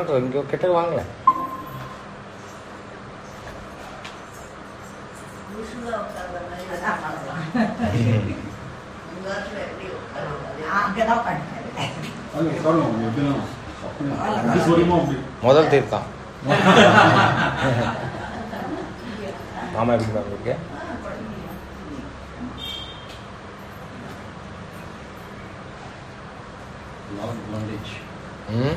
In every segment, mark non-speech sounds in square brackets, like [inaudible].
வாங்க இங்கே கிட்ட வாங்கல முதல் தீர்த்தம். மாமா எப்படி மேம் இருக்கு? Long bondage. ம்?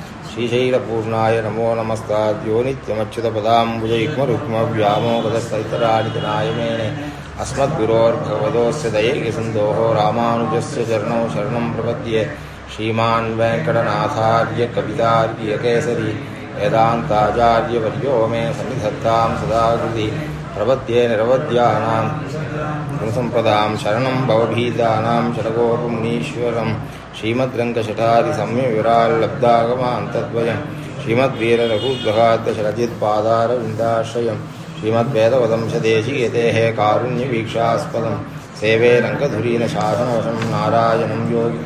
श्रीशैलपूर्णाय नमो नमस्ताद्यो नित्यमच्युतपदाम्बुजैक्मरुक्मव्यामोगदस्तैतराणितनाय मेने अस्मद्गुरोर्भगवतोस्य दयैकसिन्धोः रामानुजस्य चरणौ शरणं प्रपद्ये श्रीमान् वेङ्कटनाथार्य कवितार्यकेसरी वेदान्ताचार्यवर्यो मे सन्निधत्तां सदा कृति प्रपद्ये निरवद्यानां गुणसम्पदां शरणं भवभीतानां ශ්‍රීමද්රංගෂඨාරි සම්මේ විරාල් ලබ්ධාගම අන්තද්වයම් ශ්‍රීමත් වීර රඝුද්ඝාත ශරජිත් පාදාර වින්දාශ්‍රයම් ශ්‍රීමත් වේද වදම්ෂ දේශී යතේහ කාරුණ්‍ය වීක්ෂාස්පදම් සේවේ රංග ධුරීන ශාසන වශම් නාරායණම් යෝගි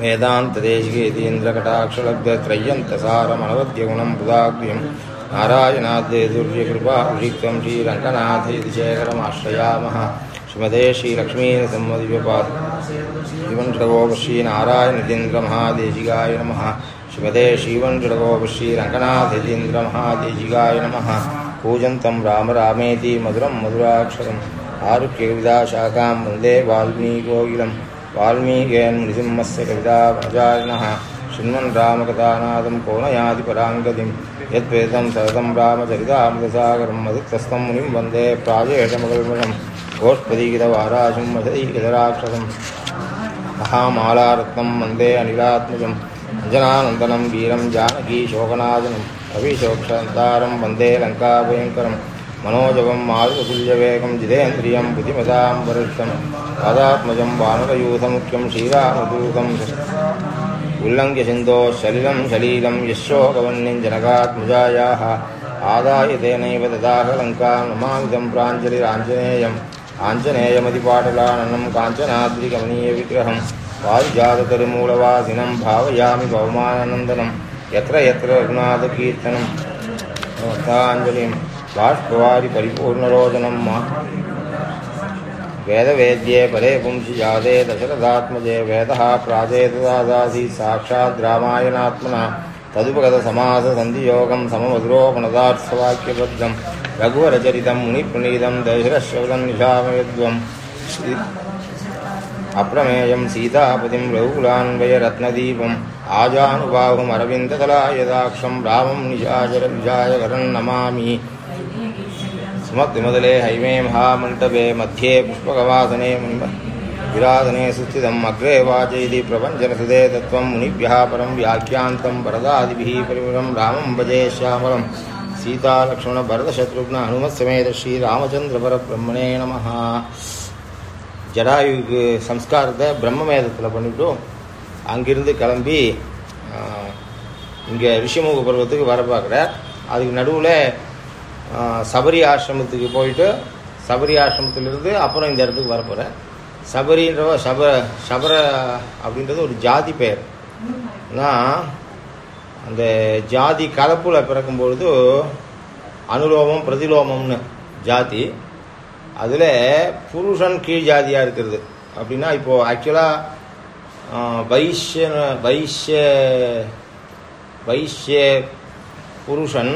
వేదాంత దేశికే తీంద్ర కటాక్షలబ్ధ త్రయ్యంత సారమనవద్య గుణం బుధాగ్ర్యం నారాయణాద్దే దుర్య కృపా ఉషిక్తం శ్రీరంగనాథేతి శేఖరమాశ్రయామహ श्रीमते श्रीवंशगोप श्रीरङ्गनाथेतीन्द्रमहादेशिकाय नमः पूजन्तं राम रामेति मधुरं मधुराक्षरम् आरुह्यकविदाशाखां वन्दे वाल्मीकोकिलं वाल्मीकेन्मृसिंहस्य कविताचारिणः शृण्वन् रामकथानादं कोणयाति पराङ्गतिं यद्वेदं सततं रामचरितामृतसागरं मधुत्तस्थं मुनिं वन्दे ஓஷ்பதீகிதவாராஜம் மசதீகிதராட்சசம் மகாமாலாரத்னம் வந்தே அனிலாத்மஜம் அஞ்சனானந்தனம் வீரம் ஜானகி சோகநாதனம். கவிசோக்ஷந்தாரம் வந்தே லங்காபயங்கரம். மனோஜவம் மாதுகுல்யவேகம் ஜிதேந்திரியம் புதிமதாம் வருஷம் பாதாத்மஜம் வானரயூதமுக்கியம் ஸ்ரீராமதூதம். உல்லங்கிய சிந்தோ சலிலம் சலீலம் யசோகவன்னின் ஜனகாத்மஜாயாக. ஆதாய தேனைவ ததாக லங்காம் நமாவிதம் பிராஞ்சலிராஞ்சநேயம் आञ्जनेयमतिपाटलाननं काञ्चनाद्रिकमनीयविग्रहं पारिजाततरुमूलवासिनं भावयामि भवमानन्दनं यत्र यत्र रघुनाथकीर्तनं नमस्ताञ्जलिं बाष्पवारि परिपूर्णरोचनं मा वेदवेद्ये परे पुंसि जाते दशरथात्मजे वेदः प्राजेतदादासि साक्षात् रामायणात्मना तदुपगतसमाससन्धियोगं सममधुरोपणदार्थवाक्यबद्धं रघुवरचरितं मुनिप्रणीतं दशरश्रवदं निशामयद्वम् अप्रमेयं सीतापतिं रघुकुलान्वयरत्नदीपम् आजानुबाहुमरविन्दतलायदाक्षं रामं निशाचर विजायकरं नमामि सुमतिमदले हैमे महामण्डपे मध्ये पुष्पकवासने विरासने सुस्थितम् अग्रे वाचयति प्रपञ्चनसुदे तत्त्वं मुनिभ्यः परं व्याख्यान्तं वरदादिभिः परिमितं रामं भजे சீதாலக்ஷ்மணபரதசத்ருக்ன ஹனுமத்சமேத ஸ்ரீ ராமச்சந்திர பரபிரம்மனே நம ஜடாயுக்கு சம்ஸ்காரத்தை பிரம்மமேதத்தில் பண்ணிவிட்டோம் அங்கிருந்து கிளம்பி இங்கே ரிஷிமுக பருவத்துக்கு வர பார்க்குறார். அதுக்கு நடுவில் சபரி ஆசிரமத்துக்கு போயிட்டு சபரி ஆசிரமத்திலிருந்து அப்புறம் இந்த இடத்துக்கு வரப்போகிறேன் சபரின்றவ சபர சபர அப்படின்றது ஒரு ஜாதி பெயர் நான் அந்த ஜாதி கலப்பில் பிறக்கும் பொழுது அனுலோமம் பிரதிலோமம்னு ஜாதி. அதில் புருஷன் கீழ் ஜாதியாக இருக்கிறது. அப்படின்னா இப்போது ஆக்சுவலாக வைஷ்ய வைஷ்ய வைஷ்ய புருஷன்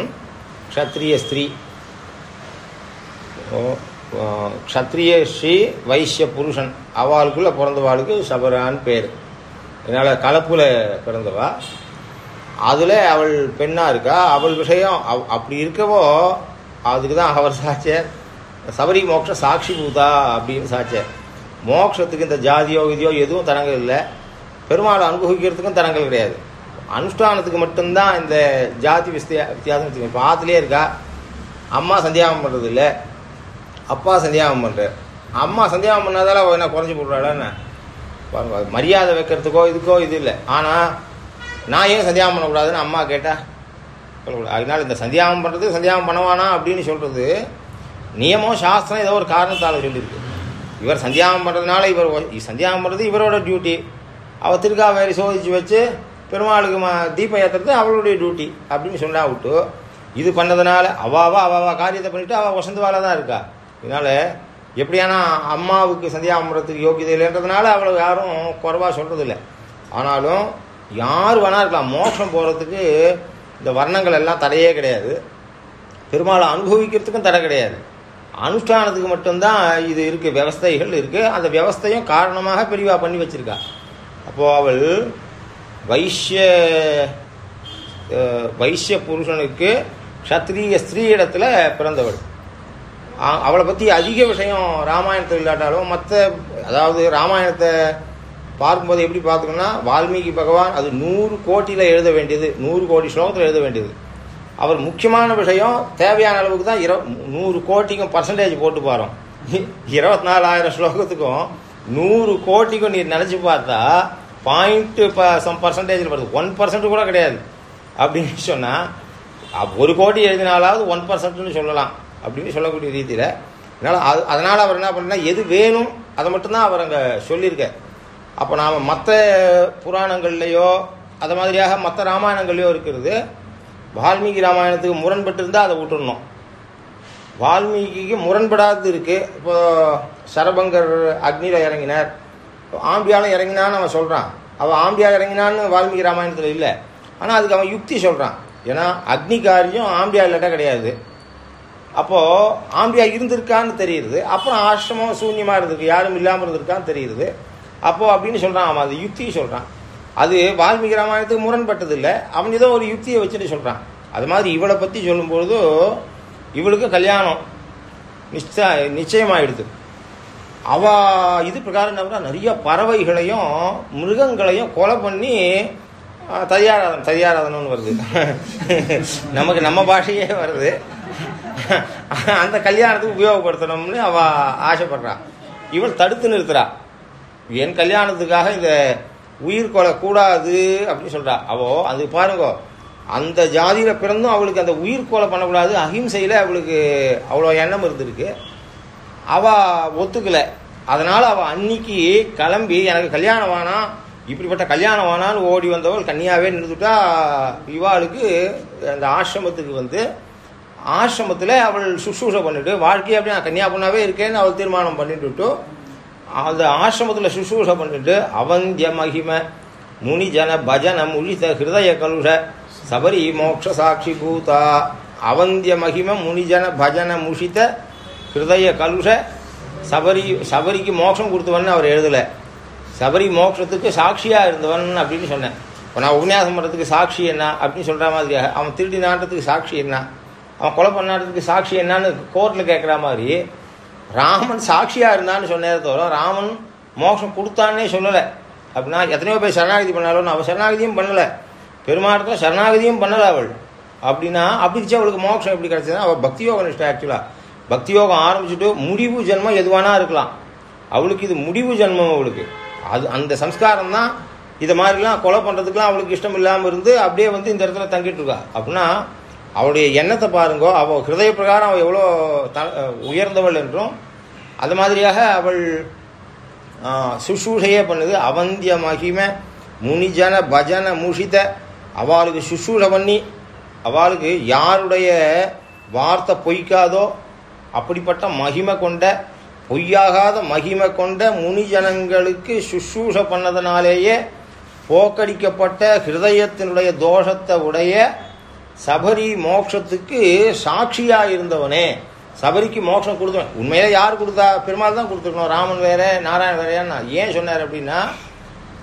க்ஷத்ரிய ஸ்திரீ. க்ஷத்ரிய ஸ்ரீ வைஷ்ய புருஷன். அவளுக்குள்ளே பிறந்தவாளுக்கு சபரான்னு பேர். என்னால் கலப்பில் பிறந்தவா? அதில் அவள் பெண்ணாக இருக்கா? அவள் விஷயம் அவ் அப்படி இருக்கவோ அதுக்கு தான் அவர் சாட்சியர் சபரி மோட்ச சாட்சி பூதா அப்படின்னு சாட்சியர் மோட்சத்துக்கு இந்த ஜாதியோ விதியோ எதுவும் தரங்கள் இல்லை. பெருமாளை அனுபவிக்கிறதுக்கும் தரங்கள் கிடையாது. அனுஷ்டானத்துக்கு மட்டும்தான் இந்த ஜாதி வித்தியா வித்தியாசம் வச்சுக்கோங்க இப்போ ஆற்றுலேயே இருக்கா? அம்மா சந்தியாகம் பண்ணுறது இல்லை. அப்பா சந்தியாகம் பண்ணுறார் அம்மா சந்தியாகம் பண்ணாதால அவ என்ன குறைஞ்சி போடுறாளா என்ன? பாருங்க மரியாதை வைக்கிறதுக்கோ இதுக்கோ இது இல்லை. ஆனால் நான் ஏன் சந்தியாகம் பண்ணக்கூடாதுன்னு அம்மா கேட்டால் சொல்லக்கூடாது. அதனால் இந்த சந்தியாகம் பண்ணுறது சந்தியாகம் பண்ணவானா அப்படின்னு சொல்கிறது நியமம் சாஸ்திரம் ஏதோ ஒரு காரணத்தால் சொல்லியிருக்கு. இவர் சந்தியாகம் பண்ணுறதுனால இவர் சந்தியாகம் பண்ணுறது இவரோட டியூட்டி அவள் திருக்காவேரி சோதிச்சு வச்சு பெருமாளுக்கு ம தீபம் ஏற்றுறது அவளுடைய டியூட்டி அப்படின்னு சொன்னா விட்டு இது பண்ணதுனால அவாவா அவாவா காரியத்தை பண்ணிவிட்டு அவள் வசந்தவால தான் இருக்கா. இதனால் எப்படியானா அம்மாவுக்கு சந்தியாகம் பண்ணுறதுக்கு யோகியதை இல்லைன்றதுனால அவளை யாரும் குறைவா சொல்கிறதில்ல ஆனாலும் யார் வேணா இருக்கலாம். மோஷம் போகிறதுக்கு இந்த வர்ணங்கள் எல்லாம் தடையே கிடையாது. பெருமாளை அனுபவிக்கிறதுக்கும் தடை கிடையாது. அனுஷ்டானத்துக்கு மட்டும்தான் இது இருக்குது விவஸ்தைகள் இருக்குது அந்த விவஸ்தையும் காரணமாக பெரிவா பண்ணி வச்சுருக்கா. அப்போது அவள் வைஷ்ய வைஷ்ய புருஷனுக்கு க்ஷத்ரிய ஸ்திரீ இடத்துல பிறந்தவள் அவளை பற்றி அதிக விஷயம் ராமாயணத்தில் இல்லாட்டாலும் மற்ற அதாவது ராமாயணத்தை பார்க்கும்போது எப்படி பார்த்துக்கணும்னா வால்மீகி பகவான் அது நூறு கோட்டியில் எழுத வேண்டியது நூறு கோடி ஸ்லோகத்தில் எழுத வேண்டியது. அவர் முக்கியமான விஷயம் தேவையான அளவுக்கு தான் இரு நூறு கோட்டிக்கும் பர்சன்டேஜ் போட்டு பாரோம். இருபத்தி நாலாயிரம் ஸ்லோகத்துக்கும் நூறு கோட்டிக்கும் நீ நினச்சி பார்த்தா பாயிண்ட் சம் பர்சன்டேஜில் வருது. ஒன் பர்சன்ட் கூட கிடையாது. அப்படின்னு சொன்னால் ஒரு கோடி எழுதினாலாவது ஒன் பர்சன்ட்னு சொல்லலாம். அப்படின்னு சொல்லக்கூடிய ரீதியில் அதனால் அது அதனால் அவர் என்ன பண்ணா எது வேணும் அதை மட்டும்தான் அவர் அங்கே சொல்லியிருக்கார். அப்போ நாம் மற்ற புராணங்கள்லையோ அது மாதிரியாக மற்ற ராமாயணங்கள்லையோ இருக்கிறது. வால்மீகி ராமாயணத்துக்கு முரண்பட்டு இருந்தால் அதை விட்டுடணும் வால்மீகிக்கு முரண்படாதது இருக்கு. இப்போ சரபங்கர் அக்னியில் இறங்கினார். ஆம்பியாலும் இறங்கினான்னு அவன் சொல்கிறான் அவன் ஆம்பியா இறங்கினான்னு வால்மீகி ராமாயணத்தில் இல்லை. ஆனால் அதுக்கு அவன் யுக்தி சொல்கிறான் ஏன்னா அக்னி காரியம் ஆம்பியா இல்லாட்டா கிடையாது. அப்போது ஆம்பியா இருந்திருக்கான்னு தெரியுது. அப்புறம் ஆசிரமம் சூன்யமாக இருந்திருக்கு. யாரும் இல்லாமல் இருந்திருக்கான்னு தெரியுது. அப்போது அப்படின்னு சொல்கிறான் அவன் அது யுக்தி சொல்கிறான் அது வால்மீகி ராமாயணத்துக்கு முரண்பட்டது இல்லை அவன் ஏதோ ஒரு யுக்தியை வச்சுட்டு சொல்கிறான் அது மாதிரி இவளை பற்றி சொல்லும்பொழுது இவளுக்கு கல்யாணம் நிச்சய நிச்சயமாயிடுது. அவ இது பிரகாரம் என்ன நிறைய பறவைகளையும் மிருகங்களையும் கொலை பண்ணி தயாராதன் தயாராதனம் தயாராதனம்னு வருது. [laughs] நமக்கு நம்ம பாஷையே வருது. அந்த கல்யாணத்துக்கு உபயோகப்படுத்தணும்னு அவ ஆசைப்படுறா. இவள் தடுத்து நிறுத்துறா. என் கல்யாணத்துக்காக இந்த உயிர் கொலை கூடாது அப்படின்னு சொல்றா. அவோ அது பாருங்க அந்த ஜாதியில பிறந்தும் அவளுக்கு அந்த உயிர் கொலை பண்ணக்கூடாது அஹிம்சையில அவளுக்கு அவ்வளோ எண்ணம் இருந்திருக்கு. அவ ஒத்துக்கல. அதனால அவ அன்னைக்கு கிளம்பி எனக்கு கல்யாணம் வேணாம் இப்படிப்பட்ட கல்யாணம் வேணான்னு ஓடி வந்தவள் கன்னியாவே நின்றுட்டா இவாளுக்கு அந்த ஆசிரமத்துக்கு வந்து ஆசிரமத்தில் அவள் சுசூஷை பண்ணிட்டு வாழ்க்கையை அப்படி நான் கன்னியா பொண்ணாவே இருக்கேன்னு அவள் தீர்மானம் பண்ணிட்டு அந்த ஆசிரமத்தில் சுசூஷை பண்ணிட்டு அவந்திய மகிமை முனி ஜன பஜன ஹிருதய கலுஷ சபரி மோக்ஷ சாட்சி பூதா. அவந்திய மகிம முனிஜன பஜன முஷித ஹிருதய கலுஷ சபரி சபரிக்கு மோட்சம் கொடுத்தவன் அவர் எழுதலை. சபரி மோட்சத்துக்கு சாட்சியாக இருந்தவன் அப்படின்னு சொன்னேன். இப்போ நான் உபன்யாசம் பண்ணுறதுக்கு சாட்சி என்ன அப்படின்னு சொல்கிற மாதிரி அவன் திருடி நாட்டுறதுக்கு சாட்சி என்ன? அவன் கொலை பண்ணாட்டத்துக்கு சாட்சி என்னன்னு கோர்ட்டில் கேட்குற மாதிரி ராமன் சாட்சியாக இருந்தான்னு சொன்னே தவிர ராமன் மோட்சம் கொடுத்தான்னே சொல்லலை. அப்படின்னா எத்தனையோ பேர் சரணாகதி பண்ணாலும் அவள் சரணாகதியும் பண்ணலை. பெருமாட்டத்தில் சரணாகதியும் பண்ணலை அவள். அப்படின்னா அப்படிச்சு அவளுக்கு மோட்சம் எப்படி கிடச்சதுன்னா அவள் பக்தி யோகம் நிஷ்டா ஆக்சுவலாக பக்தி யோகம் ஆரம்பிச்சுட்டு முடிவு ஜென்மம் எதுவானா இருக்கலாம். அவளுக்கு இது முடிவு ஜென்மம் அவளுக்கு. அது அந்த சம்ஸ்காரம் தான் இதை மாதிரிலாம் கொலை பண்ணுறதுக்குலாம் அவளுக்கு இஷ்டம் இல்லாமல் இருந்து அப்படியே வந்து இந்த இடத்துல தங்கிட்டு இருக்கா. அப்படின்னா அவளுடைய எண்ணத்தை பாருங்கோ அவள் ஹிருதய பிரகாரம் அவள் எவ்வளோ த உயர்ந்தவள் என்றும் அது மாதிரியாக அவள் சுசூஷையே பண்ணுது. அவந்திய மகிமை முனிஜன பஜன முஷித அவளுக்கு சுசூஷை பண்ணி அவளுக்கு யாருடைய வார்த்தை பொய்க்காதோ அப்படிப்பட்ட மகிமை கொண்ட பொய்யாகாத மகிமை கொண்ட முனிஜனங்களுக்கு சுசூஷை பண்ணதுனாலேயே போக்கடிக்கப்பட்ட ஹிருதயத்தினுடைய தோஷத்தை உடைய சபரி மோட்சத்துக்கு சாட்சியாக இருந்தவனே. சபரிக்கு மோட்சம் கொடுத்தவன் உண்மையில யார் கொடுத்தா? பெருமாள் தான் கொடுத்துருக்கணும். ராமன் வேற நாராயண வேறையான்னு ஏன் சொன்னார் அப்படின்னா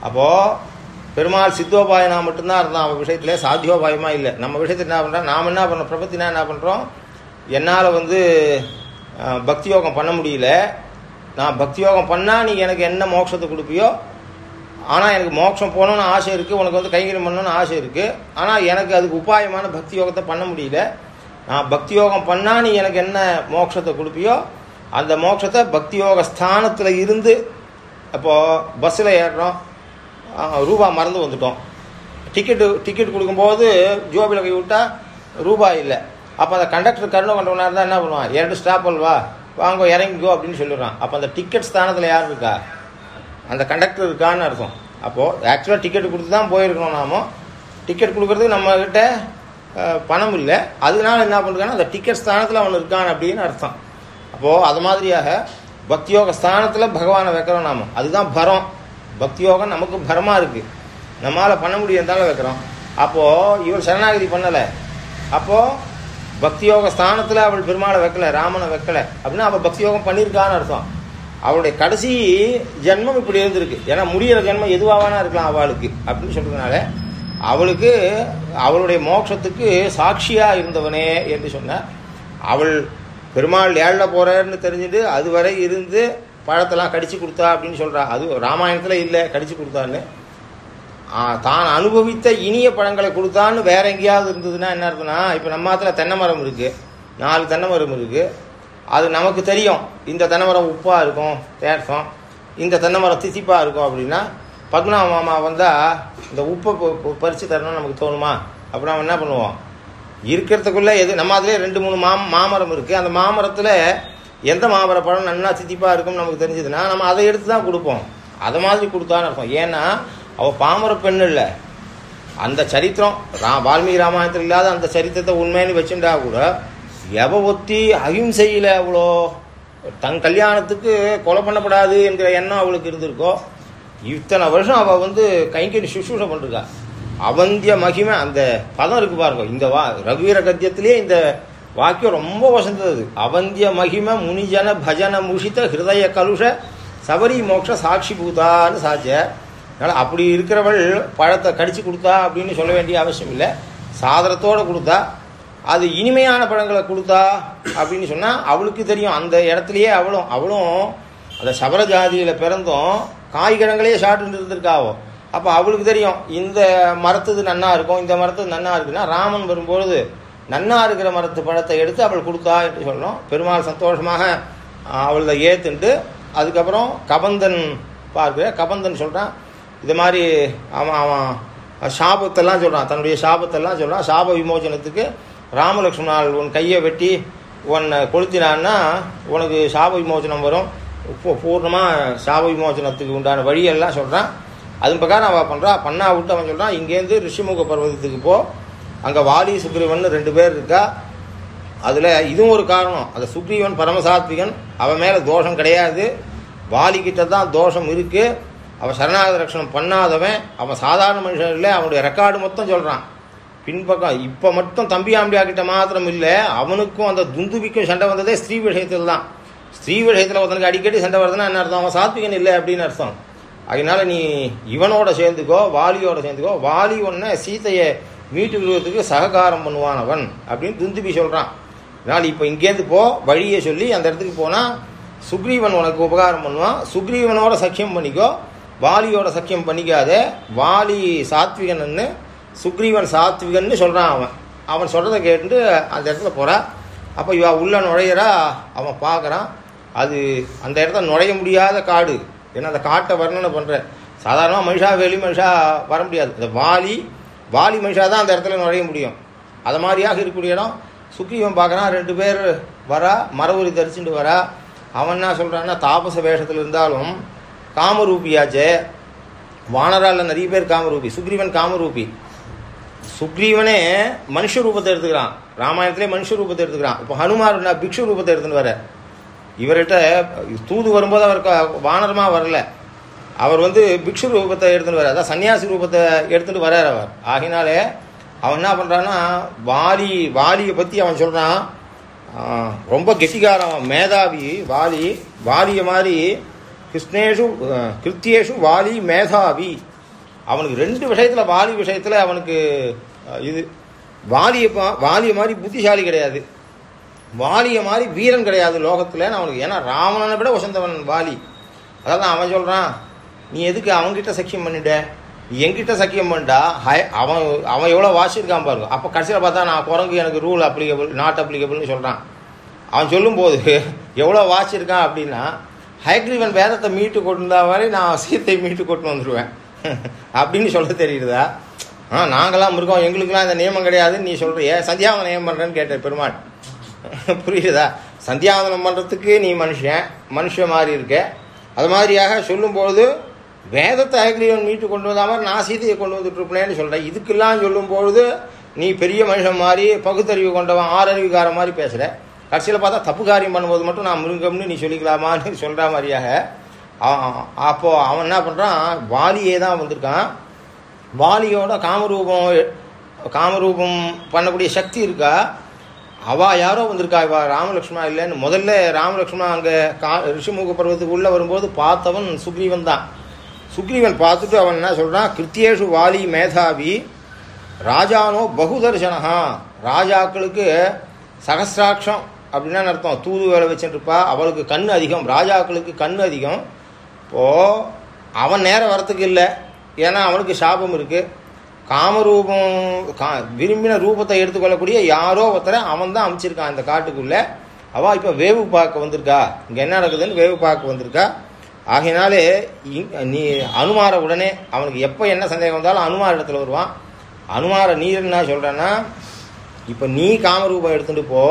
அப்போது பெருமாள் சித்தோபாயனா மட்டும்தான் இருந்தான். அவன் விஷயத்துல சாத்தியோபாயமாக இல்லை. நம்ம விஷயத்தில் என்ன பண்ணுறோம் நாம் என்ன பண்ணோம் பிரபத்தினா என்ன பண்ணுறோம் என்னால் வந்து பக்தி யோகம் பண்ண முடியல. நான் பக்தி யோகம் பண்ணால் நீ எனக்கு என்ன மோட்சத்தை கொடுப்பியோ ஆனால் எனக்கு மோட்சம் போகணும்னு ஆசை இருக்குது உனக்கு வந்து கைங்கரியம் பண்ணணும்னு ஆசை இருக்குது ஆனால் எனக்கு அதுக்கு உபாயமான பக்தி யோகத்தை பண்ண முடியல. நான் பக்தி யோகம் பண்ணால் நீ எனக்கு என்ன மோட்சத்தை கொடுப்பியோ அந்த மோட்சத்தை பக்தி யோக ஸ்தானத்தில் இருந்து அப்போது பஸ்ஸில் ஏறுறோம். ரூபா மறந்து வந்துட்டோம். டிக்கெட்டு டிக்கெட் கொடுக்கும்போது ஜோபியில் கை விட்டால் ரூபாய் இல்லை. அப்போ அந்த கண்டக்டர் கருணை கொண்டவனாக இருந்தால் என்ன பண்ணுவான்? இரண்டு ஸ்டாப் வா. வாங்க இறங்கிக்கோ அப்படின்னு சொல்லிடுறான். அப்போ அந்த டிக்கெட் ஸ்தானத்தில் யார் இருக்கா? அந்த கண்டக்டர் இருக்கான்னு அர்த்தம். அப்போது ஆக்சுவலாக டிக்கெட் கொடுத்து தான் போயிருக்கணும் நாம. டிக்கெட் கொடுக்குறதுக்கு நம்மக்கிட்ட பணம் இல்லை. அதனால என்ன பண்ணுறாங்கன்னா அந்த டிக்கெட் ஸ்தானத்தில் அவன் இருக்கான் அப்படின்னு அர்த்தம். அப்போது அது மாதிரியாக பக்தியோக ஸ்தானத்தில் பகவானை வைக்கிறோம் நாம. அதுதான் பரம். பக்தியோகம் நமக்கு பரமாக இருக்குது நம்மளால் பண்ண முடியாதால வைக்கிறோம்? அப்போது இவள் சரணாகதி பண்ணலை. அப்போது பக்தியோக ஸ்தானத்தில் அவள் பெருமாளை வைக்கல ராமனை வைக்கல. அப்படின்னா அவள் பக்தியோகம் பண்ணியிருக்கான்னு அர்த்தம். அவளுடைய கடைசி ஜென்மம் இப்படி இருந்திருக்கு. ஏன்னா முடியிற ஜென்மம் எதுவாக இருக்கலாம் அவளுக்கு அப்படின்னு சொல்கிறதுனால அவளுக்கு அவளுடைய மோட்சத்துக்கு சாட்சியாக இருந்தவனே என்று சொன்னால் அவள் பெருமாள் ஏழில் போகிறேன்னு தெரிஞ்சுட்டு அதுவரை இருந்து பழத்தெல்லாம் கடிச்சு கொடுத்தா அப்படின்னு சொல்கிறா அது ராமாயணத்தில் இல்லை கடிச்சு கொடுத்தான்னு. தான் அனுபவித்த இனிய பழங்களை கொடுத்தான்னு வேற எங்கேயாவது இருந்ததுன்னா என்ன இருக்குன்னா இப்போ நம்ம ஆத்துல தென்னை மரம் இருக்குது நாலு தென்னை மரம் இருக்குது அது நமக்கு தெரியும். இந்த தென்னைமரம் உப்பாக இருக்கும் தேர்சம் இந்த தென்னைமரம் திசிப்பாக இருக்கும் அப்படின்னா பத்மநாப மாமா வந்தால் இந்த உப்பை பறித்து தரணும்னு நமக்கு தோணுமா? அப்படி நம்ம என்ன பண்ணுவோம்? இருக்கிறதுக்குள்ளே எது நம்ம அதிலே ரெண்டு மூணு மா மாமரம் இருக்குது அந்த மாமரத்தில் எந்த மாமர பழம் நல்லா சித்திப்பாக இருக்கும்னு நமக்கு தெரிஞ்சதுன்னா நம்ம அதை எடுத்து தான் கொடுப்போம். அதை மாதிரி கொடுத்தான்னு இருக்கும் ஏன்னா அவள் பாமர பெண் இல்லை. அந்த சரித்திரம் ரா வால்மீகி ராமாயணத்தில் இல்லாத அந்த சரித்திரத்தை உண்மைன்னு வச்சுட்டா கூட எவ ஒத்தி அகிம்சையில் அவ்வளோ தன் கல்யாணத்துக்கு கொலை பண்ணப்படாது என்கிற எண்ணம் அவளுக்கு இருந்திருக்கோ இத்தனை வருஷம் அவள் வந்து கைங்கறி சுசூஷை பண்ணிருக்கா. அவந்திய மகிமை அந்த பதம் இருக்கு பாருங்க இந்த வா ரகுவீர கத்தியத்திலே இந்த வாக்கியம் ரொம்ப வசந்தது. அவந்திய மகிம முனிஜன பஜன முஷித ஹிருதய கலுஷ சபரி மோட்ச சாட்சி பூதான்னு சாச்ச அதனால் அப்படி இருக்கிறவள் பழத்தை கடிச்சு கொடுத்தா அப்படின்னு சொல்ல வேண்டிய அவசியம் இல்லை. சாதனத்தோடு கொடுத்தா அது இனிமையான பழங்களை கொடுத்தா அப்படின்னு சொன்னால் அவளுக்கு தெரியும். அந்த இடத்துலையே அவளும் அவளும் அந்த சபர ஜாதியில் பிறந்தும் காய்கறங்களே சாப்பிட்டு இருந்திருக்காவோ. அப்போ அவளுக்கு தெரியும் இந்த மரத்துது நன்னா இருக்கும் இந்த மரத்துது நன்னா இருக்குன்னா ராமன் வரும்பொழுது நன்னா இருக்கிற மரத்து பழத்தை எடுத்து அவள் கொடுத்தா என்று சொல்கிறோம் பெருமாள் சந்தோஷமாக அவளை ஏற்றுண்டு அதுக்கப்புறம் கபந்தன் பார்க்கிற கபந்தன் சொல்கிறான் இது மாதிரி அவன் அவன் சாபத்தெல்லாம் சொல்கிறான் தன்னுடைய சாபத்தெல்லாம் சொல்கிறான் சாப விமோசனத்துக்கு ராமலக்ஷ்மணால் உன் கையை வெட்டி உன்னை கொளுத்தினான்னா உனக்கு சாப விமோசனம் வரும். இப்போ பூர்ணமாக சாப விமோசனத்துக்கு உண்டான வழியெல்லாம் சொல்கிறான் அதன் பிரகாரம் அவள் பண்ணுறா பண்ணா விட்டு அவன் சொல்கிறான் இங்கேருந்து ரிஷிமுக பர்வதத்துக்கு போ. அங்கே வாலி சுக்ரீவன் ரெண்டு பேர் இருக்கா? அதில் இதுவும் ஒரு காரணம். அந்த சுக்ரீவன் பரமசாத்விகன் அவன் மேலே தோஷம் கிடையாது. வாலிக்கிட்ட தான் தோஷம் இருக்குது அவன் சரணாகத ரட்சணம் பண்ணாதவன். அவன் சாதாரண மனுஷன் இல்லை. அவனுடைய ரெக்கார்டு மொத்தம் சொல்கிறான் பின்பக்கம். இப்போ மட்டும் தம்பி ஆம்பியா கிட்ட மாத்திரம் இல்லை அவனுக்கும் அந்த துந்துபிக்கும் சண்டை வந்ததே ஸ்ரீ விஷயத்தில் தான். ஸ்ரீ விஷயத்தில் ஒருத்தனுக்கு அடிக்கடி சண்டை வருதுன்னா என்ன அர்த்தம்? அவன் சாத்விகன் இல்லை அப்படின்னு அர்த்தம். அதனால நீ இவனோட சேர்ந்துக்கோ வாலியோட சேர்ந்துக்கோ. வாலி ஒன்ன சீதையை மீட்டு விடுவதற்கு சககாரம் பண்ணுவானவன் அப்படின்னு துந்துபி சொல்கிறான் அதனால் இப்போ இங்கேருந்து போ வழியை சொல்லி அந்த இடத்துக்கு போனால் சுக்ரீவன் உனக்கு உபகாரம் பண்ணுவான். சுக்ரீவனோட சக்கியம் பண்ணிக்கோ வாலியோட சக்கியம் பண்ணிக்காத வாலி சாத்விகன்னு சுக்ரீவன் சாத்விகன்னு சொல்கிறான் அவன். அவன் சொல்கிறத கேட்டு அந்த இடத்துல போகிறா அப்போ இவா உள்ள நுழையிறா அவன் பார்க்குறான். அது அந்த இடத்த நுழைய முடியாத காடு. ஏன்னா அந்த காட்டை வர்ணனை பண்ணுற சாதாரணமாக மனுஷா வெளி மனுஷா வர முடியாது. இந்த வாலி வாலி மனுஷா தான் அந்த இடத்துல நுழைய முடியும். அது மாதிரியாக இருக்கக்கூடிய இடம். சுக்ரீவன் பார்க்குறான் ரெண்டு பேர் வரா மரவுரி தரிச்சுட்டு வரா. அவன் என்ன சொல்கிறான்னா தாபச வேஷத்தில் இருந்தாலும் காமரூபியாச்சே. வானரால் நிறைய பேர் காமரூபி. சுக்ரீவன் காமரூபி. சுக்ரீவனே மனுஷ ரூபத்தை எடுத்துக்கிறான். ராமாயணத்திலே மனுஷ ரூபத்தை எடுத்துக்கிறான். இப்போ ஹனுமார் பிக்ஷு ரூபத்தை எடுத்துன்னு வர இவர்கிட்ட தூது வரும்போது அவர் க- வரல. அவர் வந்து பிக்ஷு ரூபத்தை எடுத்துகிட்டு வர அதான் சன்னியாசி ரூபத்தை எடுத்துகிட்டு வரார் அவர். ஆகினாலே அவன் என்ன பண்ணுறான்னா வாலி வாலியை பற்றி அவன் சொல்கிறான் ரொம்ப கெட்டிக்காரன் மேதாவி வாலி வாலிய மாதிரி கிருஷ்ணேஷு கிருத்தியேஷு வாலி மேதாவி. அவனுக்கு ரெண்டு விஷயத்தில் வாலி விஷயத்தில் அவனுக்கு இது வாலிய பா- வாலிய மாதிரி புத்திசாலி கிடையாது. வாலிய மாதிரி வீரன் கிடையாது லோகத்தில். அவனுக்கு ஏன்னா ராவணனை விட வசந்தவன் வாலி. அதான் அவன் சொல்கிறான் நீ எதுக்கு அவன்கிட்ட சக்கியம் பண்ணிட்ட? நீ என்கிட்ட சக்கியம் பண்ணிட்டா ஹை அவன் அவன் எவ்வளோ வாசியிருக்கான் பாருங்க. அப்போ கடைசியில் பார்த்தா நான் குரங்கு எனக்கு ரூல் அப்ளிகபிள் நாட் அப்ளிகபிள்னு சொல்கிறான் அவன் சொல்லும்போது எவ்வளோ வாசியிருக்கான் அப்படின்னா ஹைக்ரீவன் வேதத்தை மீட்டு கொண்டு வந்தா வரை நான் சீத்தை மீட்டு கொண்டு வந்துடுவேன் [laughs] அப்படின்னு சொல்ல தெரியுதா? ஆ நாங்களாம் இருக்கோம் எங்களுக்கெல்லாம் இந்த நியமம் கிடையாது. நீ சொல்றியே சந்தியாவனம் நியமம் பண்ணுறேன்னு கேட்டேன் பெருமாள். [laughs] புரியுதா? சந்தியாவனம் பண்ணுறதுக்கு நீ மனுஷன் மனுஷன் மாதிரி இருக்க. அது மாதிரியாக சொல்லும்போது வேதத்தை ஹைக்ரீவன் மீட்டு கொண்டு வந்தா மாதிரி நான் சீதையை கொண்டு வந்துட்டு இருப்பேன்னு சொல்கிறேன் இதுக்கெல்லாம் சொல்லும்பொழுது நீ பெரிய மனுஷன் மாதிரி பகுத்தறிவு கொண்டவன் ஆறறிவுக்காரன் மாதிரி பேசுகிற கடைசியில் பார்த்தா தப்பு காரியம் பண்ணும்போது மட்டும் நான் மிருகம்னு நீ சொல்லிக்கலாமான்னு சொல்கிற மாதிரியாக அப்போது அவன் என்ன பண்ணுறான் வாலியே தான் வந்திருக்கான். வாலியோட காமரூபம் காமரூபம் பண்ணக்கூடிய சக்தி இருக்கா? அவள் யாரோ வந்திருக்கா? இவா ராமலக்ஷ்மணா இல்லைன்னு முதல்ல ராமலக்ஷ்மணா அங்கே கா ரிஷிமுக பருவத்துக்கு உள்ளே வரும்போது பார்த்தவன் சுக்ரீவன் தான். சுக்ரீவன் பார்த்துட்டு அவன் என்ன சொல்கிறான் கிருத்தியேஷு வாலி மேதாவி ராஜானோ பகுதர்சனஹா ராஜாக்களுக்கு சகசிராட்சம் அப்படின்னா அர்த்தம்? தூது வேலை வச்சுட்டுருப்பா அவளுக்கு கண் அதிகம். ராஜாக்களுக்கு கண் அதிகம். இப்போது அவன் நேரம் வரத்துக்கு இல்லை. ஏன்னா அவனுக்கு சாபம் இருக்குது காமரூபம் கா விரும்பின ரூபத்தை எடுத்துக்கொள்ளக்கூடிய யாரோ ஒருத்தரை அவன் தான் அமைச்சிருக்கான் இந்த காட்டுக்குள்ளே. அவள் இப்போ வேவு பார்க்க வந்திருக்கா? இங்கே என்ன நடக்குதுன்னு வேவு பார்க்க வந்திருக்கா? ஆகையினாலே நீ அனுமார உடனே அவனுக்கு எப்போ என்ன சந்தேகம் வந்தாலும் அனுமார இடத்துல வருவான். அனுமார நீர் என்ன சொல்கிறேன்னா இப்போ நீ காமரூபம் எடுத்துட்டு போ.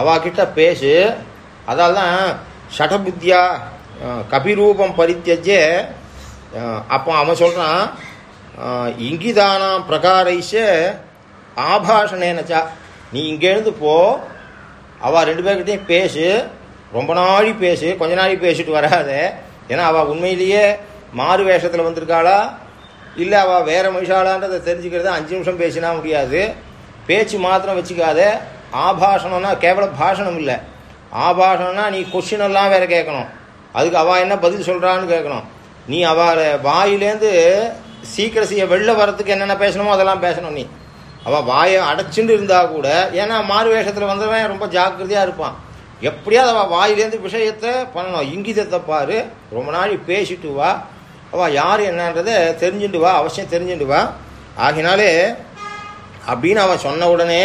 அவகிட்ட பேசு. அதால் தான் ஷடபுத்தியா கபிரூபம் பரித்தியஜே அப்போ அவன் சொல்கிறான் இங்கிதானாம் பிரகாரைஷ ஆபாஷணேனச்சா நீ இங்கேருந்து போ அவள் ரெண்டு பேர்கிட்டையும் பேசு ரொம்ப நாளி பேசு கொஞ்ச நாளி பேசிட்டு வராத. ஏன்னா அவள் உண்மையிலேயே மாறு வேஷத்தில் வந்திருக்காளா? இல்லை அவள் வேறு மனுஷாளான்றதை தெரிஞ்சுக்கிறது அஞ்சு நிமிஷம் பேசினா முடியாது. பேச்சு மாத்திரம் வச்சுக்காத. ஆபாஷணம்னா கேவல பாஷணம் இல்லை. ஆபாஷணம்னா நீ கொஷின் எல்லாம் வேறு கேட்கணும். அதுக்கு அவள் என்ன பதில் சொல்கிறான்னு கேட்கணும். நீ அவளை வாயிலேருந்து சீக்கிரசியை வெளில வரத்துக்கு என்னென்ன பேசணுமோ அதெல்லாம் பேசணும் நீ. அவள் வாயை அடைச்சுட்டு இருந்தால் கூட ஏன்னா மாறு வேஷத்தில் வந்தவன் ரொம்ப ஜாக்கிரதையாக இருப்பான். எப்படியாவது அவள் வாயிலேருந்து விஷயத்தை பண்ணணும். இங்கிதத்தை பாரு ரொம்ப நாள் பேசிட்டு வா. அவள் யார் என்னன்றதை தெரிஞ்சுட்டு வா அவசியம் தெரிஞ்சுட்டு வா. ஆகினாலே அப்படின்னு அவன் சொன்ன உடனே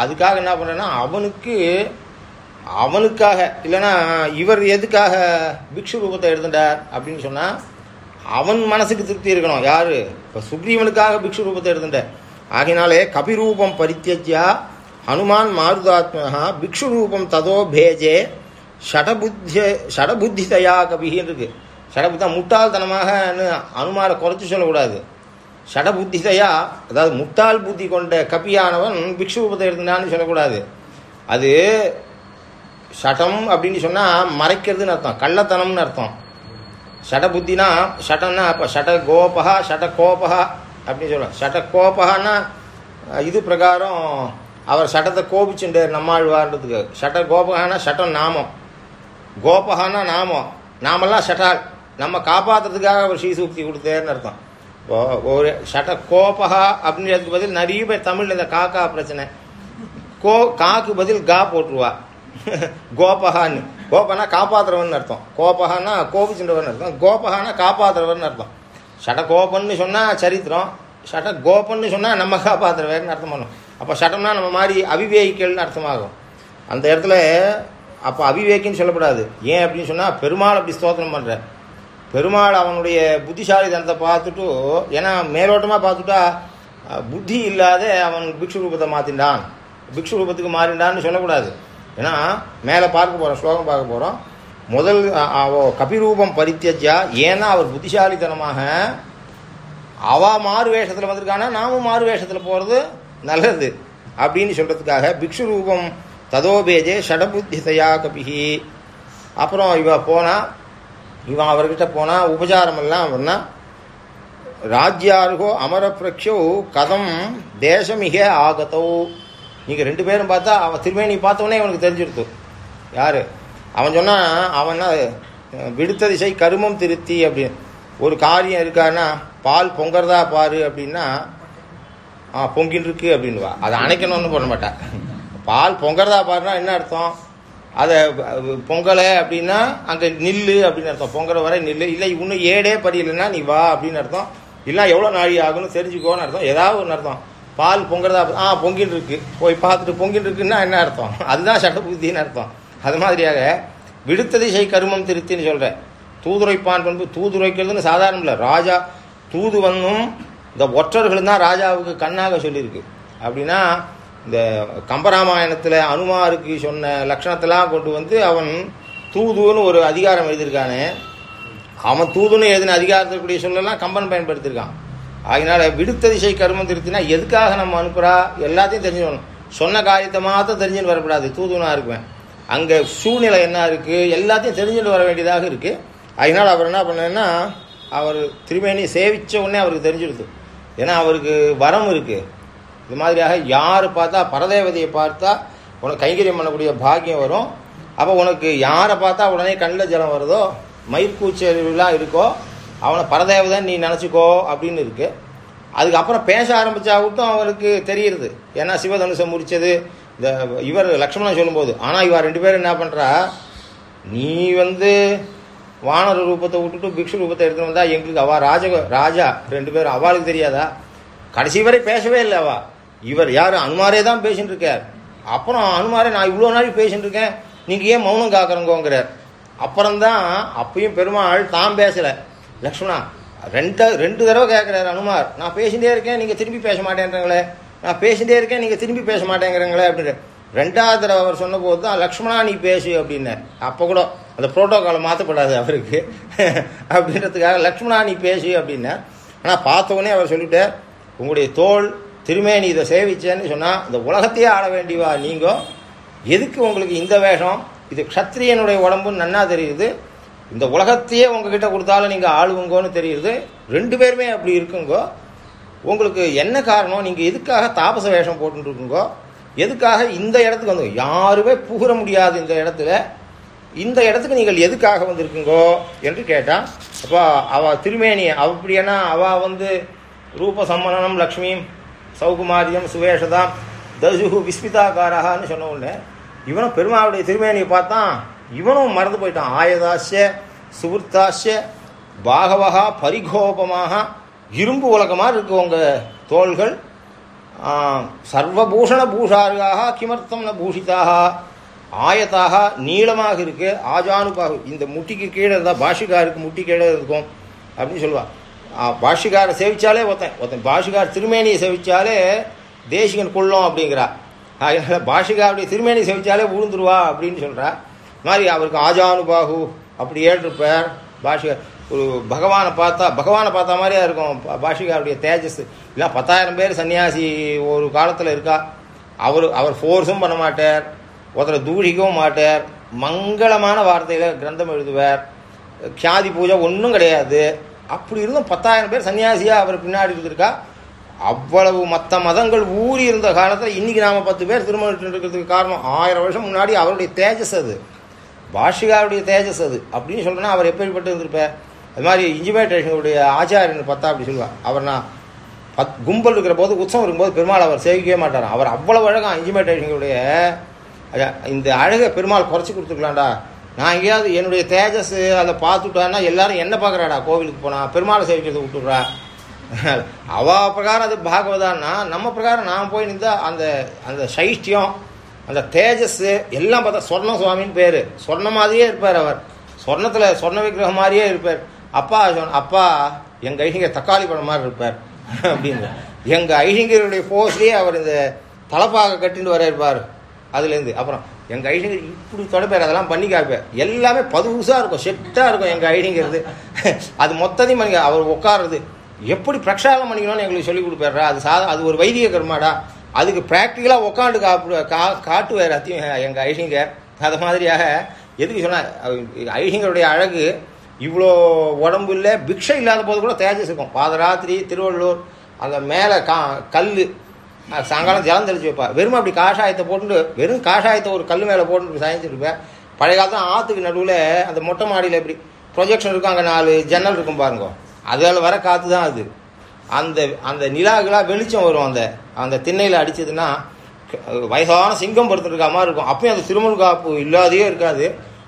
அதுக்காக என்ன பண்ணுறேன்னா அவனுக்கு அவனுக்காக இல்லைன்னா இவர் எதுக்காக பிக்ஷு ரூபத்தை எடுத்துட்டார் அப்படின்னு சொன்னால் அவன் மனசுக்கு திருப்தி இருக்கணும். யார்? இப்போ சுக்ரீவனுக்காக பிக்ஷு ரூபத்தை எடுத்துட்டார். ஆகினாலே கபிரூபம் பரித்தியஜ்யா ஹனுமான் மாருதாத்மகா பிக்ஷு ரூபம் ததோ பேஜே ஷடபுத்தி ஷடபுத்திதயா கபின்னு இருக்குது ஷடபுத்தா முட்டாள்தனமாக அனுமாரை குறைச்சி சொல்லக்கூடாது. ஷடபுத்திதையா அதாவது முட்டாள் புத்தி கொண்ட கபியானவன் பிக்ஷு ரூபத்தை எடுத்துட்டான்னு சொல்லக்கூடாது. அது ஷடம் அப்படின்னு சொன்னால் மறைக்கிறதுன்னு அர்த்தம். கள்ளத்தனம்னு அர்த்தம். ஷட புத்தினா ஷடன்னா இப்போ ஷட கோபா ஷட கோபா அப்படின்னு சொல்லலாம் ஷட கோபகான்னா இது பிரகாரம் அவர் சட்டத்தை கோபிச்சுட்டு நம்மாழ்வார்ன்றதுக்கு. ஷட கோபகானா ஷட்டம் நாமம். கோபகானா நாமம். நாமெல்லாம் ஷட்டால் நம்ம காப்பாற்றுறதுக்காக அவர் ஸ்ரீசூக்தி கொடுத்தேன்னு அர்த்தம். ஒரு ஷட கோபகா அப்படின்றதுக்கு பதில் நிறைய பேர் தமிழில் இந்த காக்கா பிரச்சனை. கோ காக்கு பதில் கா போட்டுருவா. கோபகான்னு கோபனா காப்பாத்துறவன் அர்த்தம். கோபகானா கோபிச்சுன்றவன் அர்த்தம். கோபகானா காப்பாத்துறவன் அர்த்தம். ஷட கோபன்னு சொன்னால் சரித்திரம். ஷட கோபன்னு சொன்னால் நம்ம காப்பாத்துறவர்னு அர்த்தம் பண்ணும். அப்போ ஷடம்னா நம்ம மாதிரி அவிவேகிக்கள்னு அர்த்தமாகும். அந்த இடத்துல அப்போ அவிவேக்கின்னு சொல்லக்கூடாது ஏன் அப்படின்னு சொன்னால் பெருமாள் அப்படி ஸ்தோத்திரம் பண்ணுற பெருமாள் அவனுடைய புத்திசாலித்தனத்தை பார்த்துட்டு ஏன்னா மேலோட்டமாக பார்த்துட்டா புத்தி இல்லாத அவன் பிக்ஷு ரூபத்தை மாற்றிண்டான் பிக்ஷு ரூபத்துக்கு மாறிண்டான்னு சொல்லக்கூடாது. ஏன்னா மேலே பார்க்க போகிறோம் ஸ்லோகம் பார்க்க போகிறோம் முதல் அ- கபிரூபம் பரித்தியஜா ஏன்னா அவர் புத்திசாலித்தனமாக அவ மாறு வேஷத்தில் வந்திருக்கானா நாமும் மாறு வேஷத்தில் போகிறது நல்லது அப்படின்னு சொல்கிறதுக்காக பிக்ஷு ரூபம் ததோபேஜே ஷடபுத்திதயா கபிஹி. அப்புறம் இவ போனால் இவன் அவர்கிட்ட போனால் உபச்சாரம் எல்லாம் பண்ணா ராஜ்யாருகோ அமரப்பிரக்ஷோ கதம் தேசமிக ஆகத்தோ. நீங்கள் ரெண்டு பேரும் பார்த்தா அவன் திருமேனி பார்த்தவொடனே இவனுக்கு தெரிஞ்சிருத்து யார்? அவன் சொன்னான் அவன் என்ன, விடுத்த திசை கருமம் திருத்தி அப்படின்னு ஒரு காரியம் இருக்கான்னா பால் பொங்கறதா பாரு அப்படின்னா ஆ பொங்கின்னு இருக்கு அப்படின்னுவா. அதை அணைக்கணும்னு பண்ண மாட்டான் பால் பொங்கறதா பாருன்னா என்ன அர்த்தம்? அதை பொங்கலை அப்படின்னா அங்கே நில்லு அப்படின்னு அர்த்தம். பொங்கலை வரை நில்லு. இல்லை இன்னும் ஏடே படியலைன்னா நீ வா அப்படின்னு அர்த்தம். இல்லை எவ்வளோ நாழி ஆகும்னு தெரிஞ்சுக்கோன்னு அர்த்தம். ஏதாவது ஒன்று அர்த்தம். பால் பொங்குறதா ஆ பொங்கிட்டு இருக்கு போய் பார்த்துட்டு பொங்கிட்டு இருக்குன்னா என்ன அர்த்தம்? அதுதான் சட்டபுத்தின்னு அர்த்தம். அது மாதிரியாக விடுத்ததிசை கருமம் திருத்தின்னு சொல்கிறேன் தூதுரைப்பான் பண்பு தூதுரைக்கிறதுன்னு சாதாரணம் இல்லை. ராஜா தூதுவனும் இந்த ஒற்றர்களும் தான் ராஜாவுக்கு கண்ணாக சொல்லியிருக்கு. அப்படின்னா இந்த கம்பராமாயணத்தில் அனுமாருக்கு சொன்ன லக்ஷணத்தெல்லாம் கொண்டு வந்து அவன் தூதுன்னு ஒரு அதிகாரம் எழுதியிருக்கானே. அவன் தூதுன்னு எழுதின கூடிய சொல்லலாம் கம்பன் பயன்படுத்தியிருக்கான். அதனால விடுத்ததிசை கருமம் திருத்தினா எதுக்காக நம்ம அனுப்புறா? எல்லாத்தையும் தெரிஞ்சுக்கணும். சொன்ன காரியத்தை மாத்திரம் தெரிஞ்சுன்னு வரக்கூடாது. தூதுவனாக இருக்குவேன் அங்கே சூழ்நிலை என்ன இருக்குது எல்லாத்தையும் தெரிஞ்சுட்டு வர வேண்டியதாக இருக்குது அதனால் அவர் என்ன பண்ணேன்னா அவர் திருமேனி சேவித்த உடனே அவருக்கு தெரிஞ்சிடுது. ஏன்னா அவருக்கு வரம் இருக்குது இது மாதிரியாக யார் பார்த்தா பரதேவதையை பார்த்தா உனக்கு கைங்கரியம் பண்ணக்கூடிய பாக்கியம் வரும். அப்போ உனக்கு யாரை பார்த்தா உடனே கண்ணில் ஜலம் வருதோ? மயிர்கூச்சலாம் இருக்கோ? அவனை பரதேவதன் நீ நினச்சிக்கோ அப்படின்னு இருக்குது அதுக்கப்புறம் பேச ஆரம்பித்தாவுட்டும் அவருக்கு தெரியுது ஏன்னா சிவதனுஷம் முடித்தது இந்த இவர் லக்ஷ்மணன் சொல்லும்போது ஆனால் இவா ரெண்டு பேரும் என்ன பண்ணுறா நீ வந்து வானர ரூபத்தை விட்டுட்டு பிக்ஷு ரூபத்தை எடுத்துகிட்டு வந்தால் எங்களுக்கு அவா ராஜ ராஜா ரெண்டு பேரும் அவளுக்கு தெரியாதா? கடைசி வரை பேசவே இல்லை அவா. இவர் யார்? அனுமாரே தான் பேசின்னு இருக்கார். அப்புறம் அனுமாரே நான் இவ்வளோ நாள் பேசின்னு இருக்கேன். நீங்கள் ஏன் மௌனம் காக்கிறங்கோங்கிறார் அப்புறம்தான் அப்பயும் பெருமாள் தான் பேசலை. லக்ஷ்மணா ரெண்டு ரெண்டு தடவை கேட்குறாரு அனுமார். நான் பேசிட்டே இருக்கேன் நீங்கள் திரும்பி பேச மாட்டேன்றங்களே. நான் பேசிட்டே இருக்கேன் நீங்கள் திரும்பி பேச மாட்டேங்கிறங்களே அப்படின்னு ரெண்டாவது தடவை அவர் சொன்னபோது தான் லக்ஷ்மணா நீ பேசு அப்படின்னார். அப்போ கூட அந்த ப்ரோட்டோக்காலை மாற்றப்படாது அவருக்கு. [laughs] அப்படின்றதுக்காக லக்ஷ்மணா நீ பேசு அப்படின்னா ஆனால் பார்த்த உடனே அவர் சொல்லிட்டார் உங்களுடைய தோல் திருமேனி இதை சேவிச்சேன்னு சொன்னால் இந்த உலகத்தையே ஆட வேண்டிவா நீங்கள் எதுக்கு உங்களுக்கு இந்த வேஷம்? இது க்ஷத்ரியனுடைய உடம்புன்னு நன்னா தெரியுது. இந்த உலகத்தையே உங்ககிட்ட கொடுத்தாலும் நீங்கள் ஆளுவங்கோன்னு தெரியுது. ரெண்டு பேருமே அப்படி இருக்குங்கோ. உங்களுக்கு என்ன காரணம்? நீங்கள் எதுக்காக தாபச வேஷம் போட்டுருக்குங்கோ எதுக்காக இந்த இடத்துக்கு வந்து யாருமே புகழ முடியாது இந்த இடத்துல. இந்த இடத்துக்கு நீங்கள் எதுக்காக வந்திருக்குங்கோ என்று கேட்டான் அப்போ அவ திருமேனி அப்படின்னா அவ வந்து ரூப சம்மனனம் லக்ஷ்மியும் சௌகுமாரியம் சுவேஷதாம் தசுகு விஸ்மிதாகாரான்னு சொன்ன உடனே இவனும் பெருமாவுடைய திருமேனியை பார்த்தான். இவனும் மறந்து போயிட்டான். ஆயதாஸ்ய சுவர்த்தாஸ்ய பாகவகா பரிகோபமாக இரும்பு உலகமாக இருக்கு உங்கள் தோள்கள். சர்வபூஷண பூஷாரியாக கிமர்த்தம் ந பூஷிதாக ஆயத்தாக நீளமாக இருக்கு ஆஜானுபாகு. இந்த முட்டிக்கு கீழே இருந்தால் பாஷிகாருக்கு முட்டி கீழே இருக்கும் அப்படின்னு சொல்லுவாள் பாஷிகாரை சேவிச்சாலே ஒருத்தன் ஒருத்தன் பாஷிகார் திருமேனியை சேவிச்சாலே தேசிகன் கொள்ளும் அப்படிங்கிறா. அதனால் பாஷிகாருடைய திருமேனி சேவிச்சாலே விழுந்துருவா அப்படின்னு சொல்கிறா மாதிரி அவருக்கு ஆஜானுபாகு அப்படி ஏற்றிருப்பார். பாஷிகார் ஒரு பகவானை பார்த்தா பகவானை பார்த்த மாதிரியா இருக்கும். பாஷிகாருடைய தேஜஸ். இல்லை பத்தாயிரம் பேர் சன்னியாசி ஒரு காலத்தில் இருக்கா? அவர் அவர் ஃபோர்ஸும் பண்ண மாட்டார். ஒருத்தரை தூஷிக்கவும் மாட்டார். மங்களமான வார்த்தையில் கிரந்தம் எழுதுவார். கியாதி பூஜை ஒன்றும் கிடையாது. அப்படி இருந்தும் பத்தாயிரம் பேர் சன்னியாசியாக அவர் பின்னாடி இருந்திருக்கா? அவ்வளவு மற்ற மதங்கள் ஊறி இருந்த காலத்தில் இன்றைக்கி நாம் பத்து பேர் திருமணம் இருக்கிறதுக்கு காரணம் ஆயிரம் வருஷம் முன்னாடி அவருடைய தேஜஸ் அது. பாஷிகாருடைய தேஜஸ் அது. அப்படின்னு சொல்லணும்னா அவர் எப்படிப்பட்டு இருந்திருப்பார் அது மாதிரி இன்ஜிமேட்டேஷனுடைய ஆச்சாரியன் பார்த்தா அப்படி சொல்லுவார் அவர் நான் பத் கும்பல் இருக்கிற போது உற்சவம் இருக்கும்போது பெருமாள் அவர் சேவிக்கவே மாட்டாராம். அவர் அவ்வளவு அழகாக இன்ஜிமேட்டேஷனுடைய இந்த அழகை பெருமாள் குறைச்சி கொடுத்துருக்கலாம்டா. நான் எங்கேயாவது என்னுடைய தேஜஸ் அதை பார்த்துட்டான்னா எல்லாரும் என்ன பார்க்குறாடா? கோவிலுக்கு போனால் பெருமாளை சேவிக்கிறதை விட்டுடுறா. அவ பிரகாரம் அது பாகவதான்னா நம்ம பிரகாரம் நான் போய் நின்றா அந்த அந்த சைஷ்டியம் அந்த தேஜஸ் எல்லாம் பார்த்தா சொர்ண சுவாமின்னு பேர். சொர்ண மாதிரியே இருப்பார் அவர். சொர்ணத்தில் சொர்ண விக்கிரகம் மாதிரியே இருப்பார். அப்பா சொன்ன அப்பா எங்கள் ஐஷிங்க தக்காளி பழம் மாதிரி இருப்பார். [laughs] அப்படின்னு எங்கள் ஐஷிங்கருடைய போஸ்லயே அவர் இந்த தலப்பாக கட்டின்னு வர இருப்பார் அதுலேருந்து. அப்புறம் எங்கள் ஐடிங்கர் இப்படி தொடப்பார். அதெல்லாம் பண்ணி காப்பேன் எல்லாமே பதுசாக இருக்கும். செட்டாக இருக்கும் எங்கள் ஐடிங்கிறது [laughs] அது மொத்தத்தையும் பண்ணிக்க அவர் உட்காருறது. எப்படி பிரக்ஷாலம் பண்ணிக்கணும்னு எங்களுக்கு சொல்லிக் கொடுப்பாரு அது சாதா அது ஒரு வைதிக கர்மாடா. அதுக்கு ப்ராக்டிக்கலாக உட்காந்து காப்பு கா காட்டுவார் அத்தியும் எங்கள் ஐடிங்க அது மாதிரியாக எதுக்கு சொன்னால் ஐஷிங்கருடைய அழகு இவ்வளோ உடம்பு இல்லை பிக்ஷை இல்லாத போது கூட தேஜஸ் இருக்கும் பாதராத்திரி திருவள்ளூர் அந்த மேலே கா கல் சாயங்காலம் ஜலம் தெளிச்சு வைப்பா. வெறும் அப்படி காஷாயத்தை போட்டு வெறும் காஷாயத்தை ஒரு கல் மேலே போட்டு சாய்ச்சிருப்பேன் பழைய காலத்தில் ஆற்றுக்கு நடுவில் அந்த மொட்டை மாடியில் எப்படி ப்ரொஜெக்ஷன் இருக்கும் அங்கே நாலு ஜன்னல் இருக்கும் பாருங்க. அதில் வர காற்று தான் அது. அந்த அந்த நிலாகளாக வெளிச்சம் வரும் அந்த அந்த திண்ணையில் அடிச்சதுன்னா வயசான சிங்கம் படுத்துருக்க மாதிரி இருக்கும். அப்பயும் அந்த திருமல் காப்பு இல்லாதையே இருக்காது.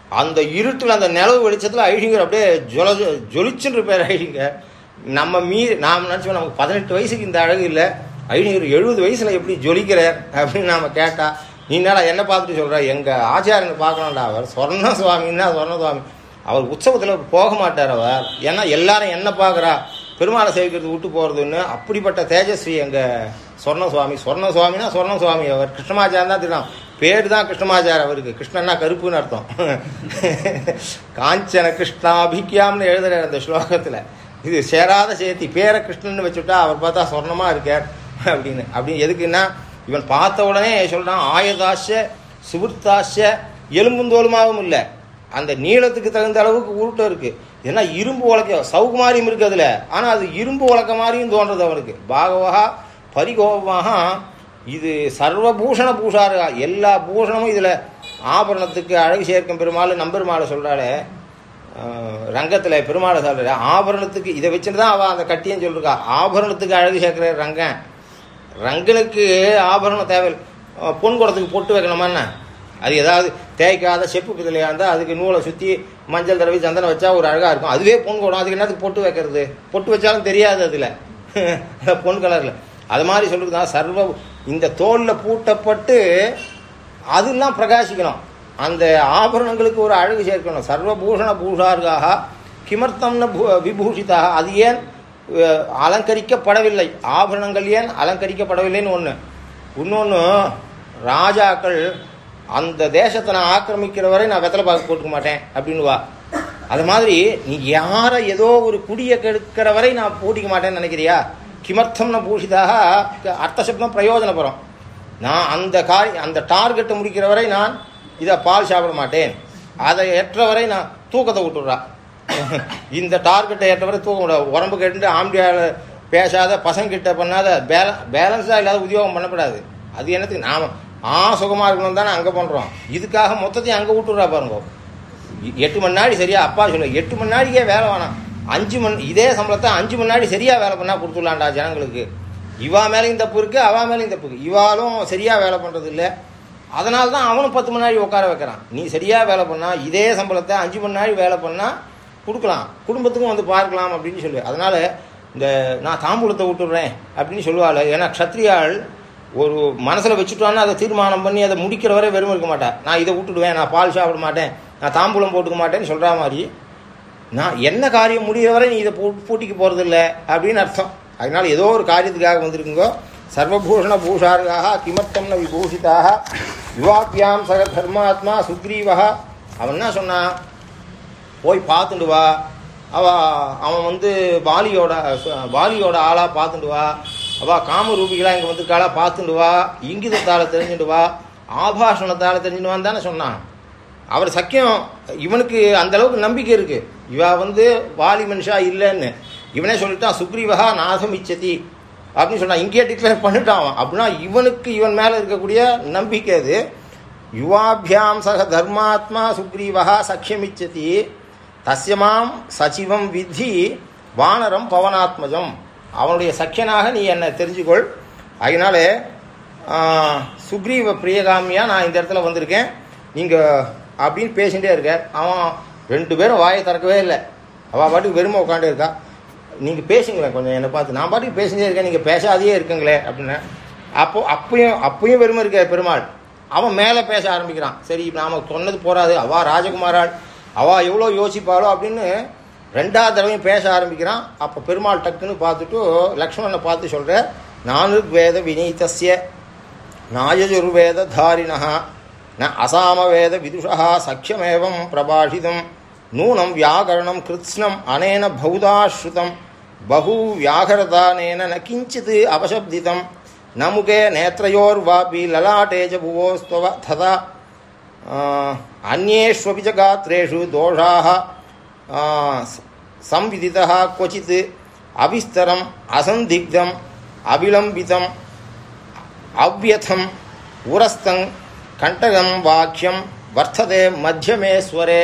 அந்த இருட்டில் அந்த நிலவு வெளிச்சத்தில் ஐடிங்கர் அப்படியே ஜொல ஜொலிச்சுன்னு இருப்பார் ஐடிங்க. நம்ம மீ நாம் நினச்சோம் நமக்கு பதினெட்டு வயசுக்கு இந்த அழகு இல்லை. ஐடிங்கர் எழுபது வயசில் எப்படி ஜொலிக்கிறார் அப்படின்னு நாம் கேட்டால் நீ என்ன பார்த்துட்டு சொல்கிற எங்கள் ஆச்சாரியனை பார்க்கணும்டா அவர். சொர்ண சுவாமின்னா சொர்ண சுவாமி? அவர் உற்சவத்தில் போக மாட்டார் அவர். ஏன்னா எல்லாரும் என்ன பார்க்குறா. பெருமாளை சேவிக்கிறது விட்டு போகிறதுன்னு அப்படிப்பட்ட தேஜஸ்வி எங்கள் சொர்ண சுவாமி சுவர்ணசுவாமி சொர்ண சுவாமி அவர். கிருஷ்ணமாச்சாரம் தான் தெரியும் பேர் தான் கிருஷ்ணமாச்சார் அவருக்கு. கிருஷ்ணன்னா கருப்புன்னு அர்த்தம். காஞ்சன கிருஷ்ணாபிக்கியாம்னு எழுதுற அந்த ஸ்லோகத்தில். இது சேராத சேர்த்தி பேரை கிருஷ்ணன் வச்சுட்டா அவர் பார்த்தா சொர்ணமாக இருக்கார் அப்படின்னு. அப்படின்னு எதுக்குன்னா இவன் பார்த்த உடனே சொல்கிறான் ஆயதாஷ சுபுர்த்தாச எலும்புந்தோலுமாகவும் இல்லை. அந்த நீளத்துக்கு தகுந்த அளவுக்கு உருட்டம் இருக்குது ஏன்னா இரும்பு உலக்க சௌகுமாரியும் இருக்கு அதில். ஆனால் அது இரும்பு உலக்க மாதிரியும் தோன்றது அவனுக்கு. பாகவகா பரிகோபமாக இது சர்வபூஷண பூஷாரா எல்லா பூஷணமும் இதில் ஆபரணத்துக்கு அழகு சேர்க்கும் பெருமாள் நம்பெருமாளை சொல்கிறாளே ரங்கத்தில் பெருமாளை சொல்கிற ஆபரணத்துக்கு இதை வச்சுட்டு தான் அவள் அந்த கட்டியும் சொல்லிருக்கா. ஆபரணத்துக்கு அழகு சேர்க்குற ரங்கன் ரங்கனுக்கு ஆபரணம் தேவை பொன் குடத்துக்கு பொட்டு வைக்கணுமா என்ன? அது ஏதாவது தேய்க்காத செப்பு பிதலையாக இருந்தால் அதுக்கு நூலை சுற்றி மஞ்சள் தடவி சந்தனம் வச்சா ஒரு அழகாக இருக்கும். அதுவே பொன் குடம். அதுக்கு என்னத்துக்கு பொட்டு வைக்கிறது? பொட்டு வச்சாலும் தெரியாது அதில். [laughs] பொன் கலரில். அது மாதிரி சொல்லுறதா சர்வ இந்த தோலில் பூட்டப்பட்டு அதெல்லாம் பிரகாசிக்கணும். அந்த ஆபரணங்களுக்கு ஒரு அழகு சேர்க்கணும். சர்வபூஷண பூஷார்காக கிமர்த்தம்னு பூ- விபூஷிதாக. அது ஏன் அலங்கரிக்கப்படவில்லை? ஆபரணங்கள் ஏன் அலங்கரிக்கப்படவில்லைன்னு ஒன்று இன்னொன்று ராஜாக்கள் அந்த தேசத்தை நான் ஆக்கிரமிக்கிற வரை நான் வெத்தலை பாக்கு போட்டுக்க மாட்டேன் அப்படின்னு வா. அது மாதிரி நீ யாரை ஏதோ ஒரு குடியை கெடுக்கிற வரை நான் பூட்டிக்க மாட்டேன்னு நினைக்கிறியா? கிமர்த்தம்னு பூஷிதாக அர்த்தசப்தம் பிரயோஜனப்படும் நான் அந்த காரி அந்த டார்கெட்டை முடிக்கிற வரை நான் இதை பால் சாப்பிட மாட்டேன். அதை ஏற்ற வரை நான் தூக்கத்தை விட்டுடுறா. இந்த டார்கெட்டை ஏற்ற வரை தூக்க முடியாது. உடம்பு கெட்டு ஆம்பியால் பேசாத பசங்க கிட்ட பண்ணாத பேல பேலன்ஸாக இல்லாத உத்தியோகம் பண்ணக்கூடாது அது என்னத்துக்கு? நாம ஆ சுகமாக இருக்கணும் தானே அங்கே பண்ணுறோம் இதுக்காக மொத்தத்தையும் அங்கே விட்டுறா பாருங்க. எட்டு மணி நாடி சரியா? அப்பா சொல்ல எட்டு மணி நாடிக்கே வேலை வேணாம். அஞ்சு மணி இதே சம்பளத்தை அஞ்சு மணி நாடி சரியா வேலை பண்ணா கொடுத்துடலாண்டா ஜனங்களுக்கு. இவா மேலேயும் தப்பு இருக்கு அவா மேலேயும் தப்பு இருக்கு. இவாலும் சரியா வேலை பண்றது இல்லை அதனால தான் அவனும் பத்து மணி நாடி உட்கார வைக்கிறான். நீ சரியா வேலை பண்ணா இதே சம்பளத்தை அஞ்சு மணி நாடி வேலை பண்ணா கொடுக்கலாம். குடும்பத்துக்கும் வந்து பார்க்கலாம் அப்படின்னு சொல்லு அதனால இந்த நான் தாம்பூலத்தை விட்டுடுறேன் அப்படின்னு சொல்லுவாள். ஏன்னா க்ஷத்ரியாள் ஒரு மனசில் வச்சுட்டோன்னா அதை தீர்மானம் பண்ணி அதை முடிக்கிற வரை வெறும் இருக்க மாட்டேன். நான் இதை விட்டுடுவேன் நான் பால் சாப்பிட மாட்டேன் நான் தாம்பூலம் போட்டுக்க மாட்டேன்னு சொல்கிற மாதிரி நான் என்ன காரியம் முடிகிற வரை நீ இதை பூ பூட்டிக்கு போகிறதில்ல அப்படின்னு அர்த்தம். அதனால ஏதோ ஒரு காரியத்துக்காக வந்திருக்குங்கோ. சர்வபூஷண பூஷார்காக கிமர்த்தம்ன விபூஷிதாக யுவாப்பியாம் சக தர்மாத்மா சுக்ரீவா அவன் என்ன சொன்னான் போய் பார்த்துட்டு வா. அவ அவன் வந்து பாலியோட பாலியோட ஆளாக பார்த்துட்டு வா. அவ காமரூபிகளா இங்க வந்திருக்காளா? பார்த்துட்டு வா. இங்கிதத்தால தெரிஞ்சுட்டு வா. ஆபாஷணத்தால தெரிஞ்சுட்டு வான்னு தானே சொன்னான். அவர் சக்கியம் இவனுக்கு அந்த அளவுக்கு நம்பிக்கை இருக்கு. இவா வந்து வாலி மனுஷா இல்லைன்னு. இவனே சொல்லிட்டான் சுக்ரீவகா நாசம் இச்சதி அப்படின்னு சொன்னான். இங்கே டிக்ளேர் பண்ணிட்டான் அப்படின்னா இவனுக்கு இவன் மேல இருக்கக்கூடிய நம்பிக்கை அது. யுவாபியாம் சக தர்மாத்மா சுக்ரீவகா சக்கியமிச்சதி தஸ்யமாம் சச்சிவம் வித்தி வானரம் பவனாத்மஜம். அவனுடைய சக்கியனாக நீ என்னை தெரிஞ்சுக்கொள். அதனாலே சுக்ரீவ பிரியகாமியா நான் இந்த இடத்துல வந்திருக்கேன். நீங்கள் அப்படின்னு பேசிகிட்டே இருக்கார். அவன் ரெண்டு பேரும் வாயை திறக்கவே இல்லை. அவள் பாட்டுக்கு வெறுமை உட்காண்டே இருக்கா. நீங்கள் பேசுங்களேன் கொஞ்சம் என்னை பார்த்து. நான் பாட்டுக்கு பேசிட்டே இருக்கேன். நீங்கள் பேசாதையே இருக்குங்களே அப்படின்னு. அப்போ அப்பயும் அப்பயும் வெறுமை இருக்க பெருமாள். அவன் மேலே பேச ஆரம்பிக்கிறான். சரி நாம சொன்னது போகாது அவா ராஜகுமாராள். அவள் எவ்வளோ யோசிப்பாளோ அப்படின்னு ரெண்டாவது தடவையும் பேச ஆரம்பிக்கிறான். அப்போ பெருமாள் டக்குன்னு பார்த்துட்டு லக்ஷ்மணனை பார்த்து சொல்கிற நானுர்வேத வேத வினீதஸ்ய நாயஜுர்வேத தாரிணா ந அசாமவேத விதுஷா சக்கியமேவம் பிரபாஷிதம் நூனம் வியாகரணம் கிருத்ஸ்னம் அனேன பௌதாஸ்ருதம் பகு வியாகரதானேன ந கிஞ்சித் அபசப்திதம் நமுகே நேத்ரயோர்வாபி லலாட்டேஜ புவோஸ்தவ ததா ஆஹ், அந்நேஷ்வபி ச காத்ரேஷு தோஷாः संविदितः क्वचित् अविस्तरम् असन्दिग्धम् अविलम्बितम् அவ்யதம் உரஸ்தங் கண்டகம் வாக்கியம் வர்த்ததே மத்தியமே ஸ்வரே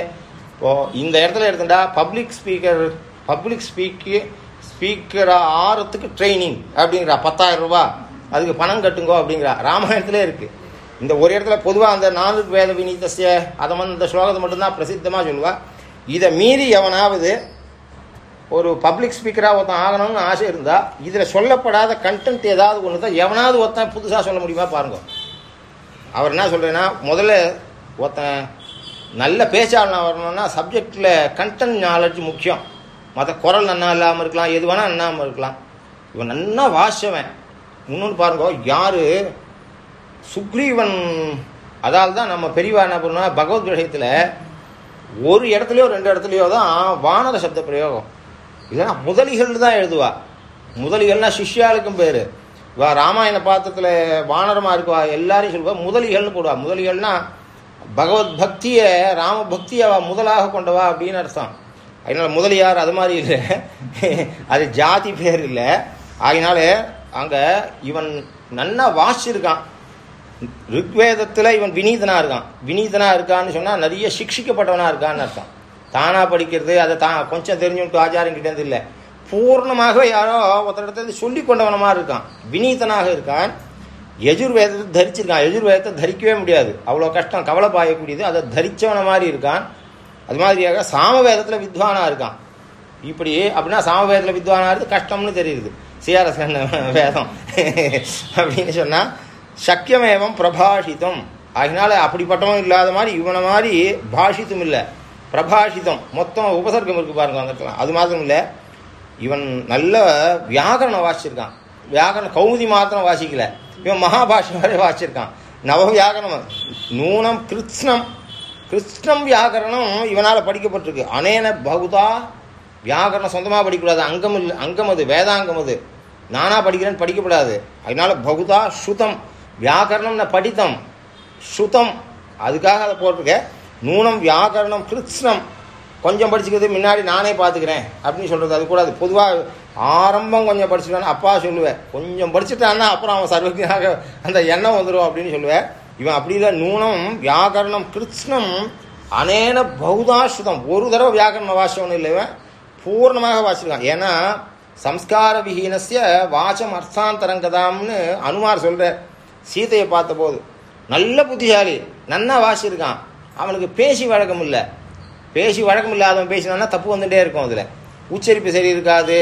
இப்போ இந்த இடத்துல எடுத்துட்டா public speaker public speak speaker ஆறத்துக்கு training அப்படிங்கிறா பத்தாயிரம் ரூபாய் அதுக்கு பணம் கட்டுங்கோ அப்படிங்கிறா ராமாயணத்திலே இருக்கு இந்த ஒரு இடத்துல பொதுவாக அந்த நாலு வேத வினீதஸ்ய அதை வந்து இந்த ஸ்லோகத்தை மட்டும்தான் பிரசித்தமாக சொல்லுவா இதை மீறி எவனாவது ஒரு பப்ளிக் ஸ்பீக்கராக ஒருத்தன் ஆகணும்னு ஆசை இருந்தால் இதில் சொல்லப்படாத கண்டென்ட் ஏதாவது ஒன்று தான் எவனாவது ஒருத்தன் புதுசாக சொல்ல முடியுமா பாருங்க. அவர் என்ன சொல்கிறேன்னா முதல்ல ஒருத்தன் நல்ல பேச்சாளனாக வரணும்னா சப்ஜெக்டில் கண்டென்ட் நாலேஜ் முக்கியம். மற்ற குரல் நன்னா இல்லாமல் இருக்கலாம் எது வேணால் நன்னாமல் இருக்கலாம். இவன் நன்னா வாசவன் இன்னொன்று பாருங்க யார்? சுக்ரீவன். அதால் தான் நம்ம பெரியவா என்ன பண்ணுவா பகவத்கிரகத்தில் ஒரு இடத்துலையோ ரெண்டு இடத்துலையோ தான் வானர சப்த பிரயோகம். இல்லைன்னா முதலிகள் தான் எழுதுவா. முதலிகள்னா சிஷ்யாளுக்கும் பேர். இவா ராமாயண பாத்திரத்தில் வானரமாக இருக்குவா எல்லாரையும் சொல்லுவா முதலிகள்னு போடுவா. முதலிகள்னா பகவத் பக்தியை ராம பக்தியை அவ முதலாக கொண்டவா அப்படின்னு அர்த்தம். அதனால் முதலியார் அது மாதிரி இல்லை. அது ஜாதி பேர் இல்லை. அதனால அங்கே இவன் நன்னா வாசிச்சிருக்கான். ரிக்வேதத்தில் இவன் வினீதனா இருக்கான். வினீதனா இருக்கான்னு சொன்னால் நிறைய சிக்ஷிக்கப்பட்டவனாக இருக்கான்னு அர்த்தம். தானாக படிக்கிறது அதை தான் கொஞ்சம் தெரிஞ்சுட்டு ஆச்சாரம் கிட்டேருந்து இல்லை. பூர்ணமாக யாரோ ஒருத்தரிடத்துல சொல்லி கொண்டவனமாக இருக்கான். வினீதனாக இருக்கான். எஜுர்வேதத்தை தரிச்சிருக்கான். எஜுர்வேதத்தை தரிக்கவே முடியாது. அவ்வளோ கஷ்டம் கவலை பாயக்கூடியது அதை தரித்தவன மாதிரி இருக்கான். அது மாதிரியாக சாமவேதத்தில் வித்வானா இருக்கான். இப்படி அப்படின்னா சாமவேதத்தில் வித்வானா இருந்து கஷ்டம்னு தெரியுது. சிஆர்எஸ் வேதம். [laughs] அப்படின்னு சொன்னால் சக்கியமேவம் பிரபாஷிதம். அதனால் அப்படிப்பட்டவன் இல்லாத மாதிரி இவனை மாதிரி பாஷித்தும் இல்லை. பிரபாஷிதம். மொத்தம் உபசர்க்கம் இருக்குது பாருங்க வந்துருக்கலாம். அது மாத்திரம் இல்லை. இவன் நல்ல வியாகரணம் வாசிச்சிருக்கான். வியாகரணம் கௌமுதி மாத்திரம் வாசிக்கல. இவன் மகாபாஷம் வரை வாசிச்சிருக்கான். நவ வியாகரணம் நூனம் கிருஷ்ணம் கிருஷ்ணம் வியாகரணம் இவனால் படிக்கப்பட்டிருக்கு. அனேன பகுதா வியாகரணம் சொந்தமாக படிக்கக்கூடாது. அங்கம் இல்லை அங்கம் அது வேதாங்கம் அது நானாக படிக்கிறேன்னு படிக்கப்படாது. அதனால் பகுதா ஸ்ருதம் வியாகரணம்னா படித்தம். ஸ்ருதம். அதுக்காக அதை போட்டிருக்கேன். நூனம் வியாகரணம் கிருஷ்ணம். கொஞ்சம் படிச்சுக்கிறது முன்னாடி நானே பார்த்துக்கிறேன். அப்படின்னு சொல்கிறது அது கூடாது பொதுவாக ஆரம்பம் கொஞ்சம் படிச்சுட்டானா அப்பா சொல்லுவேன் கொஞ்சம் படிச்சுட்டான்னா அப்புறம் அவன் சர்வஜனாக அந்த எண்ணம் வந்துடும் அப்படின்னு சொல்லுவேன் இவன் அப்படி இல்லை. நூனம் வியாகரணம் கிருஷ்ணம் அனேன பௌதாஸ்ருதம் ஒரு தடவை வியாக்கரண வாசம் இல்லை இவன். பூர்ணமாக வாசிருக்கான் ஏன்னா சம்ஸ்கார விஹீனஸ்ய வாசம் அர்த்தாந்தரங்கதாம்னு அனுமார் சொல்கிறேன் சீதையை பார்த்தபோது நல்ல புத்திசாலி நன்னா வாசியிருக்கான். அவனுக்கு பேசி வழக்கம் இல்லை. பேசி வழக்கம் இல்லாதவன் பேசினான்னா தப்பு வந்துட்டே இருக்கும் அதில். உச்சரிப்பு சரி இருக்காது.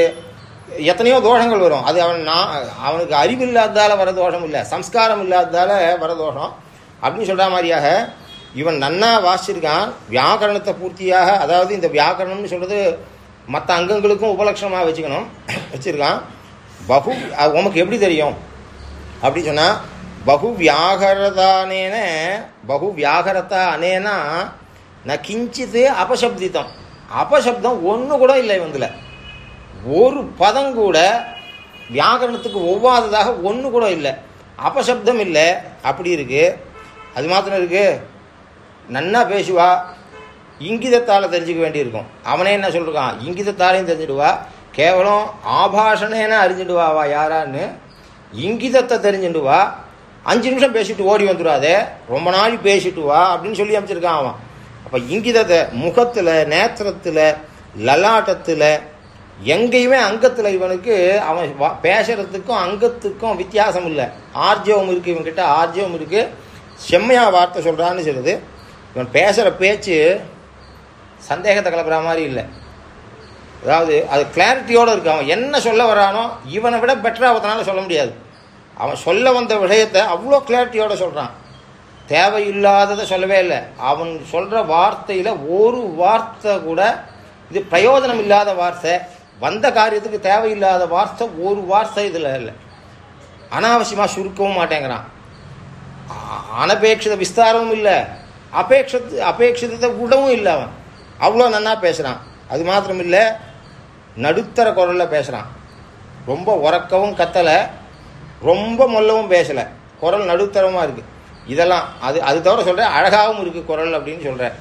எத்தனையோ தோஷங்கள் வரும். அது அவன் நான் அவனுக்கு அறிவு இல்லாததால் வர தோஷம் இல்லை. சம்ஸ்காரம் இல்லாததால் வர தோஷம். அப்படின்னு சொல்கிற மாதிரியாக இவன் நன்னா வாசிச்சிருக்கான். வியாக்கரணத்தை பூர்த்தியாக அதாவது இந்த வியாக்கரணம்னு சொல்கிறது மற்ற அங்கங்களுக்கும் உபலட்சணமாக வச்சுக்கணும். வச்சுருக்கான். பகு அது உமக்கு எப்படி தெரியும்? அப்படி சொன்னால் பகு வியாகரதானேன பகு வியாகரத்தா அனேனா ந கிஞ்சித்து அபசப்தித்தம் அபசப்தம் ஒன்று கூட இல்லை இவங்கள. ஒரு பதம் கூட வியாகரணத்துக்கு ஒவ்வாததாக ஒன்று கூட இல்லை. அபசப்தம் இல்லை. அப்படி இருக்குது அது மாத்திரம் இருக்கு. நன்னா பேசுவா. இங்கிதத்தால் தெரிஞ்சுக்க வேண்டியிருக்கும். அவனே என்ன சொல்றான்? இங்கிதத்தாலையும் தெரிஞ்சிடுவா. கேவலம் ஆபாஷணேன அறிஞ்சிடுவாவா யாரான்னு? இங்கிதத்தை தெரிஞ்சுடுவா. அஞ்சு நிமிஷம் பேசிட்டு ஓடி வந்துடாதே. ரொம்ப நாள் பேசிட்டு வா அப்படின்னு சொல்லி அமைச்சிருக்கான் அவன். அப்போ இங்கிதத்தை முகத்தில் நேத்திரத்தில் லலாட்டத்தில் எங்கேயுமே அங்கத்தில் இவனுக்கு அவன் வா- பேசுறதுக்கும் அங்கத்துக்கும் வித்தியாசம் இல்லை. ஆர்ஜவம் இருக்கு இவன்கிட்ட ஆர்ஜவம் இருக்குது செம்மையாக வார்த்தை சொல்கிறான்னு சொல்லுது. இவன் பேசுகிற பேச்சு சந்தேகத்தை கலப்புற மாதிரி இல்லை. அதாவது அது கிளாரிட்டியோடு இருக்கு. அவன் என்ன சொல்ல வரானோ இவனை விட பெட்டராக ஒருத்தனால சொல்ல முடியாது. அவன் சொல்ல வந்த விஷயத்தை அவ்வளோ கிளாரிட்டியோட சொல்கிறான் தேவையில்லாததை சொல்லவே இல்லை. அவன் சொல்கிற வார்த்தையில் ஒரு வார்த்தை கூட இது பிரயோஜனம் இல்லாத வார்த்தை வந்த காரியத்துக்கு தேவையில்லாத வார்த்தை ஒரு வார்த்தை இதில் இல்லை. அனாவசியமாக சுருக்கவும் மாட்டேங்கிறான். அனபேட்சித விஸ்தாரமும் இல்லை. அபேட்சத்து அபேட்சிதத்தை விடவும் இல்லை அவன். அவ்வளோ நன்னா பேசுகிறான் அது மாத்திரம் இல்லை நடுத்தர குரலில் பேசுகிறான் ரொம்ப உறக்கவும் கத்தலை. ரொம்ப மொல்லவும் பேசலை. குரல் நடுத்தரமாக இருக்குது இதெல்லாம் அது அது தவிர சொல்கிறேன் அழகாகவும் இருக்குது குரல் அப்படின்னு சொல்கிறேன்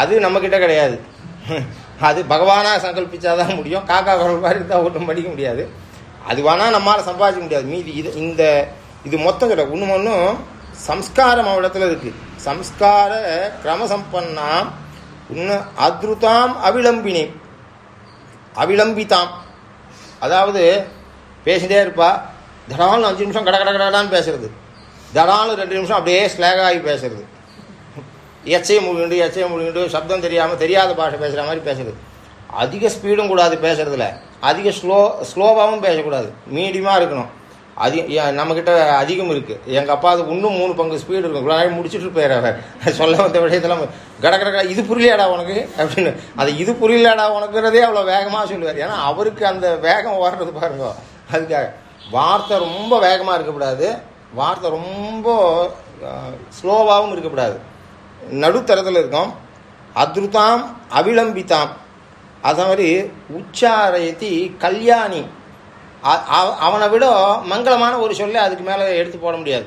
அது நம்மக்கிட்ட கிடையாது. அது பகவானா சங்கல்பிச்சாதான் முடியும். காக்கா குரல் மாதிரி இருந்தால் ஒன்றும் படிக்க முடியாது. அது வேணால் நம்மளால் சம்பாதிக்க முடியாது. மீதி இது இந்த இது மொத்தம் சொல்ல ஒன்று ஒன்றும் சம்ஸ்காரம் அவரிடத்துல இருக்குது சம்ஸ்கார கிரமசம்பன்னாம் இன்னும் அத்ருதாம் அவிளம்பினி அவிளம்பிதாம். அதாவது பேசிட்டே இருப்பா. தடால்னு அஞ்சு நிமிஷம் கட கட கடகடான்னு பேசுறது. தடால்னு ரெண்டு நிமிஷம் அப்படியே ஸ்லாக் ஆகி பேசுறது. எச்சையை முழுகிண்டு எச்சையை முழுகிண்டு சப்தம் தெரியாமல் தெரியாத பாஷை பேசுகிற மாதிரி பேசுறது. அதிக ஸ்பீடும் கூடாது பேசுறதுல. அதிக ஸ்லோ ஸ்லோவாகவும் பேசக்கூடாது. மீடியமாக இருக்கணும். அதிக நம்மக்கிட்ட அதிகம் இருக்குது எங்கள் அப்பா அது இன்னும் மூணு பங்கு ஸ்பீடு இருக்கும். இவ்வளோ நேரம் முடிச்சுட்டு போயிடுற சொல்ல வந்த விஷயத்தெல்லாம் கட கட கட இது புரியலையாடா உனக்கு? அப்படின்னு. அது இது புரியலையாடா உனக்குறதே அவ்வளோ வேகமாக சொல்லுவார். ஏன்னா அவருக்கு அந்த வேகம் ஓடுறது பாருங்க. அதுக்காக. வார்த்தை ரொம்ப வேகமாக இருக்கக்கூடாது. வார்த்தை ரொம்ப ஸ்லோவாகவும் இருக்கக்கூடாது. நடுத்தரத்தில் இருக்கும். அதிருதாம் அவிளம்பித்தாம் அதே மாதிரி உச்சாரயத்தி கல்யாணி. அவ- அவனை விட மங்களமான ஒரு சொல்லை அதுக்கு மேலே எடுத்து போட முடியாது.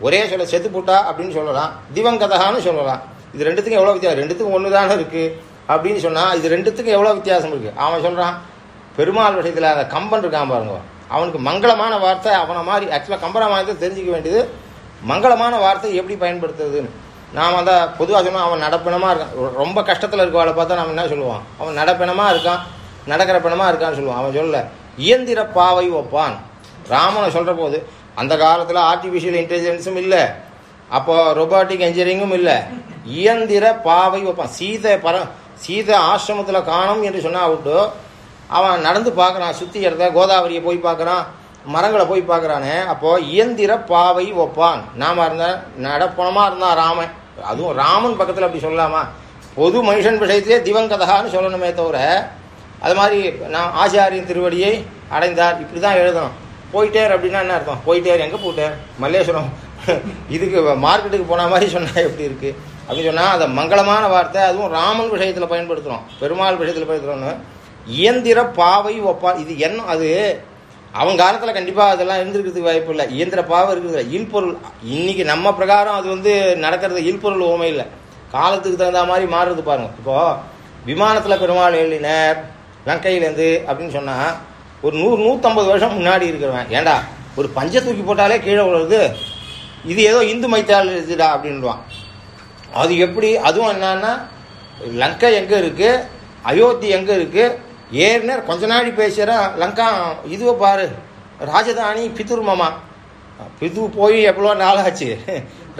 ஒரே சொல்ல செத்து போட்டா அப்படின்னு சொல்லலாம். திவங்கதகான்னு சொல்லலாம். இது ரெண்டுத்துக்கும் எவ்வளோ வித்தியாசம்? ரெண்டுத்துக்கும் ஒன்று தானே இருக்குது அப்படின்னு சொன்னால் இது ரெண்டுத்துக்கும் எவ்வளோ வித்தியாசம் இருக்குது அவன் சொல்கிறான் பெருமாள் விஷயத்தில் அந்த கம்பன் இருக்கான் பாருங்க. அவனுக்கு மங்களமான வார்த்தை அவனை மாதிரி ஆக்சுவலாக கம்பராமாயணத்தை தெரிஞ்சிக்க வேண்டியது. மங்களமான வார்த்தை எப்படி பயன்படுத்துறதுன்னு. நாம் அந்த பொதுவாக சொன்னால் அவன் நடப்பினமாக இருக்கான். ரொம்ப கஷ்டத்தில் இருக்கவாளை பார்த்தா நம்ம என்ன சொல்லுவான் அவன் நடப்பினமாக இருக்கான் நடக்கிற பிணமாக இருக்கான்னு சொல்லுவான் அவன் சொல்லல. இயந்திர பாவை ஒப்பான். ராமனை சொல்கிற போது அந்த காலத்தில் ஆர்டிஃபிஷியல் இன்டெலிஜென்ஸும் இல்லை. அப்போ ரொபாட்டிக் என்ஜினியரிங்கும் இல்லை. இயந்திர பாவை வைப்பான் சீதை பர சீதை ஆசிரமத்தில் காணும் என்று சொன்னால் விட்டு அவன் நடந்து பார்க்குறான் சுற்றி இடத்த கோதாவரியை போய் பார்க்குறான் மரங்களை போய் பார்க்குறானே அப்போது இயந்திர பாவை ஒப்பான். நாம் இருந்தேன் நடப்பணமாக இருந்தான் ராமன். அதுவும் ராமன் பக்கத்தில் அப்படி சொல்லலாமா? பொது மனுஷன் விஷயத்திலே திவங்கதகான்னு சொல்லணுமே தவிர அது மாதிரி நான் ஆச்சாரியன் திருவடியை அடைந்தார். இப்படி தான் எழுதணும். போயிட்டேர் அப்படின்னா என்ன அர்த்தம்? போயிட்டேர். எங்கே போயிட்டார் மல்லேஸ்வரம். இதுக்கு மார்க்கெட்டுக்கு போன மாதிரி சொன்னால் எப்படி இருக்குது அப்படின்னு சொன்னால் அந்த மங்களமான வார்த்தை அதுவும் ராமன் விஷயத்தில் பயன்படுத்துகிறோம் பெருமாள் விஷயத்தில் பயன்படுத்துகிறோன்னு இயந்திர பாவை ஒப்பா இது என்ன அது அவன் காலத்தில் கண்டிப்பாக அதெல்லாம் இருந்திருக்கிறதுக்கு வாய்ப்பு இல்லை. இயந்திர பாவை இருக்கிறது இல்பொருள் இன்னைக்கு நம்ம பிரகாரம் அது வந்து நடக்கிறது இல்பொருள் ஓமை இல்லை. காலத்துக்கு தகுந்த மாதிரி மாறுறது பாருங்கள் இப்போது விமானத்தில் பெருமாள் எழுதினர் லங்கையிலேருந்து அப்படின்னு சொன்னால் ஒரு நூறு நூற்றம்பது வருஷம் முன்னாடி இருக்கிறவன். ஏண்டா ஒரு பஞ்சை தூக்கி போட்டாலே கீழே விழுது இது ஏதோ இந்து மைத்தால் இருக்குடா அப்படின்வான் அது எப்படி? அதுவும் என்னன்னா லங்கை எங்கே இருக்குது அயோத்தி எங்கே இருக்குது ஏறினர் கொஞ்ச நாடி பேசுகிறா லங்கா இதுவை பாரு. ராஜதானி பிதுர் மாமா. பிது போய் எவ்வளோ நாளாச்சு.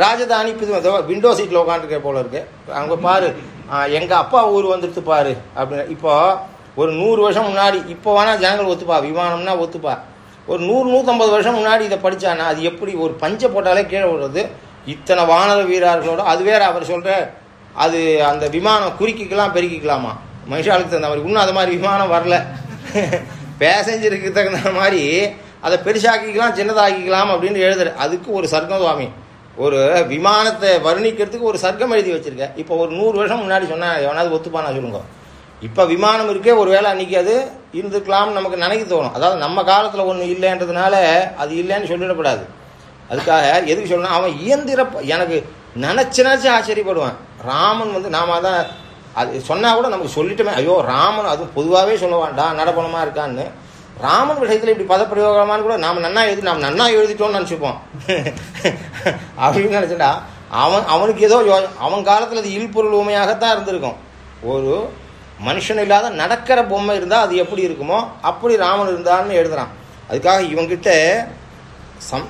ராஜதானி பிது விண்டோ சீட்டில் உட்காந்துருக்க போல இருக்கு. அங்கே பாரு. எங்கள் அப்பா ஊர் வந்துடுத்து பாரு. அப்படின்னு இப்போ ஒரு நூறு வருஷம் முன்னாடி இப்போ வேணால் ஜனங்கள் ஒத்துப்பா விமானம்னா ஒத்துப்பா. ஒரு நூறு நூற்றம்பது வருஷம் முன்னாடி இதை படித்தானா அது எப்படி ஒரு பஞ்சை போட்டாலே கீழே விடுறது இத்தனை வானர வீரர்களோட அது வேற அவர் சொல்கிற அது அந்த விமானம் குறுக்கிக்கலாம் பெருக்கிக்கலாமா? மனுஷாளுக்கு தகுந்த மாதிரி. இன்னும் அது மாதிரி விமானம் வரல. பேசஞ்சருக்கு தகுந்த மாதிரி அதை பெருசாக்கிக்கலாம் சின்னதாக்கிக்கலாம் அப்படின்னு எழுதுற. அதுக்கு ஒரு சர்க்கம் சுவாமி. ஒரு விமானத்தை வர்ணிக்கிறதுக்கு ஒரு சர்க்கம் எழுதி வச்சிருக்க. இப்போ ஒரு நூறு வருஷம் முன்னாடி சொன்னால் எவனாவது ஒத்துப்பானா சொல்லுங்க. இப்போ விமானம் இருக்கே ஒரு வேளை அன்னைக்கு அது இருந்துக்கலாம் நமக்கு நினைக்க தோணும். அதாவது நம்ம காலத்தில் ஒன்று இல்லைன்றதுனால அது இல்லைன்னு சொல்லிடக்கூடாது அதுக்காக எதுக்கு சொல்லணும் அவன் இயந்திர எனக்கு நினச்சி நினச்சி ஆச்சரியப்படுவான். ராமன் வந்து நாம தான் அது சொன்னால் கூட நமக்கு சொல்லிட்டோமே ஐயோ ராமன் அதுவும் பொதுவாகவே சொல்லுவான்டா நடப்பணமாக இருக்கான்னு. ராமன் விஷயத்தில் இப்படி பதப்பிரயோகமானு கூட நாம் நன்னா எழுதி நாம் நன்னா எழுதிட்டோம்னு நினச்சிப்போம். அப்படின்னு நினச்சிட்டா அவன் அவனுக்கு ஏதோ யோ- அவன் காலத்தில் அது இல்பொருள் உண்மையாகத்தான் இருந்திருக்கும். ஒரு மனுஷன் இல்லாத நடக்கிற பொம்மை இருந்தால் அது எப்படி இருக்குமோ அப்படி ராமன் இருந்தான்னு எழுதுகிறான் அதுக்காக இவங்கிட்ட சம்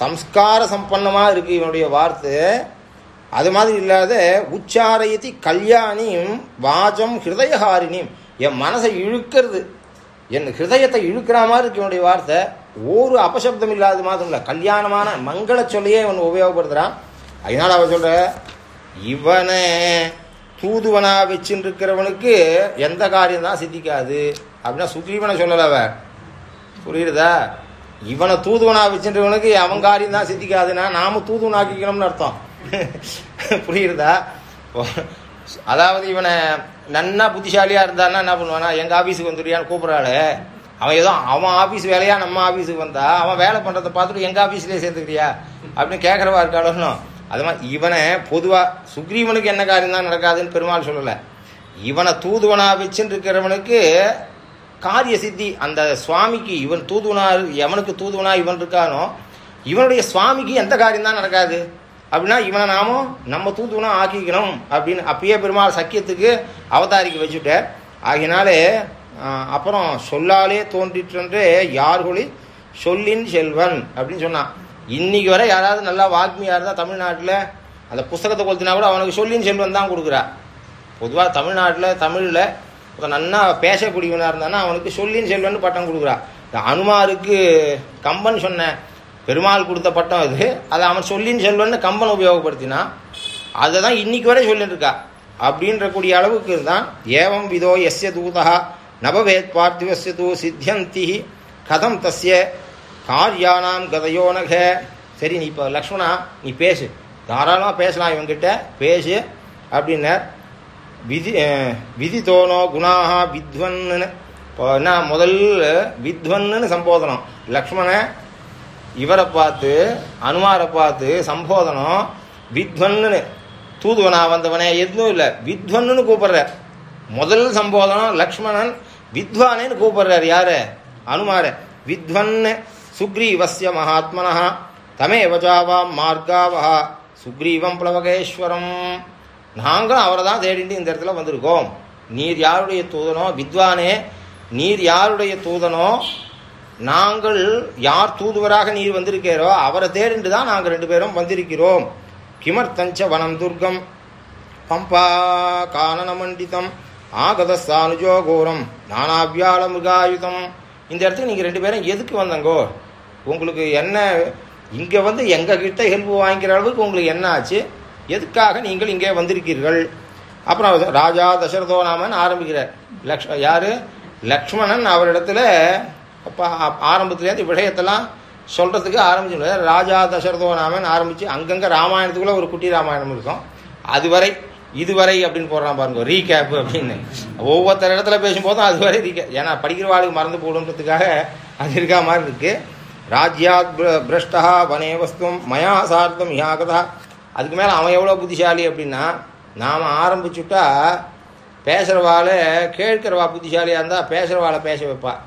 சம்ஸ்கார சம்பன்னமாக இருக்குது இவனுடைய வார்த்தை. அது மாதிரி இல்லாத உச்சாரயத்தி கல்யாணியும் வாஜம் ஹிருதயஹாரினியும் என் மனசை இழுக்கிறது. என் ஹிருதயத்தை இழுக்கிற மாதிரி இருக்கு வார்த்தை. ஒரு அபசப்தம் இல்லாத மாதிரி இல்லை. கல்யாணமான மங்கள சொல்லையே இவன் உபயோகப்படுத்துகிறான் அதனால் அவன் சொல்கிற இவனை தூதுவனா வச்சுன்னு இருக்கிறவனுக்கு எந்த காரியம் தான் சித்திக்காது. அப்படின்னா சுக்ரீவனை சொல்லலை அவன். புரியுதா இவனை தூதுவனா வச்சுன்றவனுக்கு அவன் காரியம் தான் சித்திக்காதுன்னா நாம தூதுவனாக்கிக்கணும்னு அர்த்தம். [laughs] புரியுறதா அதாவது இவனை நன்னா புத்திசாலியாக இருந்தான்னா என்ன பண்ணுவானா எங்கள் ஆஃபீஸுக்கு வந்துடுறியான்னு கூப்பிட்றாள். அவன் ஏதோ அவன் ஆஃபீஸ் வேலையாக நம்ம ஆஃபீஸுக்கு வந்தா அவன் வேலை பண்ணுறத பார்த்துட்டு எங்கள் ஆஃபீஸ்லேயே சேர்த்துக்கிறியா அப்படின்னு கேட்குறவா இருக்காளோ அது மாதிரி இவனை பொதுவாக சுக்ரீவனுக்கு என்ன காரியம் தான் நடக்காதுன்னு பெருமாள் சொல்லலை. இவனை தூதுவனா வச்சுன்னு இருக்கிறவனுக்கு காரிய சித்தி அந்த சுவாமிக்கு இவன் தூதுவனா எவனுக்கு தூதுவனா இவன் இருக்கானோ இவனுடைய சுவாமிக்கு எந்த காரியம் தான் நடக்காது? அப்படின்னா இவனை நாமும் நம்ம தூதுவனா ஆக்கிக்கணும் அப்படின்னு அப்பயே பெருமாள் சக்கியத்துக்கு அவதாரிக்கு வச்சுட்ட ஆகினாலே அப்புறம் சொல்லாலே தோன்றிற்றென்று யார்கொழி சொல்லின் செல்வன் அப்படின்னு சொன்னான். இன்னைக்கு வரை யாராவது நல்லா வாக்மியா இருந்தா தமிழ்நாட்டில் அந்த புஸ்தகத்தை கொளுத்தினா கூட அவனுக்கு சொல்லின் செல்வன் தான் கொடுக்குறா. பொதுவாக தமிழ்நாட்டில் தமிழில் ஒரு நன்னா பேசக்கூடியவனாக இருந்தானா அவனுக்கு சொல்லின் செல்வன் பட்டம் கொடுக்குறா. இந்த அனுமாருக்கு கம்பன் சொன்னேன் பெருமாள் கொடுத்த பட்டம் அது. அதை அவன் சொல்லின்னு செல்வன்னு கம்பன் உபயோகப்படுத்தினான் அதை தான் இன்னைக்கு வரை சொல்லிட்டுருக்கா அப்படின்றக்கூடிய அளவுக்கு தான் ஏவம் விதோ எஸ்ய தூதா நபவேத் பார்த்திவசிய தூ சித்தியந்தி கதம் தஸ்ய காரியானாம் கதையோனக. சரி நீ இப்போ லக்ஷ்மணா நீ பேசு. தாராளமாக பேசலாம் இவங்கிட்ட பேசு அப்படின்னார். விதி அஹ், விதிதோனோ குணாகா வித்வன்னு. இப்போ என்ன முதல்ல வித்வன்னு சம்போதனம். லக்ஷ்மண இவரை பார்த்து அனுமாரை பார்த்து சம்போதனம் வித்வன்னு தூதுவனா வந்தவனே எதுவும் இல்லை. வித்வன்னு கூப்பிடுறார் முதல் சம்போதனம் லக்ஷ்மணன் வித்வானேன்னு கூப்பிடுறார் யாரு? அனுமார. வித்வன்னு சுக்ரீவசிய மகாத்மனா தமேவஜாவாம் மார்காவா சுக்ரீவம் பிளவகேஸ்வரம் நாங்களும் அவரை தான் தேடிட்டு இந்த இடத்துல வந்திருக்கோம். நீர் யாருடைய தூதனோ? வித்வானே. நீர் யாருடைய தூதனோ? நாங்கள் யார் தூதுவராக நீர் வந்திருக்கிறோ அவரை தேடிண்டு தான் நாங்கள் ரெண்டு பேரும் வந்திருக்கிறோம். கிமர்த்தஞ்ச வனம் துர்க்கம் பம்பா கானனமண்டிதம் ஆகத சானுஜோ கோரம் நானாவியால மிருகாயுதம். இந்த இடத்துக்கு நீங்கள் ரெண்டு பேரும் எதுக்கு வந்தங்கோ? உங்களுக்கு என்ன இங்கே வந்து எங்கள் கிட்ட ஹெல்ப் வாங்கிக்கிற அளவுக்கு உங்களுக்கு என்ன ஆச்சு? எதுக்காக நீங்கள் இங்கே வந்திருக்கீர்கள் அப்புறம் ராஜா தசரதோ நாமன் ஆரம்பிக்கிறார். லக்ஷ் யார்? லக்ஷ்மணன் அவரிடத்துல அப்போ ஆரம்பத்துலேருந்து விஷயத்தெல்லாம் சொல்கிறதுக்கு ஆரம்பிச்சு ராஜா தசரதோ ராமன் ஆரம்பித்து அங்கங்கே ராமாயணத்துக்குள்ளே ஒரு குட்டி ராமாயணம் இருக்கும். அதுவரை இதுவரை அப்படின்னு போடுறான் பாருங்க ரீகேப் அப்படின்னு. ஒவ்வொருத்தர் இடத்துல பேசும்போதும் அதுவரை ரீகே ஏன்னா படிக்கிற வாழ்க்கை மறந்து போடுன்றதுக்காக அது இருக்கா மாதிரி இருக்கு. ராஜ்யாத் பிரஷ்டா வனே வஸ்தும் மயா சார்த்தம் யாகதா அதுக்கு மேலே அவன் எவ்வளோ புத்திசாலி அப்படின்னா நாம் ஆரம்பிச்சுட்டா பேசுகிறவாள் கேட்கிறவா புத்திசாலியாக இருந்தால் பேசுகிறவாளை பேச வைப்பாள்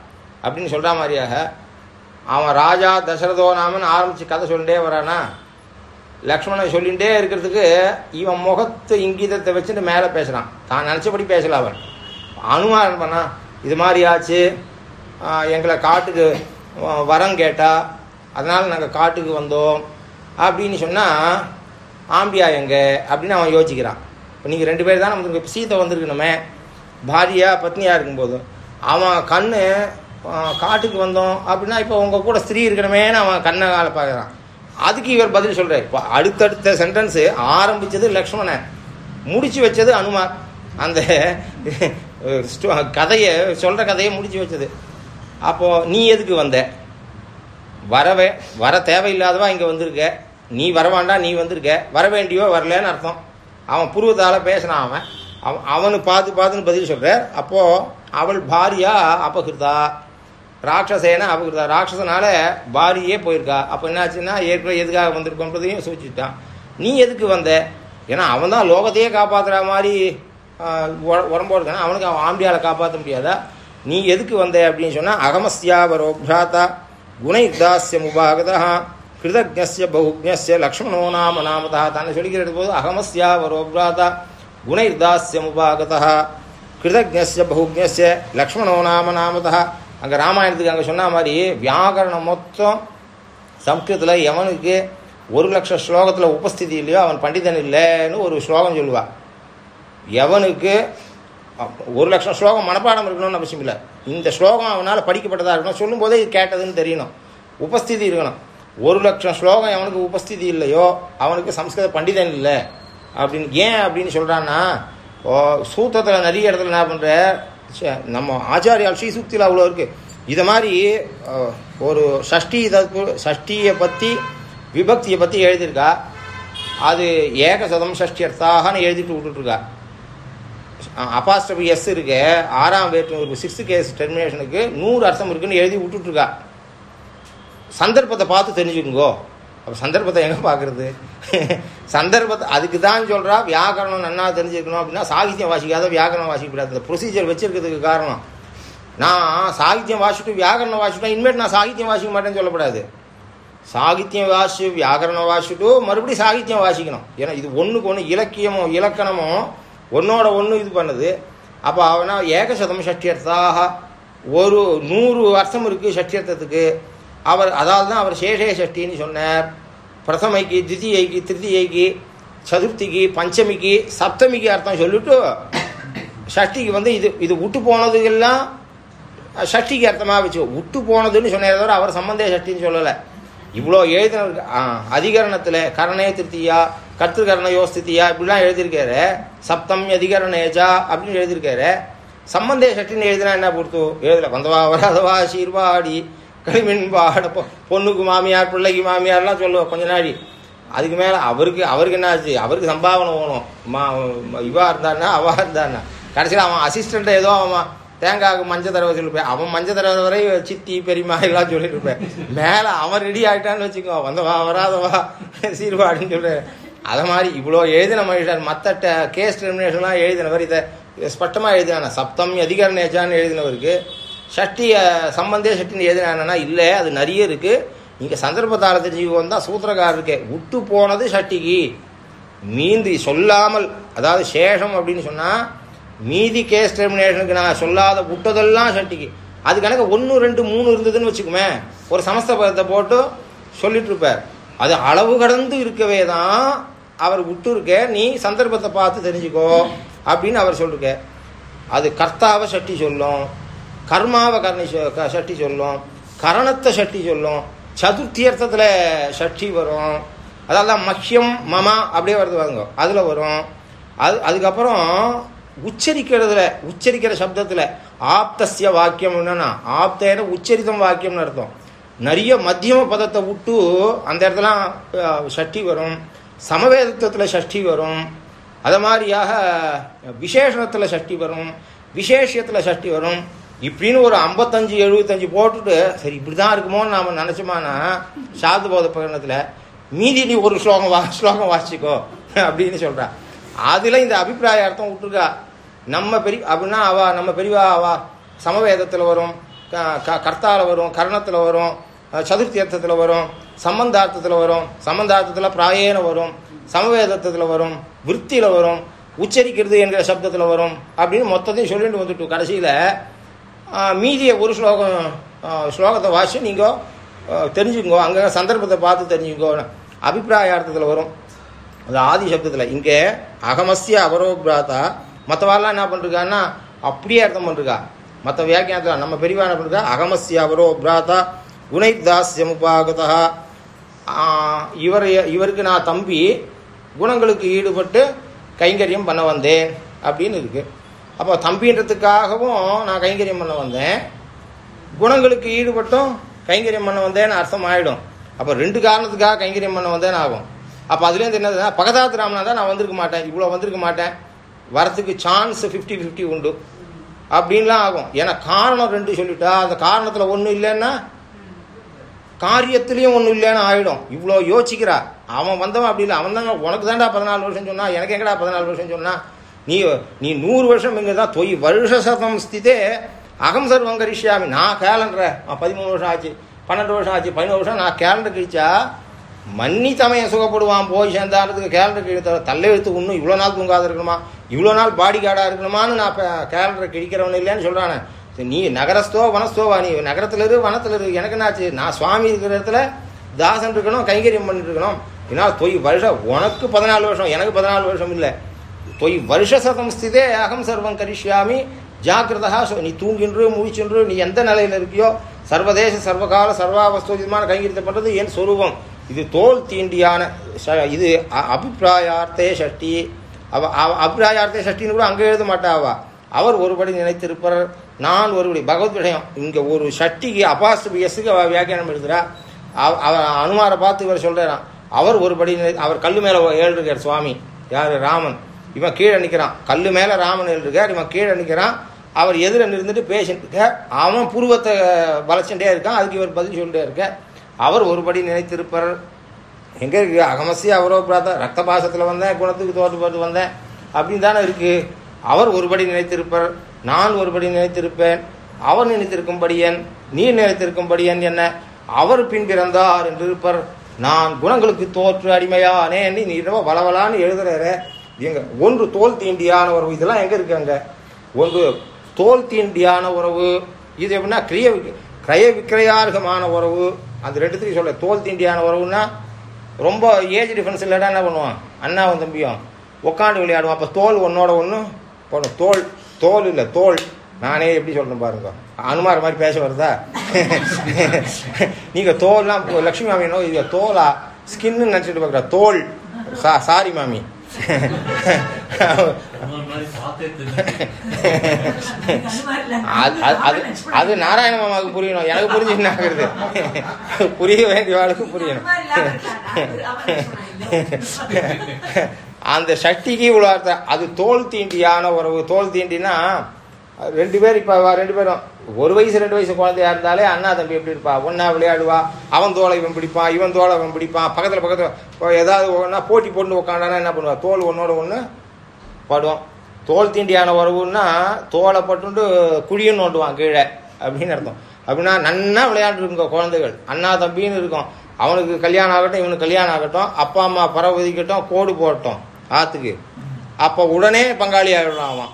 அப்படின்னு சொல்கிற மாதிரியாக அவன் ராஜா தசரதோ நாமன் ஆரம்பித்து கதை சொல்லிட்டே வரானா? லக்ஷ்மணன் சொல்லிகிட்டே இருக்கிறதுக்கு இவன் முகத்து இங்கீதத்தை வச்சுட்டு மேலே பேசுகிறான் தான் நினச்சபடி பேசல அவன். அனுமானம் பண்ணா இது மாதிரி ஆச்சு. எங்களை காட்டுக்கு வரம் கேட்டா அதனால் நாங்கள் காட்டுக்கு வந்தோம். அப்படின்னு சொன்னால் ஆம்பியா எங்கே? அப்படின்னு அவன் யோசிக்கிறான். இப்போ நீங்கள் ரெண்டு பேர் தான் நமக்கு சீதை வந்திருக்கணுமே. பாரியா பத்னியாக இருக்கும்போது அவன் கண்ணு காட்டுக்கு வந்தோம். அப்படின்னா இப்போ உங்கள் கூட ஸ்திரீ இருக்கணுமேன்னு அவன் கண்ணை கால பார்க்குறான். அதுக்கு இவர் பதில் சொல்கிறார் இப்போ அடுத்தடுத்த சென்டென்ஸு ஆரம்பித்தது லக்ஷ்மணன். முடித்து வச்சது அனுமார். அந்த ஸ்டோ- கதையை சொல்கிற கதையை முடித்து வச்சது. அப்போது நீ எதுக்கு வந்த? வரவே வர தேவையில்லாதவா இங்கே வந்திருக்க? நீ வர வேண்டாம் நீ வந்திருக்க? வர வேண்டியோ வரலன்னு அர்த்தம். அவன் புருவத்தால் பேசினான் அவன். அவன் அவனு பார்த்து பார்த்துன்னு பதில் சொல்கிறார் அப்போது அவள் பாரியா அபகிருதா? ராட்சசேன அபகிருதா. ராட்சசனால பாரியே போயிருக்கா. அப்போ என்னாச்சுன்னா ஏற்கனவே எதுக்காக வந்திருக்கோன்றதையும் சூச்சிட்டான். நீ எதுக்கு வந்த? ஏன்னா அவன் தான் லோகத்தையே காப்பாற்றுற மாதிரி ஆஹ், உடம்போடு இருக்கானா. அவனுக்கு அவன் ஆம்பியால் காப்பாற்ற முடியாதா? நீ எதுக்கு வந்த அப்படின்னு சொன்னால் அகமஸ்யாவரோ பிராத்தா குணயுக்தாசிய முபாகதா கிருதஜஸ்ய பகுஜஸ்ய லக்ஷ்மணோ நாம நாமதா. தானே சொல்லிக்கிறது போது அகமஸ்யாவரோ பிராத்தா குணயுக்தாசிய முபாகதா கிருதஜஸ்ய பகுஜஸ்ய லக்ஷ்மணோ நாம நாமதா அங்கே ராமாயணத்துக்கு அங்கே சொன்ன மாதிரி வியாகரணம் மொத்தம் சம்ஸ்கிருதத்தில் எவனுக்கு ஒரு லட்சம் ஸ்லோகத்தில் உபஸ்திதி இல்லையோ அவன் பண்டிதன் இல்லைன்னு ஒரு ஸ்லோகம் சொல்லுவாள் எவனுக்கு அப்- ஒரு லட்சம் ஸ்லோகம் மனப்பாடம் இருக்கணும்னு அவசியம் இல்லை. இந்த ஸ்லோகம் அவனால் படிக்கப்பட்டதாக இருக்கணும். சொல்லும்போதே இது கேட்டதுன்னு தெரியணும். உபஸ்திதி இருக்கணும். ஒரு லட்சம் ஸ்லோகம் எவனுக்கு உபஸ்திதி இல்லையோ அவனுக்கு சம்ஸ்கிருத பண்டிதன் இல்லை அப்படின்னு ஏன் அப்படின்னு சொல்கிறான்னா ஓ சூத்திரத்தில் நிறைய இடத்துல என்ன பண்ணுற நம்ம ஆச்சாரியால் ஸ்ரீ சுக்தியில் அவ்வளோ இருக்குது இதை மாதிரி ஒரு ஷஷ்டி தத்து ஷஷ்டியை பற்றி விபக்தியை பற்றி எழுதியிருக்கா? அது ஏகசதம் ஷஷ்டி அர்த்தாகனு எழுதிட்டு விட்டுட்ருக்கா அப்பாஸ்டபி எஸ் இருக்கு ஆறாம் வேற்று சிக்ஸ்த்து கேஸ் டெர்மினேஷனுக்கு நூறு அர்த்தம் இருக்குன்னு எழுதி விட்டுட்ருக்கா சந்தர்ப்பத்தை பார்த்து தெரிஞ்சுக்குங்கோ. அப்போ சந்தர்ப்பத்தை எங்கே பார்க்குறது சந்தர்ப்பத்தை அதுக்கு தான் சொல்கிறா வியாக்கரணம் நன்னா தெரிஞ்சுக்கணும் அப்படின்னா சாகித்யம் வாசிக்காத வியாக்கரணம் வாசிக்கப்படாது இந்த ப்ரொசீஜர் வச்சுருக்கிறதுக்கு காரணம் நான் சாகித்யம் வாசிட்டு வியாக்கரணம் வாசிட்டேன் இனிமேட்டு நான் சாகித்யம் வாசிக்க மாட்டேன்னு சொல்லக்கூடாது சாகித்யம் வாசி வியாக்கரணம் வாசிட்டு மறுபடியும் சாகித்யம் வாசிக்கணும். ஏன்னா இது ஒன்றுக்கு ஒன்று இலக்கியமும் இலக்கணமும் ஒன்னோட ஒன்று இது பண்ணுது. அப்போ அவனா ஏகசதம் சஷ்டியர்த்தாக ஒரு நூறு அர்த்தம் இருக்குது சஷ்டியர்த்தத்துக்கு அவர் அதால் தான் அவர் சேஷே சஷ்டின்னு சொன்னார். பிரதமைக்கு தித்தியைக்கு திருத்தியைக்கு சதுர்த்திக்கு பஞ்சமிக்கு சப்தமிக்கு அர்த்தம் சொல்லிட்டு ஷஷ்டிக்கு வந்து இது இது விட்டு போனதுக்கெல்லாம் சஷ்டிக்கு அர்த்தமாக வச்சு விட்டு போனதுன்னு சொன்னதை தவிர அவர் சம்பந்தே சஷ்டின்னு சொல்லலை. இவ்வளோ எழுதின அதிகரணத்தில் கரணே திருத்தியா கர்த்திருக்கரண யோஸ்தித்தியா இப்படிலாம் எழுதியிருக்காரு. சப்தம் அதிகரணேஜா அப்படின்னு எழுதியிருக்காரு. சம்பந்தே சட்டின்னு எழுதினா என்ன பொறுத்து? எழுதலை வந்தவா வராதவா சீர்வாடி களிமின் பொண்ணுக்கு மாமியார் பிள்ளைக்கு மாமியார்லாம் சொல்லுவோம் கொஞ்ச நாடி அதுக்கு மேலே அவருக்கு அவருக்கு என்ன ஆச்சு அவருக்கு சம்பாவனை போகணும் மா இவா இருந்தான்னா அவா இருந்தான்னா. கடைசியில் அவன் அசிஸ்டண்ட்டை ஏதோ அவன் தேங்காய்க்கு மஞ்சள் தடவை சொல்லிருப்பேன். அவன் மஞ்சள் தடவை வரை சித்தி பெரியம்மா எல்லாம் சொல்லிட்டு இருப்பேன் மேலே அவன் ரெடி ஆகிட்டான்னு வச்சுக்கோ. வந்தவா வராதவா சீர்வாடின்னு சொல்கிறேன் அதை மாதிரி இவ்வளோ எழுதின மனுஷன் மற்ற கேஸ் டெர்மினேஷன்லாம் எழுதினவர் இதை ஸ்பஷ்டமாக எழுதினான? சப்தம் அதிகரணேச்சான்னு எழுதினவருக்கு ஷஷ்டியை சம்பந்தே சஷ்டின்னு எதுனா இல்லை அது நிறைய இருக்கு. இங்கே சந்தர்ப்பத்தால தெரிஞ்சுக்கோன்னு தான் சூத்திரக்காரர் இருக்கே. விட்டு போனது ஷட்டிக்கு மீந்தி சொல்லாமல் அதாவது சேஷம் அப்படின்னு சொன்னால் மீதி கேஸ் டெர்மினேஷனுக்கு நான் சொல்லாத விட்டதெல்லாம் ஷட்டிக்கு அது கணக்கு ஒன்று ரெண்டு மூணு இருந்ததுன்னு வச்சுக்குமே. ஒரு சமஸ்த பதத்தை போட்டு சொல்லிட்டு இருப்பார். அது அளவு கடந்து இருக்கவே தான் அவர் விட்டு இருக்க. நீ சந்தர்ப்பத்தை பார்த்து தெரிஞ்சுக்கோ அப்படின்னு அவர் சொல்லிருக்க. அது கர்த்தாவை சட்டி சொல்லும். கர்மாவை கர்ணி க- சட்டி சொல்லும். கரணத்தை சட்டி சொல்லும். சதுர்த்தி அர்த்தத்தில் சட்டி வரும். அதாவது மக்கியம் மமா அப்படியே வருது வாங்க அதில் வரும். அது அதுக்கப்புறம் உச்சரிக்கிறதுல உச்சரிக்கிற சப்தத்தில் ஆப்தஸ்ய வாக்கியம் என்னன்னா ஆப்தேன உச்சரித்தம் வாக்கியம்னு அர்த்தம். நிறைய மத்தியம பதத்தை விட்டு அந்த இடத்துல அஹ், வரும். சமவேதத்துவத்தில் ஷஷ்டி வரும். அது மாதிரியாக விசேஷணத்தில் சஷ்டி வரும். விசேஷத்தில் சஷ்டி வரும். இப்படின்னு ஒரு ஐம்பத்தஞ்சு எழுபத்தஞ்சு போட்டுட்டு சரி இப்படி தான் இருக்குமோன்னு நாம் நினச்சோமானா சாது போத பிரகடனத்தில் மீதி நீ ஒரு ஸ்லோகம் வா ஸ்லோகம் வாசிக்கோ அப்படின்னு சொல்கிறா அதில் இந்த அபிப்பிராய அர்த்தம் விட்டுருக்கா. நம்ம பெரிய அப்படின்னா அவா நம்ம பெரியவா அவா சமவேதத்தில் வரும் க- க- கர்த்தால வரும் கர்ணத்தில் வரும் சதுர்த்தி அர்த்தத்தில் வரும் சம்பந்தார்த்தத்தில் வரும் சம்பந்தார்த்தத்தில் பிராயேன வரும் சமவேதத்தில் வரும் விற்த்தியில் வரும் உச்சரிக்கிறது என்கிற சப்தத்தில் வரும் அப்படின்னு மொத்தத்தையும் சொல்லிட்டு வந்துட்டு கடைசியில் மீதியை ஒரு ஸ்லோகம் ஸ்லோகத்தை வாசி நீங்கள் தெரிஞ்சுக்கோ அங்கே சந்தர்ப்பத்தை பார்த்து தெரிஞ்சுக்கோ அபிப்பிராயார்த்தத்தில் வரும். அது ஆதி சப்தத்தில் இங்கே அகமஸ்ய அபரோபிராத்தா மற்றவாரெல்லாம் என்ன பண்ணிருக்கான்னா அப்படியே அர்த்தம் பண்ணிருக்கா மற்ற வியாக்கியானத்தில் நம்ம பெரியவா என்ன பண்ணிருக்கா அகமஸ்ய அபரோபிராத்தா குணைதாஸ்யமுபாகதா இவர் இவருக்கு நான் தம்பி குணங்களுக்கு ஈடுபட்டு கைங்கரியம் பண்ண வந்தேன் அப்படின்னு இருக்குது அப்போ தம்பின்றதுக்காகவும் நான் கைங்கரியம் பண்ண வந்தேன். குணங்களுக்கு ஈடுபட்டும் கைங்கரியம் பண்ண வந்தேன்னு அர்த்தம் ஆகிடும் அப்போ ரெண்டு காரணத்துக்காக கைங்கரியம் பண்ண வந்தேன்னு ஆகும். அப்போ அதுலேருந்து என்னதுன்னா பகதாத் ராமனா தான் நான் வந்திருக்க மாட்டேன். இவ்வளோ வந்திருக்க மாட்டேன். வரத்துக்கு சான்ஸ் ஃபிஃப்டி ஃபிஃப்டி உண்டு. அப்படின்லாம் ஆகும். ஏன்னா காரணம் ரெண்டு சொல்லிட்டா அந்த காரணத்தில் ஒன்றும் இல்லைன்னா காரியத்துலேயும் ஒன்றும் இல்லைன்னு ஆகிடும் இவ்வளோ யோசிக்கிறா. அவன் வந்தவன் அப்படி இல்லை. அவன் தாங்க உனக்கு தான்டா பதினாலு வருஷம் சொன்னா எனக்கு எங்கடா பதினாலு வருஷம் சொன்னா நீ நீ நூறு வருஷம் இங்கே தான் தொய் வருஷ சதம் ஸ்திதே அகம் சர்வம் கரிஷியாமி நான் கேலண்டரை. பதிமூணு வருஷம் ஆச்சு பன்னெண்டு வருஷம் ஆச்சு பதினோரு வருஷம் நான் கேலண்டர் கிழிச்சா மன்னி தமையன் சுகப்படுவான் போய் சேர்ந்தாரதுக்கு கேலண்டர் கிழித்த தள்ள இன்னும் இவ்வளோ நாள் தூங்காத இருக்கணுமா? இவ்வளோ நாள் பாடி கார்டாக இருக்கணுமான்னு நான் இப்போ கேலண்டரை கிழிக்கிறவன் இல்லைன்னு சொல்கிறானே நீ நகரஸ்தோ வனஸ்தோவா நீ நகரத்தில் இரு வனத்தில் இரு எனக்கு என்னாச்சு? நான் சுவாமி இருக்கிற இடத்துல தாசன் இருக்கணும் கைங்கரியம் பண்ணிட்டு இருக்கணும். ஏன்னா தொய் வருஷம் உனக்கு பதினாலு வருஷம் எனக்கு பதினாலு வருஷம் இல்லை. தொய் வருஷ சதம் ஸ்திதே அகம் சர்வம் கரிஷ்யாமி. ஜாக்கிரதா சொ- நீ தூங்கின்று முழிச்சுன்று நீ எந்த நிலையில் இருக்கியோ சர்வதேச சர்வகால சர்வாவஸ்தோஜிதமான கைங்கரியத்தை பண்ணுறது என் சொரூபம். இது தோல் தீண்டியான ச- இது அ- அபிப்பிராயார்த்தே ஷஷ்டி. அவ அவ- அபிப்பிராயார்த்தே ஷஷ்டின்னு கூட அங்கே எழுத மாட்டாவா? அவர் ஒருபடி நினைத்திருப்பார் நான் ஒருபடி. பகவத் விஷயம் இங்கே ஒரு ஷட்டிக்கு அபாஸ்துபியஸுக்கு அவ வியாக்கியானம் எழுதுறா. அவ- அவர் அனுமாரை பார்த்து இவர் சொல்கிறான் அவர் ஒருபடி நினை- அவர் கல்லு மேலே ஏழுருக்கார் சுவாமி. யார்? ராமன். இவன் கீழே நிற்கிறான் கல்லு மேலே ராமன் இருக்கார் இவன் கீழே நிற்கிறான் அவர் எதிர நிறுந்துட்டு பேசிட்டு இருக்கார். அவன் புருவத்தை வளைச்சுட்டே இருக்கான். அதுக்கு இவர் பதில் சொல்லிட்டே இருக்கார். அவர் ஒருபடி நினைத்திருப்பார். எங்கே இருக்கு? அகமசி அவரோ பிராத்தா ரத்த பாசத்தில் வந்தேன் குணத்துக்கு தோற்று போட்டு வந்தேன். அப்படின்னு தானே இருக்கு. அவர் ஒருபடி நினைத்திருப்பார். நான் ஒருபடி நினைத்திருப்பேன். அவர் நினைத்திருக்கும்படியன் நீ நினைத்திருக்கும்படியன் என்ன? அவர் பின் பிறந்தார் என்று இருப்பார் நான் குணங்களுக்கு தோற்று அடிமையானேன்னு நீ ரொம்ப வளவலான்னு எழுதுறாரு. எங்க ஒன்று தோல் தீண்டியான உறவு இதெல்லாம் எங்க இருக்கு அங்க? ஒன்று தோல் தீண்டியான உறவு இது எப்படின்னா கிரிய விக்- கிரய விக்கிரயார்கமான உறவு. அந்த ரெண்டுத்துக்கு சொல்ல தோல் தீண்டியான உறவுன்னா ரொம்ப ஏஜ் டிஃபரன்ஸ் இல்லைன்னா என்ன பண்ணுவான்? அண்ணாவும் தம்பியும் உட்காந்து விளையாடுவான். அப்போ தோல் ஒன்னோட ஒன்று போடணும். தோல் தோல் இல்லை தோல். நானே எப்படி சொல்கிறேன் பாருங்க. அனுமார் மாதிரி பேச வருதா? நீங்கள் தோல்லாம் லக்ஷ்மி மாமி என்ன இது தோலா ஸ்கின்னு நினச்சிட்டு பார்க்குற தோல் சா சாரி மாமி. அது அது- அது அது நாராயண மாமாவுக்கு புரியணும். எனக்கு புரிஞ்சு என்ன ஆகுறது? புரிய வேண்டிய ஆளுக்கு புரியணும். அந்த சக்திக்கு இவ்வளோ அது தோல் தீண்டியான உறவு. தோல் தீண்டினா ரெண்டு பேர் இப்போ ரெண்டு பேரும். ஒரு வயசு ரெண்டு வயசு குழந்தையா இருந்தாலே அண்ணா தம்பி எப்படி இருப்பா? ஒன்றா விளையாடுவா அவன் தோலை இவன் பிடிப்பான் இவன் தோலை அவன் பிடிப்பான். பக்கத்தில் பக்கத்தில் இப்போ ஏதாவது ஒன்றா போட்டி போட்டு உட்காண்டானா என்ன பண்ணுவா? தோல் ஒன்றோட ஒன்று படுவோம் தோல் தீண்டியான உறவுன்னா தோலை பட்டுண்டு குழியும் நோண்டுவான் கீழே அப்படின்னு அர்த்தம். அப்படின்னா நன்னா விளையாண்டுருங்க குழந்தைகள். அண்ணா தம்பின்னு இருக்கும். அவனுக்கு கல்யாணம் ஆகட்டும் இவனுக்கு கல்யாணம் ஆகட்டும். அப்பா அம்மா பரவதிக்கட்டும் கோடு போடட்டும் ஆற்றுக்கு அப்போ உடனே பங்காளி ஆகிடும் அவன்.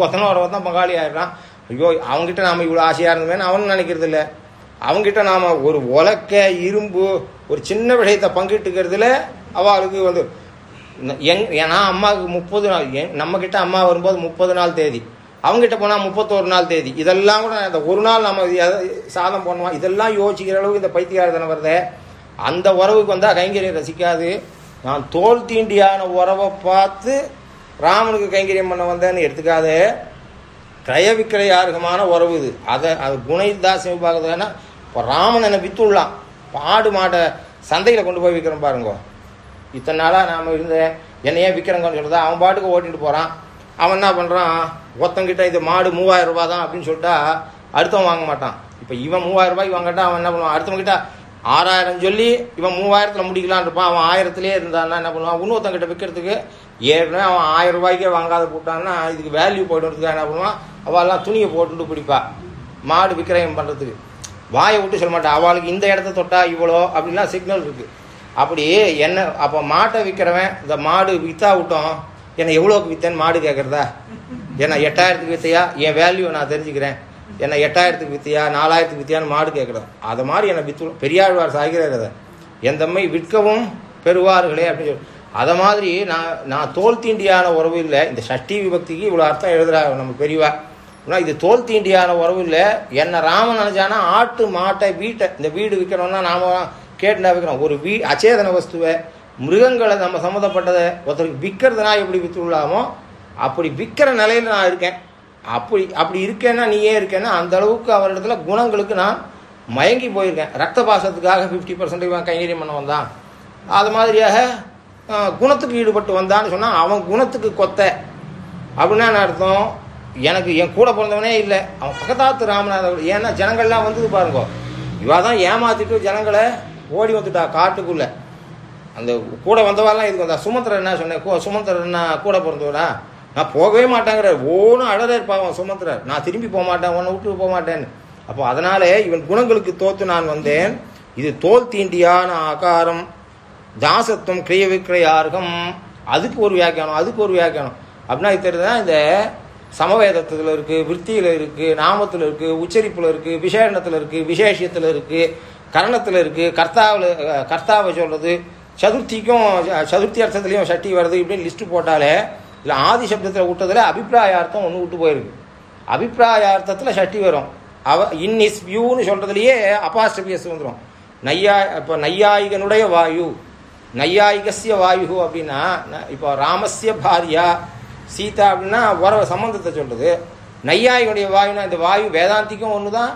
ஒருத்தனை ஒரு ஒருத்தன் பங்காளி ஆயிடுறான். ஐயோ அவங்ககிட்ட நாம இவ்வளோ ஆசையாக இருந்தோமேனு அவனும் நினைக்கிறது இல்லை. அவங்ககிட்ட நாம ஒரு உலக்க இரும்பு ஒரு சின்ன விஷயத்தை பங்கிட்டுக்கிறதுல அவளுக்கு வந்து எங் ஏன்னா அம்மாவுக்கு முப்பது நாள் என் நம்ம கிட்ட அம்மா வரும்போது முப்பது நாள் தேதி. அவங்ககிட்ட போனால் முப்பத்தோரு நாள் தேதி. இதெல்லாம் கூட அந்த ஒரு நாள் நம்ம சாதம் பண்ணுவோம். இதெல்லாம் யோசிக்கிற அளவுக்கு இந்த பைத்தியகாரத்தனை வருதே. அந்த உறவுக்கு வந்தால் கைங்கரியை ரசிக்காது. நான் தோல் தீண்டியான உறவை பார்த்து ராமனுக்கு கைங்கரியம் பண்ண வந்தேன்னு எடுத்துக்காதே. கிரய விக்கிரயார்கமான உறவு இது. அதை அது குணைதாசியம் பார்க்கறதுனா இப்போ ராமன் என்னை வித்துள்ளான் பாடு மாட்டை சந்தையில் கொண்டு போய் விற்கிறோம் பாருங்க. இத்தனை நாளாக நாம் இருந்தேன் என்னையே விற்கிறங்கன்னு சொல்லுதா அவன் பாட்டுக்கு ஓட்டிகிட்டு போகிறான் அவன் என்ன பண்ணுறான் ஒருத்தங்கிட்ட இது மாடு மூவாயிரம் ரூபா தான் அப்படின்னு சொல்லிட்டா அடுத்தவன் வாங்க மாட்டான். இப்போ இவன் மூவாயிரம் ரூபாய்க்கு வாங்கட்டா அவன் என்ன பண்ணுவான்? அடுத்தவங்கிட்ட ஆறாயிரம் சொல்லி இவன் மூவாயிரத்தில் முடிக்கலான் இருப்பான். அவன் ஆயிரத்துலேயே இருந்தான்னா என்ன பண்ணுவான்? இன்னொருத்தங்கிட்ட விற்கிறதுக்கு ஏற்கனவே அவன் ஆயிரம் ரூபாய்க்கே வாங்காத போட்டான்னா இதுக்கு வேல்யூ போய்டுறதுக்கு என்ன பண்ணுவான் அவள்லாம் துணியை போட்டுட்டு பிடிப்பா. மாடு விக்கிரயம் பண்ணுறதுக்கு வாயை விட்டு சொல்ல மாட்டான் அவளுக்கு இந்த இடத்த தொட்டா இவ்வளோ அப்படின்லாம் சிக்னல் இருக்குது அப்படி என்ன அப்போ மாட்டை விற்கிறவன் இந்த மாடு விற்றா விட்டோம் என்னை எவ்வளோக்கு விற்றேன்னு மாடு கேட்குறதா என்னை எட்டாயிரத்துக்கு வித்தையா? என் வேல்யூ நான் தெரிஞ்சுக்கிறேன். என்னை எட்டாயிரத்துக்கு வித்தியா? நாலாயிரத்துக்கு வித்தியான்னு மாடு கேட்குறோம் அதை மாதிரி என்னை வித்து பெரியாழ்வார் சாகிறார் அதை. எந்தம்மை விற்கவும் பெறுவார்களே அப்படின்னு சொல்லி. அதை மாதிரி நான் நான் தோல் தீண்டியான உறவு இல்லை. இந்த சஷ்டி விபக்திக்கு இவ்வளோ அர்த்தம் எழுதுறா நம்ம பெரியவா. ஆனால் இது தோல் தீண்டியான உறவு இல்லை. என்ன ராமன் நினைச்சானா ஆட்டு மாட்டை வீட்டை இந்த வீடு விற்கணும்னா நாம கேட்டுனா விற்கிறோம் ஒரு வீ அச்சேதன வஸ்துவை மிருகங்களை நம்ம சம்மந்தப்பட்டதை ஒருத்தருக்கு விற்கிறதுனா எப்படி விற்றுள்ளாமோ அப்படி விற்கிற நிலையில் நான் இருக்கேன். அப்படி அப்படி இருக்கேன்னா நீயே இருக்கேன்னா அந்த அளவுக்கு அவரிடத்துல குணங்களுக்கு நான் மயங்கி போயிருக்கேன். ரத்த பாசத்துக்காக ஃபிஃப்டி பர்சன்ட் இவன் கைங்கரியம் பண்ண வந்தான் அது மாதிரியாக குணத்துக்கு ஈடுபட்டு வந்தான்னு சொன்னால் அவன் குணத்துக்கு கொத்த. அப்படின்னா அர்த்தம்? எனக்கு என் கூட பிறந்தவனே இல்லை. அவன் பக்கத்தாத்து ராமநாதர் ஏன்னா ஜனங்கள்லாம் வந்தது பாருங்க. இவா தான் ஏமாத்திட்டு ஜனங்களை ஓடி வந்துட்டா காட்டுக்குள்ள. அந்த கூட வந்தவாலாம் இதுக்கு வந்தா? சுமந்திரன் என்ன சொன்னேன்? சுமந்திரன் என்ன கூட பிறந்தவனா? நான் போகவே மாட்டேங்கிறார். ஓனும் அழறர் பாவம் சுமந்திரர் நான் திரும்பி போக மாட்டேன். உன்னை விட்டு போக மாட்டேன்னு. அப்போ அதனாலே இவன் குணங்களுக்கு தோத்து நான் வந்தேன். இது தோல் தீண்டியான ஆகாரம். தாசத்துவம் கிரிய விக்கிரயார்கம். அதுக்கு ஒரு வியாக்கியானம் அதுக்கு ஒரு வியாக்கியானம். அப்படின்னா இது தெரியுதுன்னா இந்த சமவேதத்தில் இருக்குது விற்த்தியில் இருக்குது நாமத்தில் இருக்குது உச்சரிப்பில் இருக்குது விசேஷணத்தில் இருக்குது விசேஷத்தில் இருக்குது கரணத்தில் இருக்குது கர்த்தாவில் கர்த்தாவை சொல்கிறது சதுர்த்திக்கும் சதுர்த்தி அர்த்தத்துலேயும் சட்டி வருது இப்படின்னு லிஸ்ட்டு போட்டாலே இல்லை ஆதி சப்தத்தில் விட்டதில் அபிப்பிராயார்த்தம் ஒன்று விட்டு போயிருக்கு. அபிப்பிராயார்த்தத்தில் சட்டி வரும். அவ இன் இஸ் வியூன்னு சொல்கிறதுலையே அப்பாஸ்டபியஸ் வந்துடும் நையா இப்போ நையாயிகனுடைய வாயு. நையாயிகசிய வாயு அப்படின்னா இப்போ ராமசிய பாரியா சீதா அப்படின்னா உறவ சம்பந்தத்தை சொல்றது நையாயிகனுடைய வாயுனா இந்த வாயு வேதாந்திக்கும் ஒன்று தான்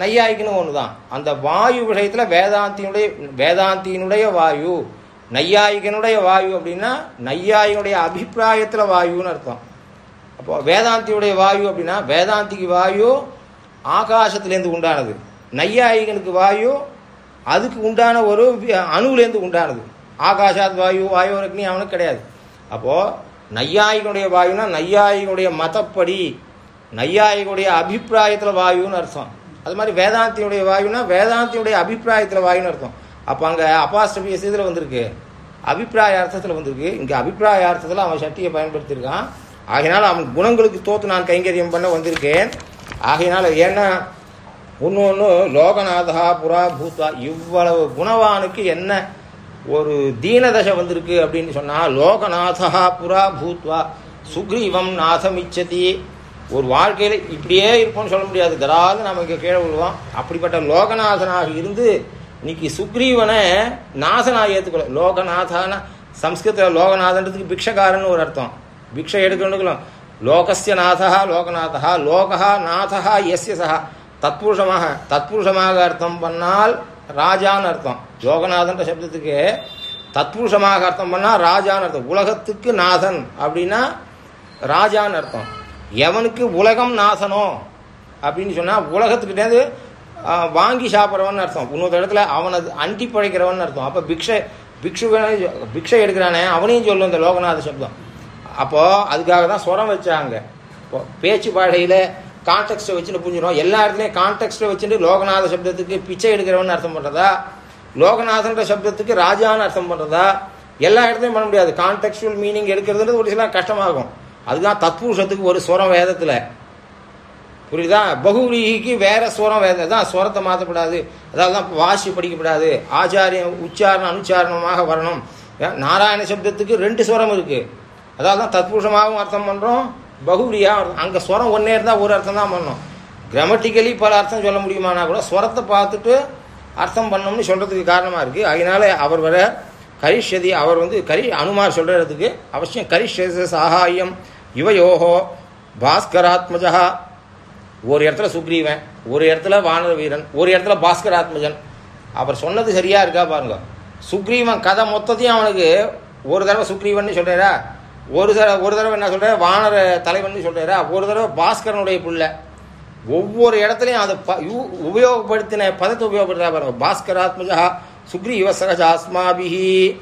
நையாயிக்கனும் ஒன்று தான் அந்த வாயு விஷயத்தில் வேதாந்தியினுடைய வேதாந்தியினுடைய வாயு நையாயிகனுடைய வாயு அப்படின்னா நையாயிகனுடைய அபிப்பிராயத்தில் வாயுன்னு அர்த்தம். அப்போ வேதாந்தியுடைய வாயு அப்படின்னா வேதாந்திக்கு வாயு ஆகாசத்துலேருந்து உண்டானது. நையாயிகனுக்கு வாயு அதுக்கு உண்டான ஒரு வி- அணுவிலேருந்து உண்டானது. ஆகாஷாத் வாயு வாயு அக்னி அவனுக்கு கிடையாது. அப்போது நையாயிகனுடைய வாயுனா நையாயிகனுடைய மதப்படி நையாயிகனுடைய அபிப்பிராயத்தில் வாயுன்னு அர்த்தம். அது மாதிரி வேதாந்தியுடைய வாயுனா வேதாந்தியுடைய அபிப்பிராயத்தில் வாயுன்னு அர்த்தம். அப்போ அங்கே அப்பாஸ்டபியஸ் இதில் வந்திருக்கு. அபிப்பிராய அர்த்தத்தில் வந்திருக்கு. இங்கே அபிப்பிராய அர்த்தத்தில் அவன் சட்டியை பயன்படுத்தியிருக்கான். ஆகையினால் அவன் குணங்களுக்கு தோற்று நான் கைங்கரியம் பண்ண வந்திருக்கேன். ஆகையினால் ஏன்னா ஒன்று ஒன்று லோகநாதா புறா பூத்வா இவ்வளவு குணவானுக்கு என்ன ஒரு தீனதசை வந்திருக்கு அப்படின்னு சொன்னால் லோகநாதா புறா பூத்வா சுக்ரீவம் நாசமிச்சதி. ஒரு வாழ்க்கையில் இப்படியே இருப்போம்னு சொல்ல முடியாது. தராது நம்ம இங்கே கீழே விழுவோம். அப்படிப்பட்ட லோகநாதனாக இருந்து இன்னைக்கு சுக்ரீவனை நாசனாக ஏற்றுக்கொள்ள லோகநாதான சம்ஸ்கிருத்தில் லோகநாதன்றதுக்கு பிக்ஷகாரன் ஒரு அர்த்தம். பிக்ஷை எடுக்கணுக்கலாம் லோகஸ்ய நாதா லோகநாதா லோகா நாதா எஸ்ய சகா. தத்புருஷமாக தத்புருஷமாக அர்த்தம் பண்ணால் ராஜான்னு அர்த்தம். யோகநாதன்ற சப்தத்துக்கு தத்புருஷமாக அர்த்தம் பண்ணால் ராஜான்னு அர்த்தம். உலகத்துக்கு நாதன் அப்படின்னா ராஜான்னு அர்த்தம். எவனுக்கு உலகம் நாசனோ அப்படின்னு சொன்னால் உலகத்துக்கிட்டேருந்து வாங்கி சாப்பிட்றவன் அர்த்தம். இன்னொரு இடத்துல அவனை அண்டி பழைக்கிறவன் அர்த்தம். அப்போ பிக்ஷை பிக்ஷு பிக்ஷை எடுக்கிறானே அவனையும் சொல்லும் இந்த லோகநாத சப்தம். அப்போது அதுக்காக தான் சுரம் வச்சாங்க. பேச்சு பாடையில் கான்டெக்ட்டை வச்சுட்டு புரிஞ்சிடும். எல்லா இடத்துலையும் கான்டெக்ட்டை வச்சுட்டு லோகநாத சப்தத்துக்கு பிச்சை எடுக்கிறவன் அர்த்தம் பண்ணுறதா லோகநாதன்ற சப்தத்துக்கு ராஜான்னு அர்த்தம் பண்ணுறதா எல்லா இடத்துலையும் பண்ண முடியாது. கான்டெக்சுவல் மீனிங் எடுக்கிறதுன்றது ஒரு சில கஷ்டமாகும். அதுதான் தத்புருஷத்துக்கு ஒரு சுரம் வேதத்தில். புரியுதா? பகுரீகிக்கு வேற ஸ்வரம் வேற தான் ஸ்வரத்தை மாற்றப்படாது அதாவது தான் வாசி படிக்கப்படாது. ஆச்சாரியம் உச்சாரணம் அனுச்சாரணமாக வரணும். நாராயண சப்தத்துக்கு ரெண்டு ஸ்வரம் இருக்குது அதாவது தான் தத்புருஷமாகவும் அர்த்தம் பண்ணுறோம் பகுரியா அங்கே ஸ்வரம் ஒன்றே இருந்தால் ஒரு அர்த்தம் தான் பண்ணணும். கிராமட்டிக்கலி பல அர்த்தம் சொல்ல முடியுமானா கூட ஸ்வரத்தை பார்த்துட்டு அர்த்தம் பண்ணணும்னு சொல்கிறதுக்கு காரணமாக இருக்குது அதனால அவர் வர கரிஷதி அவர் வந்து கரி அனுமார் சொல்கிறதுக்கு அவசியம் கரிஷ்யச சாகாயம் இவையோகோ பாஸ்கராத்மஜா ஒரு இடத்துல சுக்ரீவன் ஒரு இடத்துல வானர வீரன் ஒரு இடத்துல பாஸ்கராத்மஜன். அவர் சொன்னது சரியாக இருக்கா பாருங்க. சுக்ரீவன் கதை மொத்தத்தையும் அவனுக்கு ஒரு தடவை சுக்ரீவன் சொல்றாரா? ஒரு தடவை ஒரு தடவை என்ன சொல்கிற வானர தலைவன் சொல்கிறாரா ஒரு தடவை பாஸ்கரனுடைய பிள்ளை. ஒவ்வொரு இடத்துலையும் அதை ப யூ- உபயோகப்படுத்தின பதத்தை உபயோகப்படுத்தா பாருங்க பாஸ்கராத்மஜா சுக்ரீவ சகஜ அஸ்மாபிஹி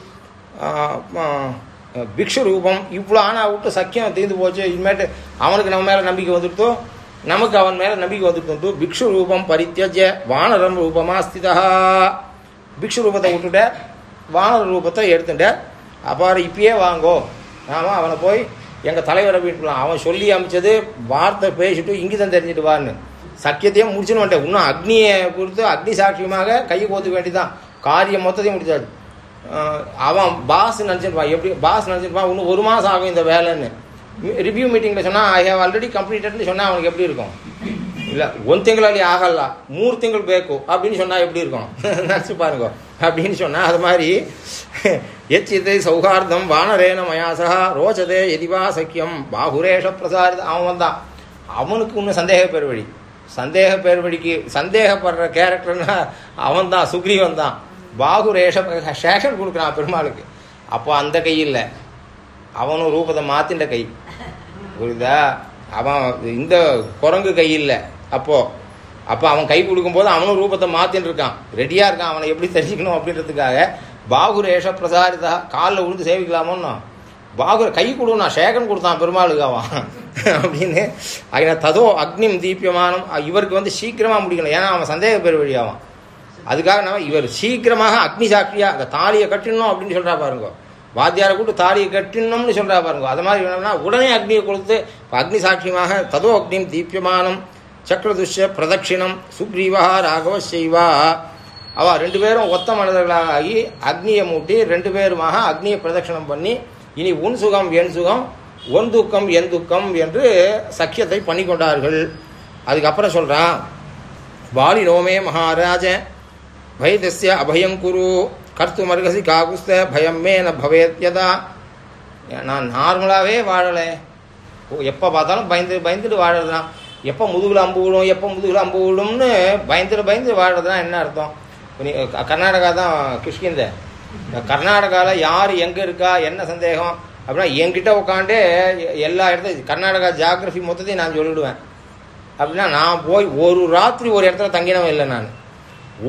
பிக்ஷு ரூபம். இவ்வளோ ஆனால் விட்டு சக்கியம் தீர்ந்து போச்சு. இனிமேட்டு அவனுக்கு நம்ம மேலே நம்பிக்கை வந்துட்டோ நமக்கு அவன் மேலே நம்பிக்கை வந்துட்டு பிக்ஷு ரூபம் பரித்தியஜ வானரம் ரூபமாக ஸ்திதா பிக்ஷு ரூபத்தை விட்டுட்ட வானர ரூபத்தை எடுத்துட்ட. அப்பாரு இப்பயே வாங்கோ. நாம் அவனை போய் எங்கள் தலைவரை வீட்டுலாம் அவன் சொல்லி அமைச்சது வார்த்தை பேசிட்டு இங்கே தான் தெரிஞ்சுட்டு வான்னு. சக்கியத்தையும் முடிச்சுன்னு வந்துட்டேன். இன்னும் அக்னியை கொடுத்து அக்னி சாட்சியமாக கையை கோத்து வேண்டிதான் காரியம் மொத்தத்தையும் முடிச்சாச்சு அவன் பாஸ் நினச்சிருப்பான் எப்படி பாஸ் நினச்சிருப்பான் இன்னும் ஒரு மாதம் ஆகும் இந்த வேலைன்னு. ரிவ்யூ மீட்டிங்கில் சொன்னால் ஐ ஹேவ் ஆல்ரெடி கம்ப்ளீட்டட்னு சொன்னால் அவனுக்கு எப்படி இருக்கும்? இல்லை ஒன் திங்களாலே ஆகல மூணு திங்கள் பேக்கு. அப்படின்னு சொன்னால் எப்படி இருக்கும்? [laughs] நினச்சி பாருங்க. அப்படின்னு சொன்னால் அது மாதிரி எச்சித்தை சௌகார்தம் வானரேன மயாசா ரோச்சதே எதிவா சக்கியம் பாகுரேஷ பிரசாரித அவன் வந்தான். அவனுக்கு இன்னும் சந்தேக பெருவழி. சந்தேக பெருவழிக்கு சந்தேகப்படுற கேரக்டர்னா அவன் தான் சுக்ரீவன் தான். பாகுரேஷ சேஷன் கொடுக்குறான் பெருமாளுக்கு. அப்போ அந்த கை இல்லை. அவனும் ரூபத்தை மாத்தின்ற கை. புரியுதா? அவன் இந்த குரங்கு கை இல்லை. அப்போது அப்போ அவன் கை கொடுக்கும்போது அவனும் ரூபத்தை மாத்தின்னு இருக்கான். ரெடியா இருக்கான். அவனை எப்படி தெரிஞ்சுக்கணும் அப்படின்றதுக்காக பாகுரேஷ பிரசாரிதா காலில் விழுந்து சேவிக்கலாமோன்னு. பாகுர கை கொடு நான் சேகன் கொடுத்தான் பெருமாளுக்கு அவன். அப்படின்னு. அதனால ததோ அக்னிம் தீபியமானம். இவருக்கு வந்து சீக்கிரமாக முடிக்கணும். ஏன்னா அவன் சந்தேக பேர் வழியாவான் அதுக்காக நம்ம இவர் சீக்கிரமாக அக்னி சாட்சியா அந்த தாலியை கட்டிடணும் அப்படின்னு சொல்றா பாருங்க. வாத்தியாரை கூட்டு தாலியை கட்டினோம்னு சொல்றா பாருங்க. அது மாதிரி வேணும்னா உடனே அக்னியை கொடுத்து அக்னி சாட்சியமாக ததோ அக்னியும் தீபியமானம் சக்கரதுஷ்ய பிரதட்சிணம் சுக்ரீவா ராகவ செய்வா அவ ரெண்டு பேரும் ஒத்த மனிதர்களாக ஆகி அக்னியை மூட்டி ரெண்டு பேருமாக அக்னியை பிரதட்சணம் பண்ணி இனி உன் சுகம் என் சுகம் ஒன் துக்கம் என் துக்கம் என்று சக்கியத்தை பண்ணி கொண்டார்கள். அதுக்கப்புறம் சொல்கிறான் வாலி நோமே மகாராஜ பயதஸ்ய அபயம் குரு கர்த்துமர்கசி காகுஸ்த பயம் மே ந பவேத் யதா. நான் நார்மலாகவே வாழலை. எப்போ பார்த்தாலும் பயந்து பயந்துட்டு வாழலாம் எப்போ முதுகில் அம்பு விடும் எப்போ முதுகில் அம்பு விடும்னு பயந்துட்டு பயந்து வாழ்றதுனா என்ன அர்த்தம்? நீ க- கர்நாடகா தான் கிருஷ்கிந்த கர்நாடகாவில் யார் எங்கே இருக்கா என்ன சந்தேகம்? அப்படின்னா என்கிட்ட உட்காந்து எல்லா இடத்துல கர்நாடகா ஜியாகிரஃபி மொத்தத்தையும் நான் சொல்லிவிடுவேன் அப்படின்னா நான் போய் ஒரு ராத்திரி ஒரு இடத்துல தங்கினவன் இல்லை நான்.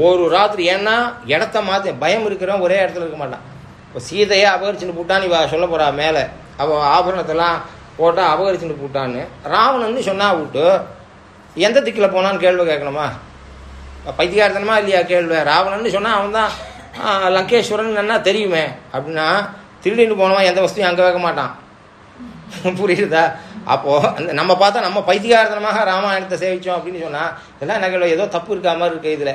ஒரு ராத்திரி ஏன்னா இடத்த மாற்றி பயம் இருக்கிறவன் ஒரே இடத்துல இருக்க மாட்டான். இப்போ சீதையை அபகரிச்சுன்னு போட்டான்னு இவ சொல்ல போகிறா மேலே. அவள் ஆபரணத்தெல்லாம் போட்டால் அபகரிச்சுட்டு போட்டான்னு ராவணன்னு சொன்னா விட்டு எந்த திக்கில் போனான்னு கேள்வி கேட்கணுமா? பைத்தியகாரத்தனமா இல்லையா கேள்வி? ராவணன்னு சொன்னால் அவன் தான் லங்கேஸ்வரன் என்ன தெரியுமே. அப்படின்னா திருடிட்டு போனவன் எந்த வசதியும் அங்கே வைக்க மாட்டான். புரியுதா? அப்போ அந்த நம்ம பார்த்தா நம்ம பைத்தியகாரத்தனமாக ராமாயணத்தை சேவிச்சோம் அப்படின்னு சொன்னா இதெல்லாம் எனக்கு ஏதோ தப்பு இருக்கா மாதிரி இருக்கு இதுல.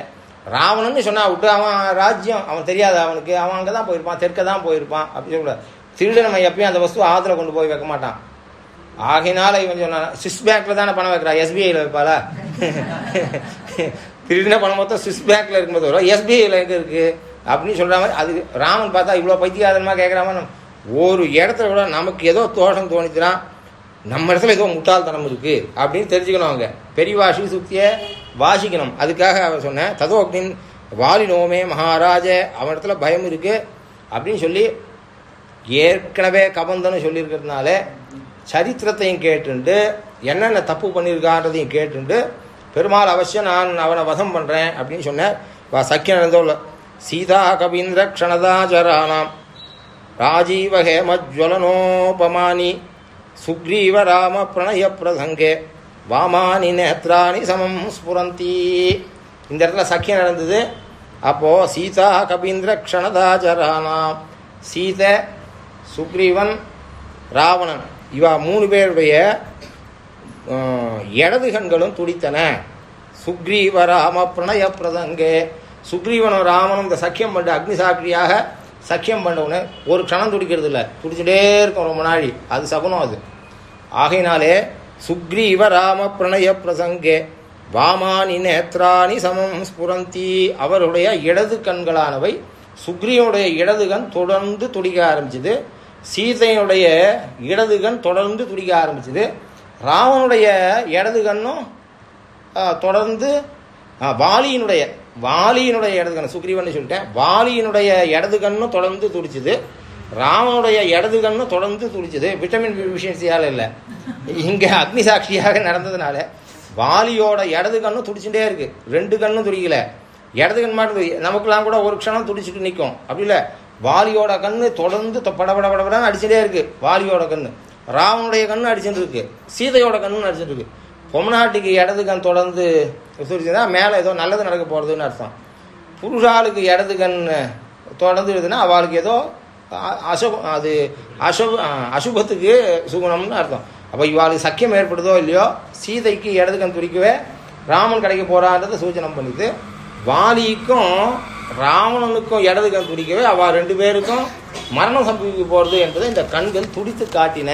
ராவணன்னு சொன்னா விட்டு அவன் ராஜ்யம் அவன் தெரியாது அவனுக்கு. அவன் அங்கே தான் போயிருப்பான் தெற்க தான் போயிருப்பான். அப்படின்னு சொல்லக்கூடாது திருடன் நம்ம எப்பயும் அந்த வஸ்து ஆத்துல கொண்டு போய் வைக்க மாட்டான். ஆகினால இவன் சொன்னான் சுவிஸ் பேங்க்ல தானே பணம் வைக்கிறா? எஸ்பிஐல வைப்பாளா? திருடின பணம் மொத்தம் சுவிஸ் பேங்க்ல இருக்கும்போது வரும். எஸ்பிஐல எங்க இருக்கு? அப்படின்னு சொல்ற மாதிரி அது ராமன் பார்த்தா இவ்வளோ பைத்தியாதனமா கேட்குற ஒரு இடத்துல கூட நமக்கு ஏதோ தோஷம் தோணிச்சுனா நம்ம இடத்துல ஏதோ முட்டாள்தனம் இருக்கு அப்படின்னு தெரிஞ்சுக்கணும் அவங்க. பெரியவாசி சுத்தியை வாசிக்கணும். அதுக்காக அவன் சொன்னேன் அப்படின்னு வாலினோமே மகாராஜ அவன் இடத்துல பயம் இருக்கு. அப்படின்னு சொல்லி ஏற்கனவே கபந்தன்னு சொல்லியிருக்கிறதுனால சரித்திரத்தையும் கேட்டுண்டு என்னென்ன தப்பு பண்ணியிருக்கான்றதையும் கேட்டுண்டு பெருமாள் அவசியம் நான் அவனை வதம் பண்ணுறேன் அப்படின்னு சொன்னேன் வா சக்கியம் நடந்தோல்ல சீதா கபீந்திர க்ஷணதாச்சரானாம் ராஜீவ ஹேமஜ்வலனோபமானி சுக்ரீவ ராம பிரணய பிரதங்கே வாமானி நேத்ராணி சமம் ஸ்புரந்தி. இந்த இடத்துல சக்கியம் நடந்தது அப்போது சீதா கபீந்திர க்ஷணதாச்சரானாம் சீதை சுக்ரீவன் ராவணன். இவா மூணு பேருடைய இடது கண்களும் துடித்தன. சுக்ரீவ ராம பிரணய பிரதங்கே. சுக்ரீவனும் ராமனும் இந்த சக்கியம் பண்ண அக்னி சாட்சியாக சக்கியம் பண்ணவுடனே ஒரு க்ஷணம் துடிக்கிறது இல்லை. துடிச்சுட்டே இருக்கும் ரொம்ப நாளி. அது சகுனம் அது. ஆகையினாலே சுக்ரீவ ராம பிரணய பிரசங்கே வாமானி நேத்ராணி சமம் ஸ்புரந்தி. அவருடைய இடது கண்களானவை சுக்ரீவனுடைய இடது கண் தொடர்ந்து துடிக்க ஆரம்பிச்சது. சீதையுடைய இடது கண் தொடர்ந்து துடிக்க ஆரம்பிச்சது. ராவனுடைய இடது கண்ணும் தொடர்ந்து வாலியினுடைய வாலியினுடைய இடது கண்ணு சுக்ரீவன் சொல்லிட்டேன். வாலியினுடைய இடது கண்ணும் தொடர்ந்து துடிச்சுது. ராமனுடைய இடது கண்ணும் தொடர்ந்து துடிச்சுது. விட்டமின் டிஃபிஷியன்சியால் இல்லை. இங்கே அக்னி சாட்சியாக நடந்ததுனால வாலியோட இடது கண்ணும் துடிச்சுட்டே இருக்குது ரெண்டு கண்ணும் துடிக்கல. இடது கண் மாட்டு நமக்குலாம் நமக்கெல்லாம் கூட ஒரு க்ஷணம் துடிச்சிட்டு நிற்கும் அப்படி இல்லை. வாலியோட கண்ணு தொடர்ந்து தொ- பட அடிச்சுட்டே இருக்கு. வாலியோட கண்ணு. ராவனுடைய கண்ணு அடிச்சுட்டு இருக்கு. சீதையோட கண்ணு அடிச்சுட்டு இருக்கு. பொம்நாட்டுக்கு இடது கண் தொடர்ந்து சுரிச்சுன்னா மேலே ஏதோ நல்லது நடக்க போகிறதுன்னு அர்த்தம். புருஷாளுக்கு இடது கண் தொடர்ந்து இருக்குதுன்னா அவளுக்கு ஏதோ அ- அசுப அது அசுப அசுபத்துக்கு சுகுணம்னு அர்த்தம். அப்போ இவாளுக்கு சக்கியம் ஏற்படுதோ இல்லையோ சீதைக்கு இடது கண் துடிக்கவே ராமன் கிடைக்க போறான்றதை சூச்சனம் பண்ணுது வாலிக்கும் ராவணனுக்கும் இடது கண் துடிக்கவே அவ ரெண்டு பேருக்கும் மரணம் சம்பவிக்க போகிறது என்பதை இந்த கண்கள் துடித்து காட்டின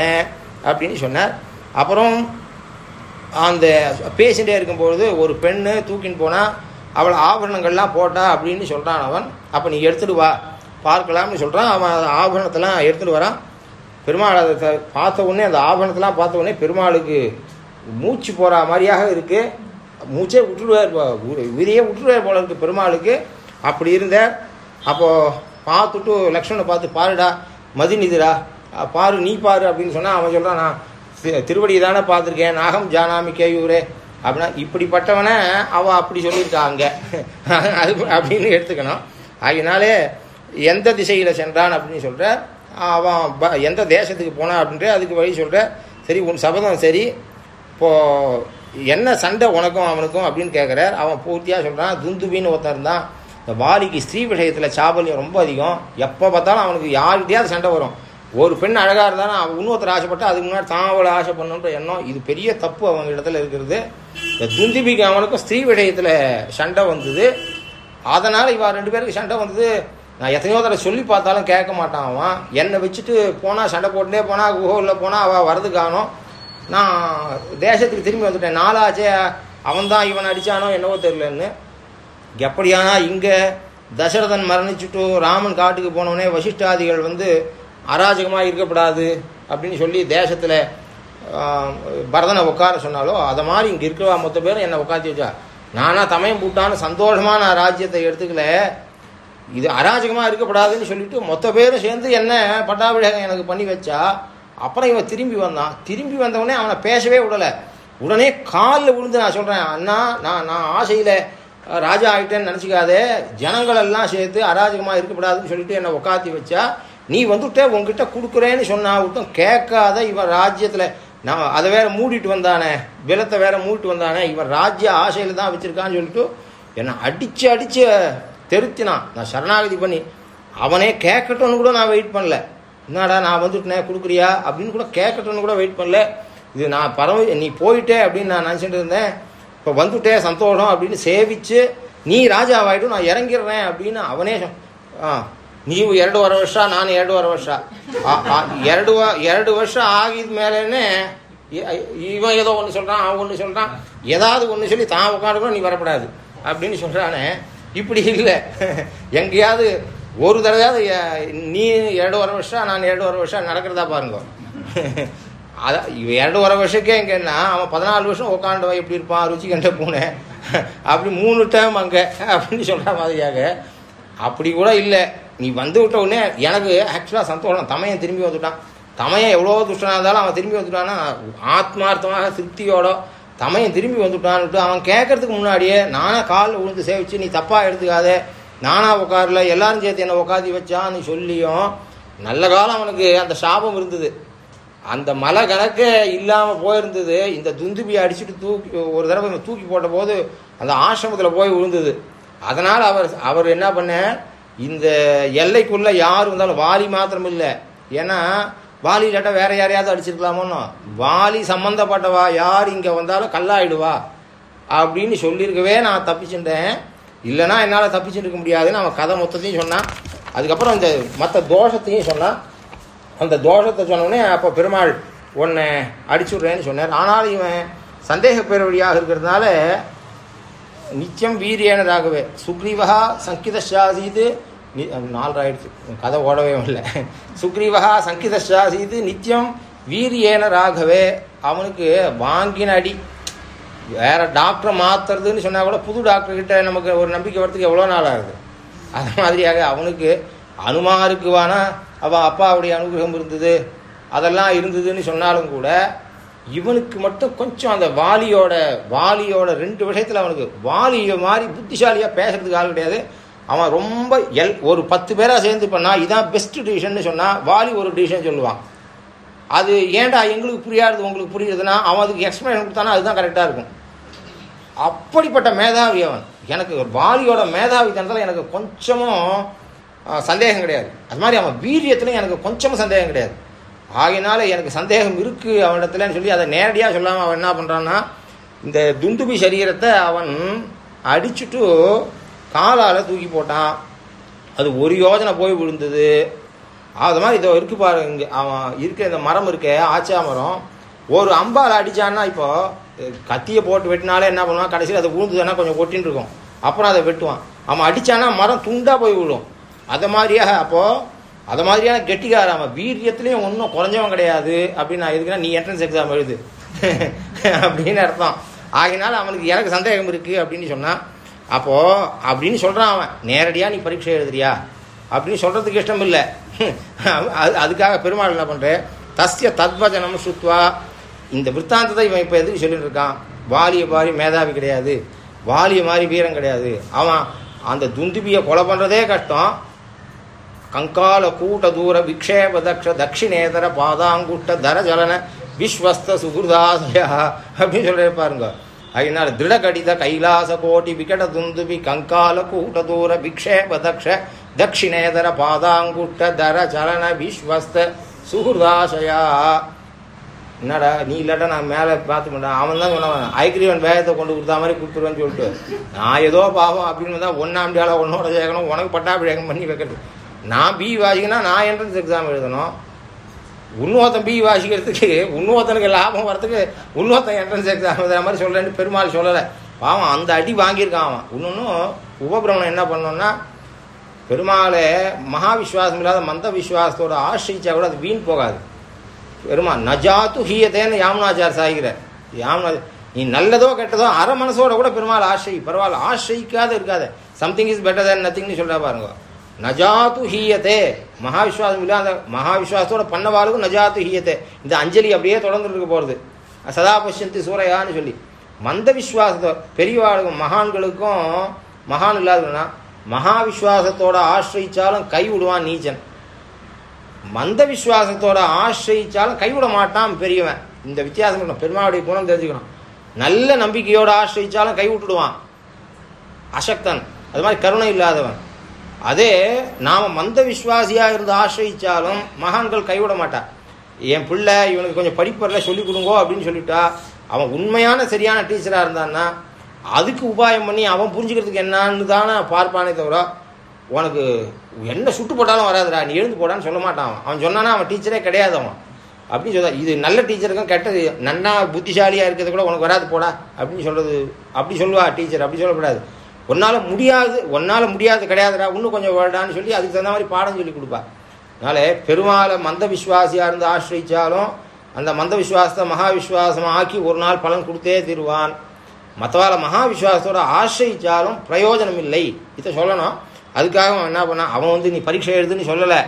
அப்படின்னு சொன்னார். அப்புறம் அந்த பேசிகிட்டே இருக்கும்பொழுது ஒரு பெண்ணு தூக்கின்னு போனால் அவள் ஆபரணங்கள்லாம் போட்டா அப்படின்னு சொல்கிறான் அவன். அப்போ நீ எடுத்துகிட்டு வா பார்க்கலாம்னு சொல்கிறான் அவன் அந்த ஆபரணத்தெல்லாம் எடுத்துகிட்டு வரான். பெருமாள் அதை பார்த்த உடனே அந்த ஆபரணத்தெல்லாம் பார்த்த உடனே பெருமாளுக்கு மூச்சு போகிற மாதிரியாக இருக்குது மூச்சே விட்டுருவார் உயிரையே விட்டுடுவார் போல இருக்கு பெருமாளுக்கு. அப்படி இருந்தார். அப்போது பார்த்துட்டு லக்ஷ்மணை பார்த்து பாருடா மதிநிதிடா பாரு நீ பாரு அப்படின்னு சொன்னால் அவன் சொல்கிறான் நான் திருவடியை தானே பார்த்துருக்கேன். நாகம் ஜானாமி கேயூரே. அப்படின்னா இப்படிப்பட்டவனை அவள் அப்படி சொல்லியிருக்காங்க [laughs] அது அப்படின்னு எடுத்துக்கணும். அதனாலே எந்த திசையில் சென்றான் அப்படின்னு சொல்கிற அவன் ப- எந்த தேசத்துக்கு போனான் அப்படின்ற அதுக்கு வழி சொல்கிற சரி உன் சபதம் சரி. இப்போது என்ன சண்டை உனக்கும் அவனுக்கும் அப்படின்னு கேட்குறார் அவன் பூர்த்தியாக சொல்கிறான் துந்துபின்னு ஒருத்தன் இருந்தான். இந்த வாலிக்கு ஸ்திரீ விஷயத்தில் சாபல்யம் ரொம்ப அதிகம். எப்போ பார்த்தாலும் அவனுக்கு யார்கிட்டயாவது சண்டை வரும். ஒரு பெண் அழகாக இருந்தாலும் அவன் இன்னொருத்தர் ஆசைப்பட்டா அதுக்கு முன்னாடி தான் அவளை ஆசை பண்ணுன்ற எண்ணம். இது பெரிய தப்பு அவங்க இடத்துல இருக்கிறது. இந்த துந்திபிக்கு அவனுக்கும் ஸ்திரீ விஷயத்தில் சண்டை வந்தது. அதனால் இவன் ரெண்டு பேருக்கு சண்டை வந்தது. நான் எத்தனையோ தடவை சொல்லி பார்த்தாலும் கேட்க மாட்டான் அவன். என்னை வச்சுட்டு போனால் சண்டை போட்டுட்டே போனால் குஹோவில் போனால் அவள் வரது காணும் நான் தேசத்துக்கு திரும்பி வந்துட்டேன். நாளாச்சே அவன்தான் இவன் அடித்தானோ என்னவோ தெரிலன்னு எப்படியானா இங்கே தசரதன் மரணிச்சுட்டு ராமன் காட்டுக்கு போனவனே வசிஷ்டாதிகள் வந்து அராஜகமாக இருக்கக்கூடாது அப்படின்னு சொல்லி தேசத்தில் பரதனை உட்கார சொன்னாலோ அதை மாதிரி இங்கே இருக்கிறவா மொத்த பேரும் என்னை உட்காந்து வச்சா. நானா தமையம் பூட்டான்னு சந்தோஷமாக நான் ராஜ்யத்தை எடுத்துக்கல. இது அராஜகமாக இருக்கப்படாதுன்னு சொல்லிட்டு மொத்த பேரும் சேர்ந்து என்ன பட்டாபிஷேகம் எனக்கு பண்ணி வச்சா. அப்புறம் இவன் திரும்பி வந்தான். திரும்பி வந்தவொடனே அவனை பேசவே விடலை. உடனே காலில் விழுந்து நான் சொல்கிறேன் அண்ணா நான் நான் ஆசையில் ராஜா ஆகிட்டேன்னு நினச்சிக்காதே. ஜனங்களெல்லாம் சேர்த்து அராஜகமாக இருக்கக்கூடாதுன்னு சொல்லிட்டு என்னை உக்காத்தி வச்சா நீ வந்துட்டே உங்ககிட்ட கொடுக்குறேன்னு சொன்னா விட்டும் கேட்காத இவன் ராஜ்யத்தில். நான் அதை வேற மூடிட்டு வந்தானே விலத்தை வேற மூடிட்டு வந்தானே இவன் ராஜ்ய ஆசையில் தான் வச்சுருக்கான்னு சொல்லிட்டு என்னை அடித்து அடித்து தெருத்தினான். நான் சரணாகதி பண்ணி அவனே கேட்கட்டும்னு கூட நான் வெயிட் பண்ணல. என்னடா நான் வந்துட்டேன் கொடுக்குறியா? அப்படின்னு கூட கேட்கட்டும்னு கூட வெயிட் பண்ணல. இது நான் பரவ நீ போயிட்டே அப்படின்னு நான் நினச்சிட்டு இருந்தேன். இப்போ வந்துட்டே சந்தோஷம் அப்படின்னு சேவிச்சு நீ ராஜாவாயிடும் நான் இறங்கிடுறேன் அப்படின்னு அவனே ஆ நீ ನೀವು ಎರಡು ವರ ವರ್ಷ ನಾನು ಎರಡೂವರೆ ವರ್ಷ ಎರಡು இரண்டு வருஷம் ಆಗಿದ மேலேனே இவன் ஏதோ ஒன்று சொல்கிறான் அவன் ஒன்று சொல்கிறான் ஏதாவது ஒன்று சொல்லி தான் உட்காந்துக்கணும் நீ வரப்படாது. அப்படின்னு சொல்கிறானே இப்படி இல்லை. எங்கேயாவது ஒரு தடவையாவது எ- நீ ಎರಡೂವರೆ ವರ್ಷ ನಾನು ಎರಡೂವರೆ ವರ್ಷ நடக்கிறதா பாருங்க அதான் இவன் ಎರಡೂವರೆ வருஷக்கே எங்கன்னா அவன் பதினாலு வருஷம் உட்காண்டவன் எப்படி இருப்பான் ருச்சி கண்ட பூனை அப்படி மூணு டைம் அங்கே அப்படின்னு சொல்கிற மாதிரியாக அப்படி கூட இல்லை நீ வந்து விட்ட உடனே எனக்கு ஆக்சுவலாக சந்தோஷம் தமையன் திரும்பி வந்துட்டான் தமையன் எவ்வளோ துஷ்டனாக இருந்தாலும் அவன் திரும்பி வந்துட்டான்னா ஆத்மார்த்தமாக திருப்தியோட தமையன் திரும்பி வந்துட்டான்னுட்டு அவன் கேட்கறதுக்கு முன்னாடியே நானே காலில் விழுந்து சேவிச்சு நீ தப்பாக எடுத்துக்காத நானா உட்காரல எல்லாரும் சேர்த்து என்னை உட்காந்து வச்சான்னு சொல்லியும் நல்ல காலம் அவனுக்கு அந்த சாபம் இருந்தது. அந்த மலை கணக்கு இல்லாமல் போயிருந்தது. இந்த துந்துபியை அடிச்சுட்டு தூக்கி ஒரு தடவை தூக்கி போட்ட போது அந்த ஆசிரமத்தில் போய் விழுந்தது. அதனால் அவர் அவர் என்ன பண்ண இந்த எல்லைக்குள்ளே யார் வந்தாலும் வாலி மாத்திரம் இல்லை ஏன்னா வாலி இல்லாட்டா வேற யாரையாவது அடிச்சிருக்கலாமோன்னு. வாலி சம்மந்தப்பட்டவா யார் இங்கே வந்தாலும் கல்லாயிடுவா. அப்படின்னு சொல்லியிருக்கவே நான் தப்பிச்சுட்டேன் இல்லைன்னா என்னால் தப்பிச்சிருக்க முடியாதுன்னு அவன் கதை மொத்தத்தையும் சொன்னான் அதுக்கப்புறம் இந்த மற்ற தோஷத்தையும் சொன்னான் அந்த தோஷத்தை சொன்னோடனே அப்போ பெருமாள் உன்னை அடிச்சுடுறேன்னு சொன்னார். ஆனாலும் இவன் சந்தேக பேரவழியாக இருக்கிறதுனால நிச்சயம் வீரியனதாகவே. சுக்ரீவகா சங்கிதஷாசீது நி நாலராயிடுச்சு கதை ஓடவே இல்லை சுக்ரீவகா சங்கிதஷாசீது நித்தியம் வீரியேன ராகவே அவனுக்கு வாங்கின அடி. வேற டாக்டரை மாத்துறதுன்னு சொன்னா கூட புது டாக்டர் கிட்ட நமக்கு ஒரு நம்பிக்கை வர்றதுக்கு எவ்வளோ நாள் ஆகுது? அது மாதிரியாக அவனுக்கு அனுமாருக்கு இருக்குவானா அவன் அப்பாவுடைய அனுகிரகம் இருந்தது அதெல்லாம் இருந்ததுன்னு சொன்னாலும் கூட இவனுக்கு மட்டும் கொஞ்சம் அந்த வாலியோட வாலியோட ரெண்டு விஷயத்தில் அவனுக்கு வாலியை மாதிரி புத்திசாலியாக பேசுறதுக்கு ஆள் கிடையாது. அவன் ரொம்ப எல் ஒரு பத்து பேராக சேர்ந்து பண்ணா இதான் பெஸ்ட் டிசிஷன் சொன்னால் வாலி ஒரு டிசிஷன் சொல்லுவான். அது ஏன்டா எங்களுக்கு புரியாது உங்களுக்கு புரியுதுன்னா அவன் அதுக்கு எக்ஸ்பிளேஷன் கொடுத்தானா அதுதான் கரெக்டாக இருக்கும். அப்படிப்பட்ட மேதாவி அவன். எனக்கு வாலியோட மேதாவித்தனத்தில் எனக்கு கொஞ்சமும் சந்தேகம் கிடையாது. அது மாதிரி அவன் வீரியத்துலையும் எனக்கு கொஞ்சமும் சந்தேகம் கிடையாது. ஆகினால எனக்கு சந்தேகம் இருக்குது அவனிடத்துலன்னு சொல்லி அதை நேரடியாக சொல்லாமல் அவன் என்ன பண்ணுறான்னா இந்த துண்டுபி சரீரத்தை அவன் அடிச்சுட்டு காலால் தூக்கி போட்டான். அது ஒரு யோஜனை போய் விழுந்தது. அது மாதிரி இதோ இருக்கு பாருங்க இங்கே அவன் இருக்க இந்த மரம் இருக்கே ஆச்சா மரம். ஒரு அம்பால் அடிச்சான்னா இப்போ கத்தியை போட்டு வெட்டினாலே என்ன பண்ணுவான்? கடைசியில் அதை விழுந்ததுன்னா கொஞ்சம் ஒட்டின்னு இருக்கும். அப்புறம் அதை வெட்டுவான். அவன் அடித்தான்னா மரம் துண்டாக போய் விழும். அதை மாதிரியாக அப்போது அதை மாதிரியான கெட்டிக்கார அவன். வீரியத்துலேயும் ஒன்றும் குறைஞ்சவன் கிடையாது. அப்படின்னு நான் எதுக்குன்னா நீ என்ட்ரன்ஸ் எக்ஸாம் எழுது. [laughs] அப்படின்னு அர்த்தம். ஆகினால அவனுக்கு எனக்கு சந்தேகம் இருக்கு அப்படின்னு சொன்னான். அப்போது அப்படின்னு சொல்கிறான் அவன். நேரடியாக நீ பரீட்சை எழுதுறியா? அப்படின்னு சொல்கிறதுக்கு இஷ்டம் இல்லை அது அதுக்காக பெருமாள் என்ன பண்ணுறேன் தஸ்ய தத்வஜனம் சுத்வா இந்த விற்த்தாந்தத்தை இவன் இப்போ எதுக்கு சொல்லிட்டு இருக்கான்? வாலிய மாதிரி மேதாவி கிடையாது. வாலிய மாதிரி வீரம் கிடையாது. அவன் அந்த துந்துபியை கொலை பண்ணுறதே கஷ்டம். கங்கால கூட்ட தூர விக்ஷேப தக்ஷ தட்சிணேதர பாதாங்குட்ட தர ஜலன விஸ்வஸ்த சுகுர்தாசயா அப்படின்னு சொல்லி பாருங்க. அதனால திருடகடித கைலாச கோட்டி விகட துந்துபி கங்கால கூட்ட தூர விக்ஷேப தக்ஷ தட்சிணேதர பாதாங்குட்ட தர சலன விஸ்வஸ்த சுகுர்தாசயா. என்னடா நீ இல்லாட்டா நான் மேலே பார்த்து மாட்டேன் அவன் தான் சொன்னவன் ஐக்கிரியவன் வேகத்தை கொண்டு கொடுத்தா மாதிரி கொடுத்துருவேன்னு சொல்லிட்டு. நான் ஏதோ பாவம் அப்படின்னு வந்தால் ஒன்றாம் டேலாக ஒன்னோட சேர்க்கணும் உனக்கு பட்டாபிஷேகம் பண்ணி வைக்கிறது. நான் பி வாசிக்கனா நான் என்ட்ரன்ஸ் எக்ஸாம் எழுதணும். இன்னொருத்தன் பி வாசிக்கிறதுக்கு இன்னொருத்தனுக்கு லாபம் வரத்துக்கு உன்னோத்தன் என்ட்ரன்ஸ் எக்ஸாம் எழுதுற மாதிரி சொல்கிறேன்னு பெருமாள் சொல்லலை. பாவம் அந்த அடி வாங்கியிருக்கான் அவன். இன்னொன்றும் உபபிரமணம் என்ன பண்ணோன்னா பெருமாளை மகா விஸ்வாசம் இல்லாத மந்த விஸ்வாசத்தோட ஆசிரிச்சா கூட அது வீண் போகாது. பெருமா நஜாத்து ஹீயத்தேன்னு யாமுனாச்சார் சாய்கிறார் யாமுனா நீ நல்லதோ கெட்டதோ அரை மனசோட கூட பெருமாள் ஆசை பரவாயில்ல ஆசிரிக்காத இருக்காத. சம்திங் இஸ் பெட்டர் தேன் நத்திங்னு சொல்றா பாருங்க. நஜாத்து ஹீயத்தே மகாவிஸ்வாசம் இல்லாத மகாவிஸ்வாசத்தோட பண்ணவாளுக்கும் நஜாத்து ஹீயத்தே இந்த அஞ்சலி அப்படியே தொடர்ந்து இருக்க போகிறது சதா பஷ்யந்தி சூரையான்னு சொல்லி. மந்த விஸ்வாசத்தோ பெரியவாளுக்கும் மகான்களுக்கும் மகான் இல்லாதவனா? மகா விஸ்வாசத்தோட ஆசிரிச்சாலும் கைவிடுவான் நீச்சன். மந்த விசுவாசத்தோட ஆசிரியிச்சாலும் கைவிட மாட்டான் பெரியவன். இந்த வித்தியாசம் இருக்கணும். பெருமாளுடைய குணம் தெரிஞ்சுக்கணும். நல்ல நம்பிக்கையோட ஆசிரியிச்சாலும் கை விட்டுடுவான் அசக்தன். அது மாதிரி கருணை இல்லாதவன். அதே நாம் மந்த விஸ்வாசியாக இருந்து ஆசிரியிச்சாலும் மகான்கள் கைவிட மாட்டான். என் பிள்ளை இவனுக்கு கொஞ்சம் படிப்பரில் சொல்லிக் கொடுங்கோ அப்படின்னு சொல்லிட்டா அவன் உண்மையான சரியான டீச்சராக இருந்தான்னா அதுக்கு உபாயம் பண்ணி அவன் புரிஞ்சுக்கிறதுக்கு என்னன்னு தானே பார்ப்பானே தவிர உனக்கு என்ன சுட்டு போட்டாலும் வராதுடா நீ எழுந்து போடான்னு சொல்ல மாட்டான் அவன். அவன் சொன்னானா அவன் டீச்சரே கிடையாது அவன். அப்படின்னு சொல்ல இது நல்ல டீச்சருக்கும் கெட்டது நன்னா புத்திசாலியாக இருக்கிறது கூட உனக்கு வராது போடா அப்படின்னு சொல்கிறது அப்படி சொல்லுவா டீச்சர் அப்படி சொல்லக்கூடாது. ஒன்னால் முடியாது ஒன்னால் முடியாது கிடையாதுடா இன்னும் கொஞ்சம் வேண்டான்னு சொல்லி அதுக்கு தகுந்த மாதிரி பாடம் சொல்லி கொடுப்பா. அதனால் பெருமாளை மந்த விஸ்வாசியாக இருந்து ஆசிரியிச்சாலும் அந்த மந்த விசுவாசத்தை மகா விஸ்வாசமாக ஆக்கி ஒரு நாள் பலன் கொடுத்தே தருவான். மற்றவால மகாவிஸ்வாசத்தோட ஆசிரிச்சாலும் பிரயோஜனம் இல்லை இதை சொல்லணும். அதுக்காக அவன் என்ன பண்ணான்? அவன் வந்து நீ பரீட்சை எழுதுன்னு சொல்லலை.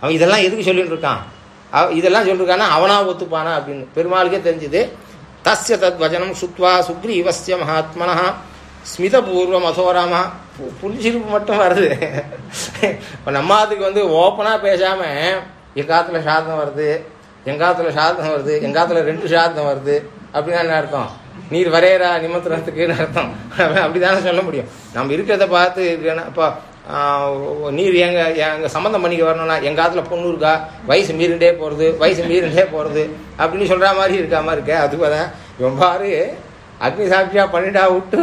அவன் இதெல்லாம் எதுக்கு சொல்லிட்டு இருக்கான் அவ- இதெல்லாம் சொல்லியிருக்கானா அவனா ஒத்துப்பானா அப்படின்னு. பெருமாளுக்கே தெரிஞ்சுது. தஸ்ய தத் வச்சனம் சுத்வா சுக்ரீவசிய மகாத்மனா ஸ்மிதபூர்வம் அசோராமா. பு- மட்டும் வருது. இப்போ நம்ம அதுக்கு வந்து ஓப்பனாக பேசாமல் எங்காத்தில் சாதம் வருது? எங்காத்தில் சாதம் வருது? எங்காத்தில் ரெண்டு சாதம் வருது? அப்படின்னா என்ன அர்த்தம்? நீர் வரையறா நிமந்திரத்துக்குன்னு அர்த்தம்? அப்படிதானே சொல்ல முடியும். நம்ம இருக்கிறத பார்த்து இருக்கேன்னா இப்போ நீர் எங்க எங்க சம்மந்தம் பண்ணிக்க வரணும்னா எங்க ஆத்துல பொண்ணு இருக்கா? வயசு மீறிண்டே போறது வயசு மீறிண்டே போறது அப்படின்னு சொல்ற மாதிரி இருக்காம இருக்க. அதுக்கு தான் இவன் பாரு அக்னி சாட்சியா பண்ணிட்டா விட்டு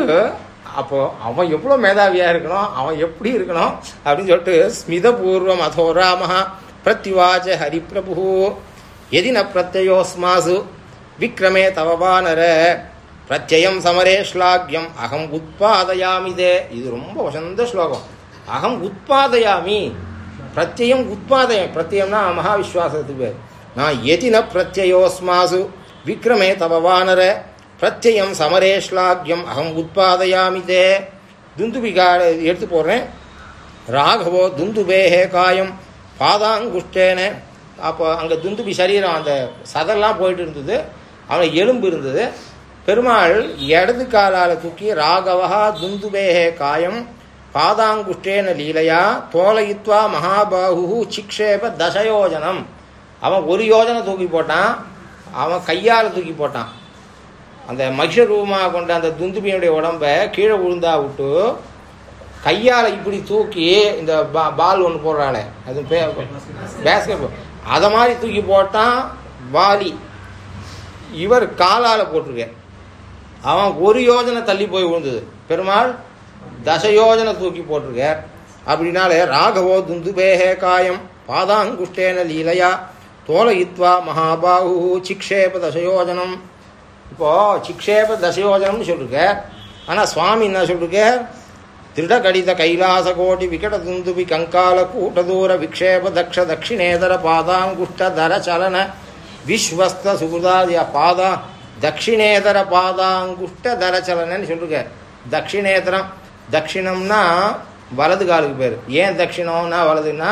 அப்போ அவன் எவ்வளோ மேதாவியா இருக்கணும் அவன் எப்படி இருக்கணும் அப்படின்னு சொல்லிட்டு ஸ்மிதபூர்வம் அதோராமஹா பிரத்யுவாச்ச ஹரிப்பிரபு எதின பிரத்யோஸ்மாசு விக்ரமே தவவானர. பிரத்யம் சமரே ஸ்லாக்யம். அகம் உத்பாதயாமிதே. இது ரொம்ப வசந்த ஸ்லோகம். அகம் உத்பாதயாமி. பிரத்யம் உத்பாதயம். பிரத்யம்னா மகாவிஸ்வாசத்துக்கு பேர். நான் எதின பிரத்யோஸ்மாசு விக்ரமே தவவானர பிரத்யம் சமரே ஸ்லாக்யம். அகம் உத்பாதயாமி தே துந்துபிகா எடுத்து போடுறேன். ராகவோ துந்துபேஹே காயம். பாதாங்குஷ்டேனே. அப்போ அங்கே துந்துபி சரீரம் அந்த சதெல்லாம் போயிட்டு இருந்தது. அவனுக்கு எலும்பு இருந்தது. பெருமாள் இடது காலால் தூக்கி ராகவா துந்துபேகே காயம் பாதாங்குஷ்டேன லீலையா தோலயித்வா மகாபாகு சிக்ஷேப தசயோஜனம். அவன் ஒரு யோஜனை தூக்கி போட்டான் அவன் கையால் தூக்கி போட்டான். அந்த மகிஷ ரூபமாக கொண்ட அந்த துந்துபியனுடைய உடம்ப கீழே விழுந்தா விட்டு கையால் இப்படி தூக்கி இந்த பா- பால் ஒன்று போடுறாளே. அது பேஸ்கெட் பால் அதை மாதிரி தூக்கி போட்டான் வாலி. இவர் காலால் போட்டிருக்கேன் அவன் ஒரு யோஜனை தள்ளி போய் விழுந்தது. பெருமாள் தசயோஜனை தூக்கி போட்டிருக்கார் அப்படின்னாலே ராகவோ துந்துபேஹே காயம் பாதாங்குஷ்டேன லீலையா தோலயித்வா மகாபாகு சிக்ஷேப தசயோஜனம். இப்போ சிக்ஷேப தசயோஜனம்னு சொல்லிருக்கார் ஆனால் சுவாமி என்ன சொல்லிருக்கார் திருடகடித கைலாச கோடி விகட துந்துபி கங்கால கூட்டதூர விக்ஷேப தக்ஷ தட்சிணேதர பாதாங்குஷ்ட தர சலன விஸ்வஸ்த சுகுதாதிய பாதா தட்சிணேதர பாதாங்குஷ்ட தர சொல்லிருக்கார். தட்சிணேதரம் தட்சிணம்னா வலது காலுக்கு பேர். ஏன் தட்சிணம்னா வலதுன்னா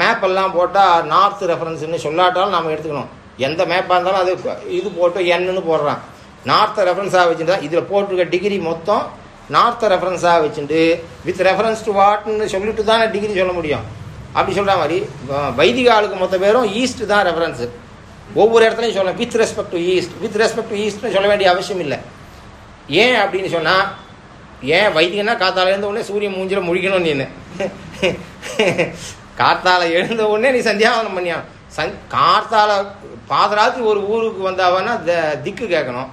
மேப்பெல்லாம் போட்டால் நார்த் ரெஃபரன்ஸ்னு சொல்லாட்டாலும் நாம் எடுத்துக்கணும். எந்த மேப்பாக இருந்தாலும் அது இது போட்டு என்னன்னு போடுறான். நார்த்தை ரெஃபரன்ஸாக வச்சுருந்தா இதில் போட்டிருக்க டிகிரி மொத்தம் நார்த்தை ரெஃபரன்ஸாக வச்சுட்டு வித் ரெஃபரன்ஸ் டு வாட்னு சொல்லிட்டு தானே டிகிரி சொல்ல முடியும். அப்படி சொல்கிற மாதிரி வைதிகாலுக்கு மொத்த பேரும் ஈஸ்ட் தான் ரெஃபரன்ஸு ஒவ்வொரு இடத்துலையும் சொல்ல with respect to east with respect to ஈஸ்ட்னு சொல்ல வேண்டிய அவசியம் இல்லை. ஏன் அப்படின்னு சொன்னால் ஏன் வைத்தியன்னா காத்தால எழுந்த உடனே சூரியன் மூஞ்சில் முழிக்கணும் நீ காத்தால எழுந்த உடனே நீ சந்தியாவனம் பண்ணியா சந் கார்த்தால பாதராத்திரி ஒரு ஊருக்கு வந்தாவன்னா த- திக்கு கேட்கணும்.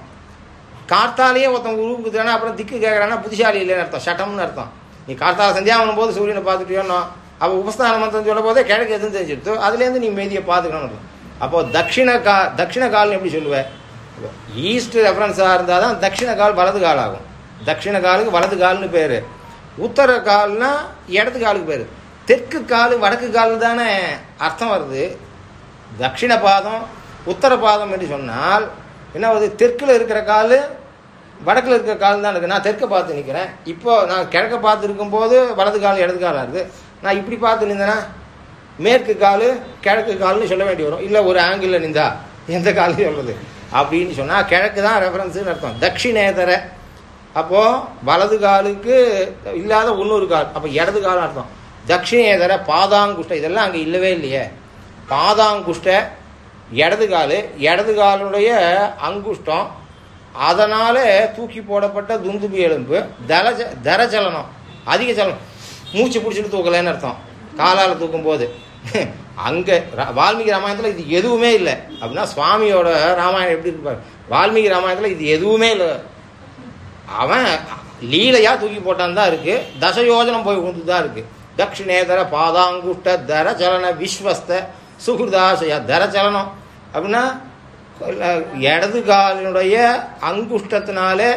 கார்த்தாலேயே ஒருத்தன் ஊருக்கு தானே அப்புறம் திக்கு கேட்குறான்னா புத்திசாலி இல்லைன்னு அர்த்தம் சட்டம்னு அர்த்தம். நீ கார்த்தால சந்தியாவனம் போது சூரியனை பார்த்துட்டியோன்னா அப்போ உபஸ்தான மந்திரம் சொல்ல போதே கிழக்கு எதுன்னு தெரிஞ்சிருத்தோ அதுலேருந்து நீ மேதியை பார்த்துக்கணும் அப்போ தட்சிண கா தட்சிண கால்னு எப்படி சொல்லுவேன் ஈஸ்ட் ரெஃபரன்ஸாக இருந்தால் தான் தட்சிண கால் வலது கால் ஆகும். தட்சிண காலுக்கு வலது கால்னு பேர். உத்தர கால்னா இடது காலுக்கு பேர். தெற்கு கால் வடக்கு கால் தானே அர்த்தம் வருது. தட்சிண பாதம் உத்தர பாதம் என்று சொன்னால் என்ன வருது தெற்கில் இருக்கிற கால் வடக்கில் இருக்கிற கால் தான் இருக்குது நான் தெற்கை பார்த்து நிற்கிறேன் இப்போது நான் கிழக்க பார்த்து இருக்கும்போது வலது கால் இடது காலாக இருக்குது நான் இப்படி பார்த்து நின்றேன்னா மேற்கு கால் கிழக்கு கால்னு சொல்ல வேண்டி வரும். இல்லை ஒரு ஆங்கிளில் நின்றா. எந்த காலையும் சொல்றது. அப்படின்னு சொன்னால் கிழக்கு தான் ரெஃபரன்ஸுன்னு அர்த்தம். தட்சிணேதர. அப்போது வலது காலுக்கு இல்லாத இன்னொரு கால். அப்போ இடது காலம் அர்த்தம். தட்சிணேதர பாதாங்குஷ்ட. இதெல்லாம் அங்கே இல்லவே இல்லையே. பாதாங்குஷ்ட இடது கால். இடது காலுடைய அங்குஷ்டம். அதனால் தூக்கி போடப்பட்ட துந்துபி எலும்பு. தரஜ தரச்சலனம். அதிக சலனம். மூச்சு பிடிச்சிட்டு தூக்கலைன்னு அர்த்தம். காலால் தூக்கும் போது [laughs] அங்கே வால்மீகி ராமாயணத்தில் இது எதுவுமே இல்லை. அப்படின்னா சுவாமியோட ராமாயணம் எப்படி இருப்பார்? வால்மீகி ராமாயணத்தில் இது எதுவுமே இல்லை. அவன் லீலையாக தூக்கி போட்டான் தான் இருக்கு. தசயோஜனம் போய் கொண்டு தான் இருக்கு. தட்சிணேதர பாதாங்குஷ்ட தர விஸ்வஸ்த சுகிருதாசய தர சலனம். அப்படின்னா இடது காலினுடைய அங்குஷ்டத்தினாலே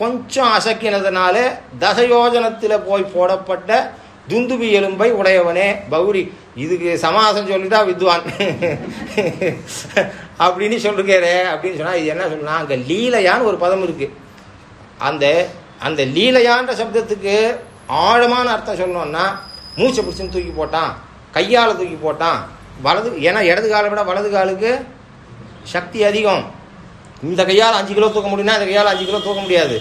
கொஞ்சம் அசக்கினதுனால தசயோஜனத்தில் போய் போடப்பட்ட துந்துபி எலும்பை உடையவனே பௌரி. இதுக்கு சமாசம் சொல்லிட்டா வித்வான். அப்படின்னு சொல்லிருக்காரு அப்படின்னு சொன்னா இது என்ன சொல்லலாம் அங்கே லீலையான்னு ஒரு பதம் இருக்கு. அந்த அந்த லீலையான்ற சப்தத்துக்கு ஆழமான அர்த்தம் சொல்லணும்னா மூச்சை பிடிச்சின்னு தூக்கி போட்டான் கையால் தூக்கி போட்டான் வலது ஏன்னா இடது காலை விட வலது காலுக்கு சக்தி அதிகம். இந்த கையால் அஞ்சு கிலோ தூக்க முடியும்னா இந்த கையால் அஞ்சு கிலோ தூக்க முடியாது.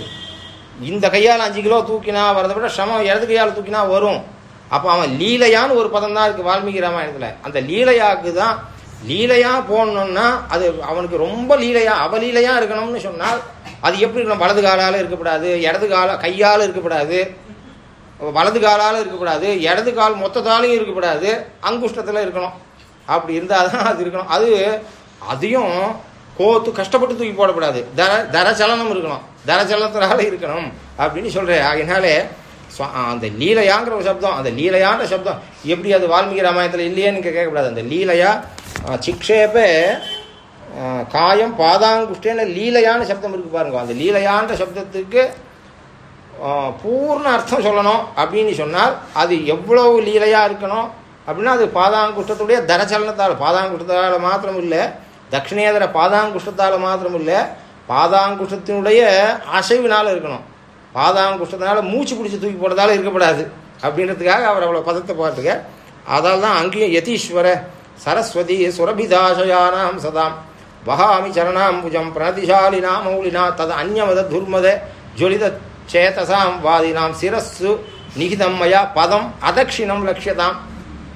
இந்த கையால் அஞ்சு கிலோ தூக்கினா வரதை விட சமம் இடது கையால் தூக்கினா வரும். அப்போ அவன் லீலையான்னு ஒரு பதம் தான் இருக்குது வால்மீகி ராமாயணத்தில். அந்த லீலையாக்கு தான் லீலையா போடணும்னா அது அவனுக்கு ரொம்ப லீலையா அவலீலையா இருக்கணும்னு சொன்னால் அது எப்படி இருக்கணும்? வலது காலால் இருக்கக்கூடாது இடது கால கையால் இருக்கக்கூடாது வலது காலால் இருக்கக்கூடாது இடது கால் மொத்தத்தாலையும் இருக்கக்கூடாது அங்குஷ்டத்தில் இருக்கணும். அப்படி இருந்தால் தான் அது இருக்கணும். அது அதையும் கோத்து கஷ்டப்பட்டு தூக்கி போடக்கூடாது. தர தரச்சலனம் இருக்கணும். தரச்சலனத்தினால இருக்கணும் அப்படின்னு சொல்கிறேன் அதனாலே அந்த லீலையாங்கிற ஒரு சப்தம் அந்த லீலையான்ற சப்தம். எப்படி அது வால்மீகி ராமாயணத்தில் இல்லையேன்னு கேட்கக்கூடாது. அந்த லீலையா அஹ், காயம் பாதாங்குஷ்டேன்னு லீலையான சப்தம் இருக்கு பாருங்க. அந்த லீலையான்ற சப்தத்துக்கு பூர்ண அர்த்தம் சொல்லணும் அப்படின்னு சொன்னால் அது எவ்வளவு லீலையாக இருக்கணும்? அப்படின்னா அது பாதாங்குஷ்டத்துடைய தரச்சலனத்தால் பாதாங்குஷ்டத்தால் மாத்திரம் இல்லை தட்சிணேதர பாதாங்குஷ்டத்தால் மாத்திரம் இல்லை பாதாங்குஷ்டத்தினுடைய அசைவினால் இருக்கணும். பாதாங்குஷ்டத்தினால மூச்சு பிடிச்சி தூக்கி போடுறதால இருக்கப்படாது. அப்படின்றதுக்காக அவர் அவ்வளோ பதத்தை பார்த்துக்க அதால் தான் அங்கேயும் யதீஸ்வர சரஸ்வதி சுரபிதாசயானாம் சதாம். வகாமி சரணாம்புஜம் பிரணதிசாலினா மௌலினா தது அந்யமத துர்மத ஜொலித சேதசாம் வாதினாம் சிரஸ்ஸு நிகிதம் மயா பதம் அதக்ஷிணம் லட்சியதாம்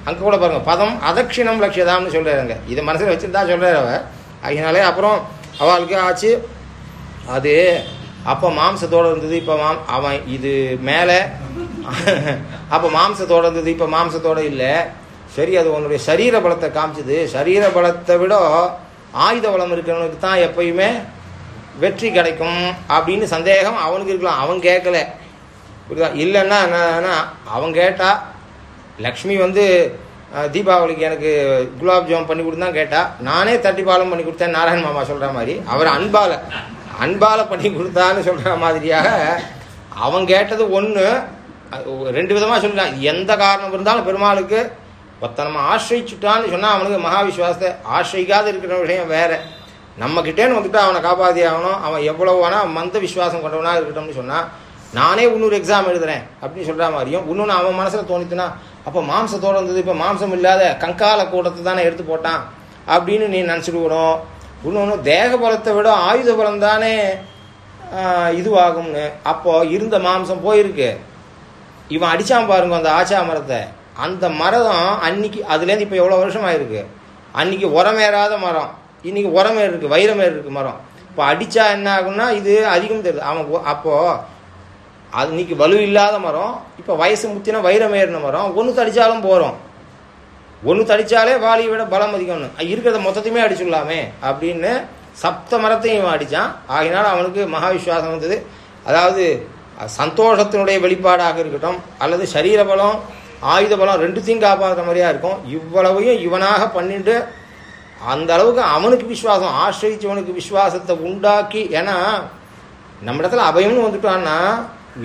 அங்கே கூட பாருங்கள் பதம் அதக்ஷிணம் லட்சியதாம்னு சொல்கிறாருங்க இதை மனசில் வச்சுருந்தா சொல்கிறார் அவர். அதனாலே அப்புறம் அவளுக்கு ஆச்சு. அது அப்போ மாம்சத்தோடு இருந்தது இப்போ மாம் அவன் இது மேலே. அப்போ மாம்சத்தோட இருந்தது இப்போ மாம்சத்தோட இல்லை. சரி அது உன்னுடைய சரீர பலத்தை காமிச்சது. சரீர பலத்தை விட ஆயுத பலம் இருக்கிறவனுக்கு தான் எப்பயுமே வெற்றி கிடைக்கும் அப்படின்னு சந்தேகம் அவனுக்கு இருக்கலாம். அவன் கேட்கல. புரியுதா? இல்லைன்னா என்னன்னா அவன் கேட்டா லக்ஷ்மி வந்து தீபாவளிக்கு எனக்கு குலாப் ஜாம் பண்ணி கொடுத்தான் கேட்டா நானே தட்டி பாலம் பண்ணி கொடுத்தேன் நாராயண மாமா சொல்ற மாதிரி. அவர் அன்பால. அன்பால பண்ணி கொடுத்தான்னு சொல்ற மாதிரியாக அவன் கேட்டது ஒன்று ரெண்டு விதமாக சொல்லிட்டான். எந்த காரணம் இருந்தாலும் பெருமாளுக்கு ஒருத்த ஆசிரிச்சுட்டான்னு சொன்னால் அவனுக்கு மகாவிஸ்வாசத்தை ஆசிரிக்காது இருக்கிற விஷயம் வேற. நம்மக்கிட்டேன்னு வந்துட்டு அவனை காப்பாற்றி ஆகணும். அவன் எவ்வளோ வேணால் மந்த விசுவாசம் கொண்டவனாக இருக்கட்டும்னு சொன்னால் நானே இன்னொரு எக்ஸாம் எழுதுறேன் அப்படின்னு சொல்கிற மாதிரியும் இன்னொன்று அவன் மனசில் தோணித்துனா அப்போ மாம்சத்தோடு இருந்தது இப்போ மாம்சம் இல்லாத கங்கால கூடத்தை தானே எடுத்து போட்டான் அப்படின்னு நீ நினச்சிடுவணும் இன்னொன்று தேக பலத்தை விட ஆயுத பலம் தானே இதுவாகும்னு. அப்போது இருந்த மாம்சம் போயிருக்கு. இவன் அடித்தான் பாருங்க அந்த ஆச்சா மரத்தை. அந்த மரம் அன்னைக்கு அதுலேருந்து இப்போ எவ்வளோ வருஷம் ஆயிருக்கு அன்னைக்கு உரமேறாத மரம். இன்னைக்கு உரமேறு இருக்கு வைரமேறு இருக்கு மரம். இப்போ அடித்தா என்ன ஆகும்னா இது அதிகம் தெரியுது. அவன் அப்போது அது இன்னைக்கு வலு இல்லாத மரம் இப்போ வயசு முத்தினா வைரமேறின மரம். ஒன்று தடித்தாலும் போகிறோம் ஒன்று தடித்தாலே வாலியை விட பலம் அதிகம்னு. இருக்கிறத மொத்தத்தையுமே அடிச்சுடலாமே அப்படின்னு சப்த மரத்தையும் அடித்தான் ஆகினால் அவனுக்கு மகாவிஸ்வாசம் வந்தது. அதாவது சந்தோஷத்தினுடைய வெளிப்பாடாக இருக்கட்டும் அல்லது சரீர பலம் ஆயுத பலம் ரெண்டுத்தையும் காப்பாற்றுற மாதிரியா இருக்கும். இவ்வளவையும் இவனாக பண்ணிட்டு அந்த அளவுக்கு அவனுக்கு விசுவாசம் ஆசிரியச்சவனுக்கு விசுவாசத்தை உண்டாக்கி ஏன்னா நம்ம இடத்துல அபயம்னு வந்துட்டான்னா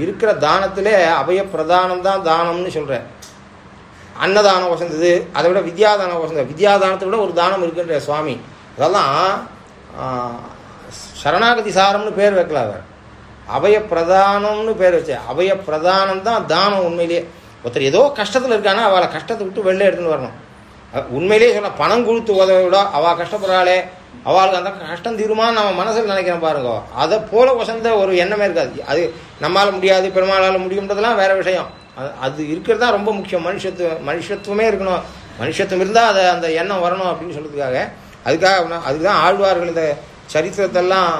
இருக்கிற தானத்திலே அபய பிரதானம் தான் தானம்னு சொல்கிறேன் அன்னதானம் வசந்தது அதை விட வித்யாதானம் உசந்தது வித்யாதானத்தை விட ஒரு தானம் இருக்குன்ற சுவாமி. அதெல்லாம் சரணாகதி சாரம்னு பேர் வைக்கல அவர். அபயப்பிரதானம்னு பேர் வச்சு அபயப்பிரதானம் தான் தானம் உண்மையிலேயே ஒருத்தர் ஏதோ கஷ்டத்தில் இருக்கானா அவளை கஷ்டத்தை விட்டு வெளில எடுத்துன்னு வரணும். உண்மையிலேயே சொன்ன பணம் கொடுத்து உதவி விட அவள் கஷ்டப்படுறாளே. அவளுக்கு அந்த கஷ்டம் தீருமான்னு நம்ம மனசில் நினைக்கிறேன் பாருங்க. அதை போல வசந்த ஒரு எண்ணமே இருக்காது. அது நம்மளால் முடியாது பெருமாளால் முடியும்ன்றதுலாம் வேற விஷயம். அது- அது இருக்கிறது தான் ரொம்ப முக்கியம். மனுஷத்துவம் மனுஷத்துவமே இருக்கணும். மனுஷத்துவம் இருந்தால் அதை அந்த எண்ணம் வரணும் அப்படின்னு சொல்கிறதுக்காக அதுக்காக அதுக்கு தான் ஆழ்வார்கள் இந்த சரித்திரத்தெல்லாம்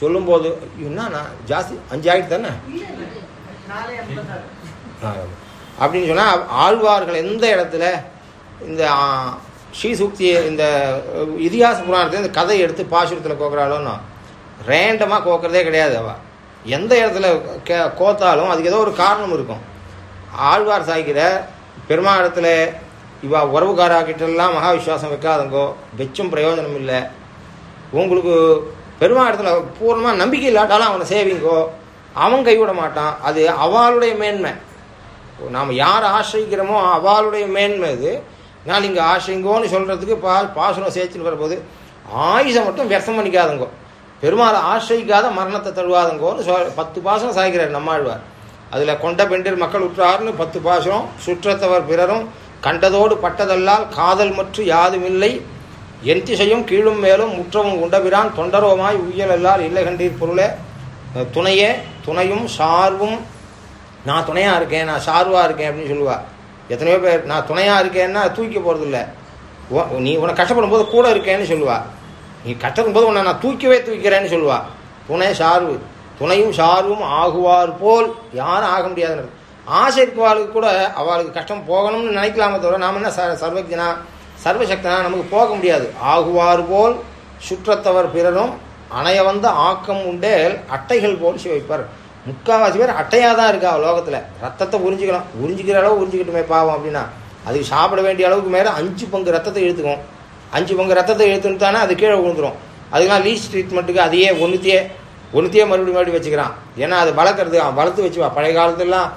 சொல்லும்போது என்ன நான் ஜாஸ்தி அஞ்சு ஆயிடுச்சு தானே? அப்படின்னு சொன்னால் ஆழ்வார்கள் எந்த இடத்துல இந்த ஸ்ரீசுக்தியை இந்த இதிகாச புராணத்தில் இந்த கதை எடுத்து பாசுரத்தில் கோக்குறாளோன்னா ரேண்டமாக கோக்குறதே கிடையாது அவள் எந்த இடத்துல கே கோத்தாலும் அதுக்கு ஏதோ ஒரு காரணம் இருக்கும். ஆழ்வார் சாய்க்கிற இடத்துல இவா உறவுக்காரா கிட்டெல்லாம் மகா விஸ்வாசம் வைக்காதங்கோ வெச்சும் பிரயோஜனம் இல்லை. உங்களுக்கு பெருமாடத்தில் பூர்ணமாக நம்பிக்கை இல்லாட்டாலும் அவனை சேவிங்கோ அவன் கைவிட மாட்டான். அது அவளுடைய மேன்மை. நாம் யார் ஆசிரிக்கிறோமோ அவளுடைய மேன்மை இது நான் இங்கே ஆசிரிங்கோன்னு சொல்கிறதுக்கு பா பாசுரம் சேர்த்துன்னு வரும்போது ஆயுசை மட்டும் விரசம் பண்ணிக்காதங்கோ. பெருமாளை ஆசிரிக்காத மரணத்தை தழுவாதங்கோன்னு சொ பத்து பாசனம் சாய்க்கிறார் நம்மாழ்வார் அதில் கொண்ட பெண்டில் மக்கள் உற்றார்னு பத்து பாசம் சுற்றத்தவர் பிறரும் கண்டதோடு பட்டதல்லால் காதல் மற்ற யாதுமில்லை. என் திசையும் கீழும் மேலும் முற்றமும் உண்டபிரான் தொண்டரோமாய் உயலல்லால் இல்லை கண்டீர் பொருளே. துணையே துணையும் சார்வும். நான் துணையாக இருக்கேன் நான் சார்வாக இருக்கேன் அப்படின்னு சொல்லுவாள் எத்தனையோ பேர் நான் துணையாக இருக்கேன்னா தூக்கி போகிறதில்ல நீ உன்னை கஷ்டப்படும் போது கூட இருக்கேன்னு சொல்லுவா. நீ கஷ்டம் போது உன்னை நான் தூக்கவே தூக்கிறேன்னு சொல்லுவா. துணை சார்பு. துணையும் சார்பும் ஆகுவார் போல் யாரும் ஆக முடியாதுன்னு ஆசை இருக்கவாளுக்கு கூட அவளுக்கு கஷ்டம் போகணும்னு நினைக்கலாமே தவிர நாம் என்ன ச சர்வஜனா சர்வசக்தனா நமக்கு போக முடியாது. ஆகுவார் போல் சுற்றத்தவர் பிறரும் அணைய வந்த ஆக்கம் உண்டேல் அட்டைகள் போல் சிவைப்பர். முக்கால்வாசி பேர் அட்டையாக தான் இருக்கா லோகத்தில். ரத்தத்தை உறிஞ்சிக்கலாம் உறிஞ்சிக்கிற அளவு உறிஞ்சிக்கிட்டுமே பாவம் அப்படின்னா. அதுக்கு சாப்பிட வேண்டிய அளவுக்கு மேலே அஞ்சு பங்கு ரத்தத்தை இழுத்துக்கும். அஞ்சு பங்கு ரத்தத்தை இழுத்துன்னு தானே அது கீழே விழுந்துரும். அதுக்கெல்லாம் லீஸ் ட்ரீட்மெண்ட்டுக்கு அதையே ஒன்றுத்தையே ஒன்றுத்தையே மறுபடியும் மறுபடியும் வச்சுக்கிறான். ஏன்னா அது வளர்க்குறது அவன் வளர்த்து வச்சுப்பா. பழைய காலத்துலலாம்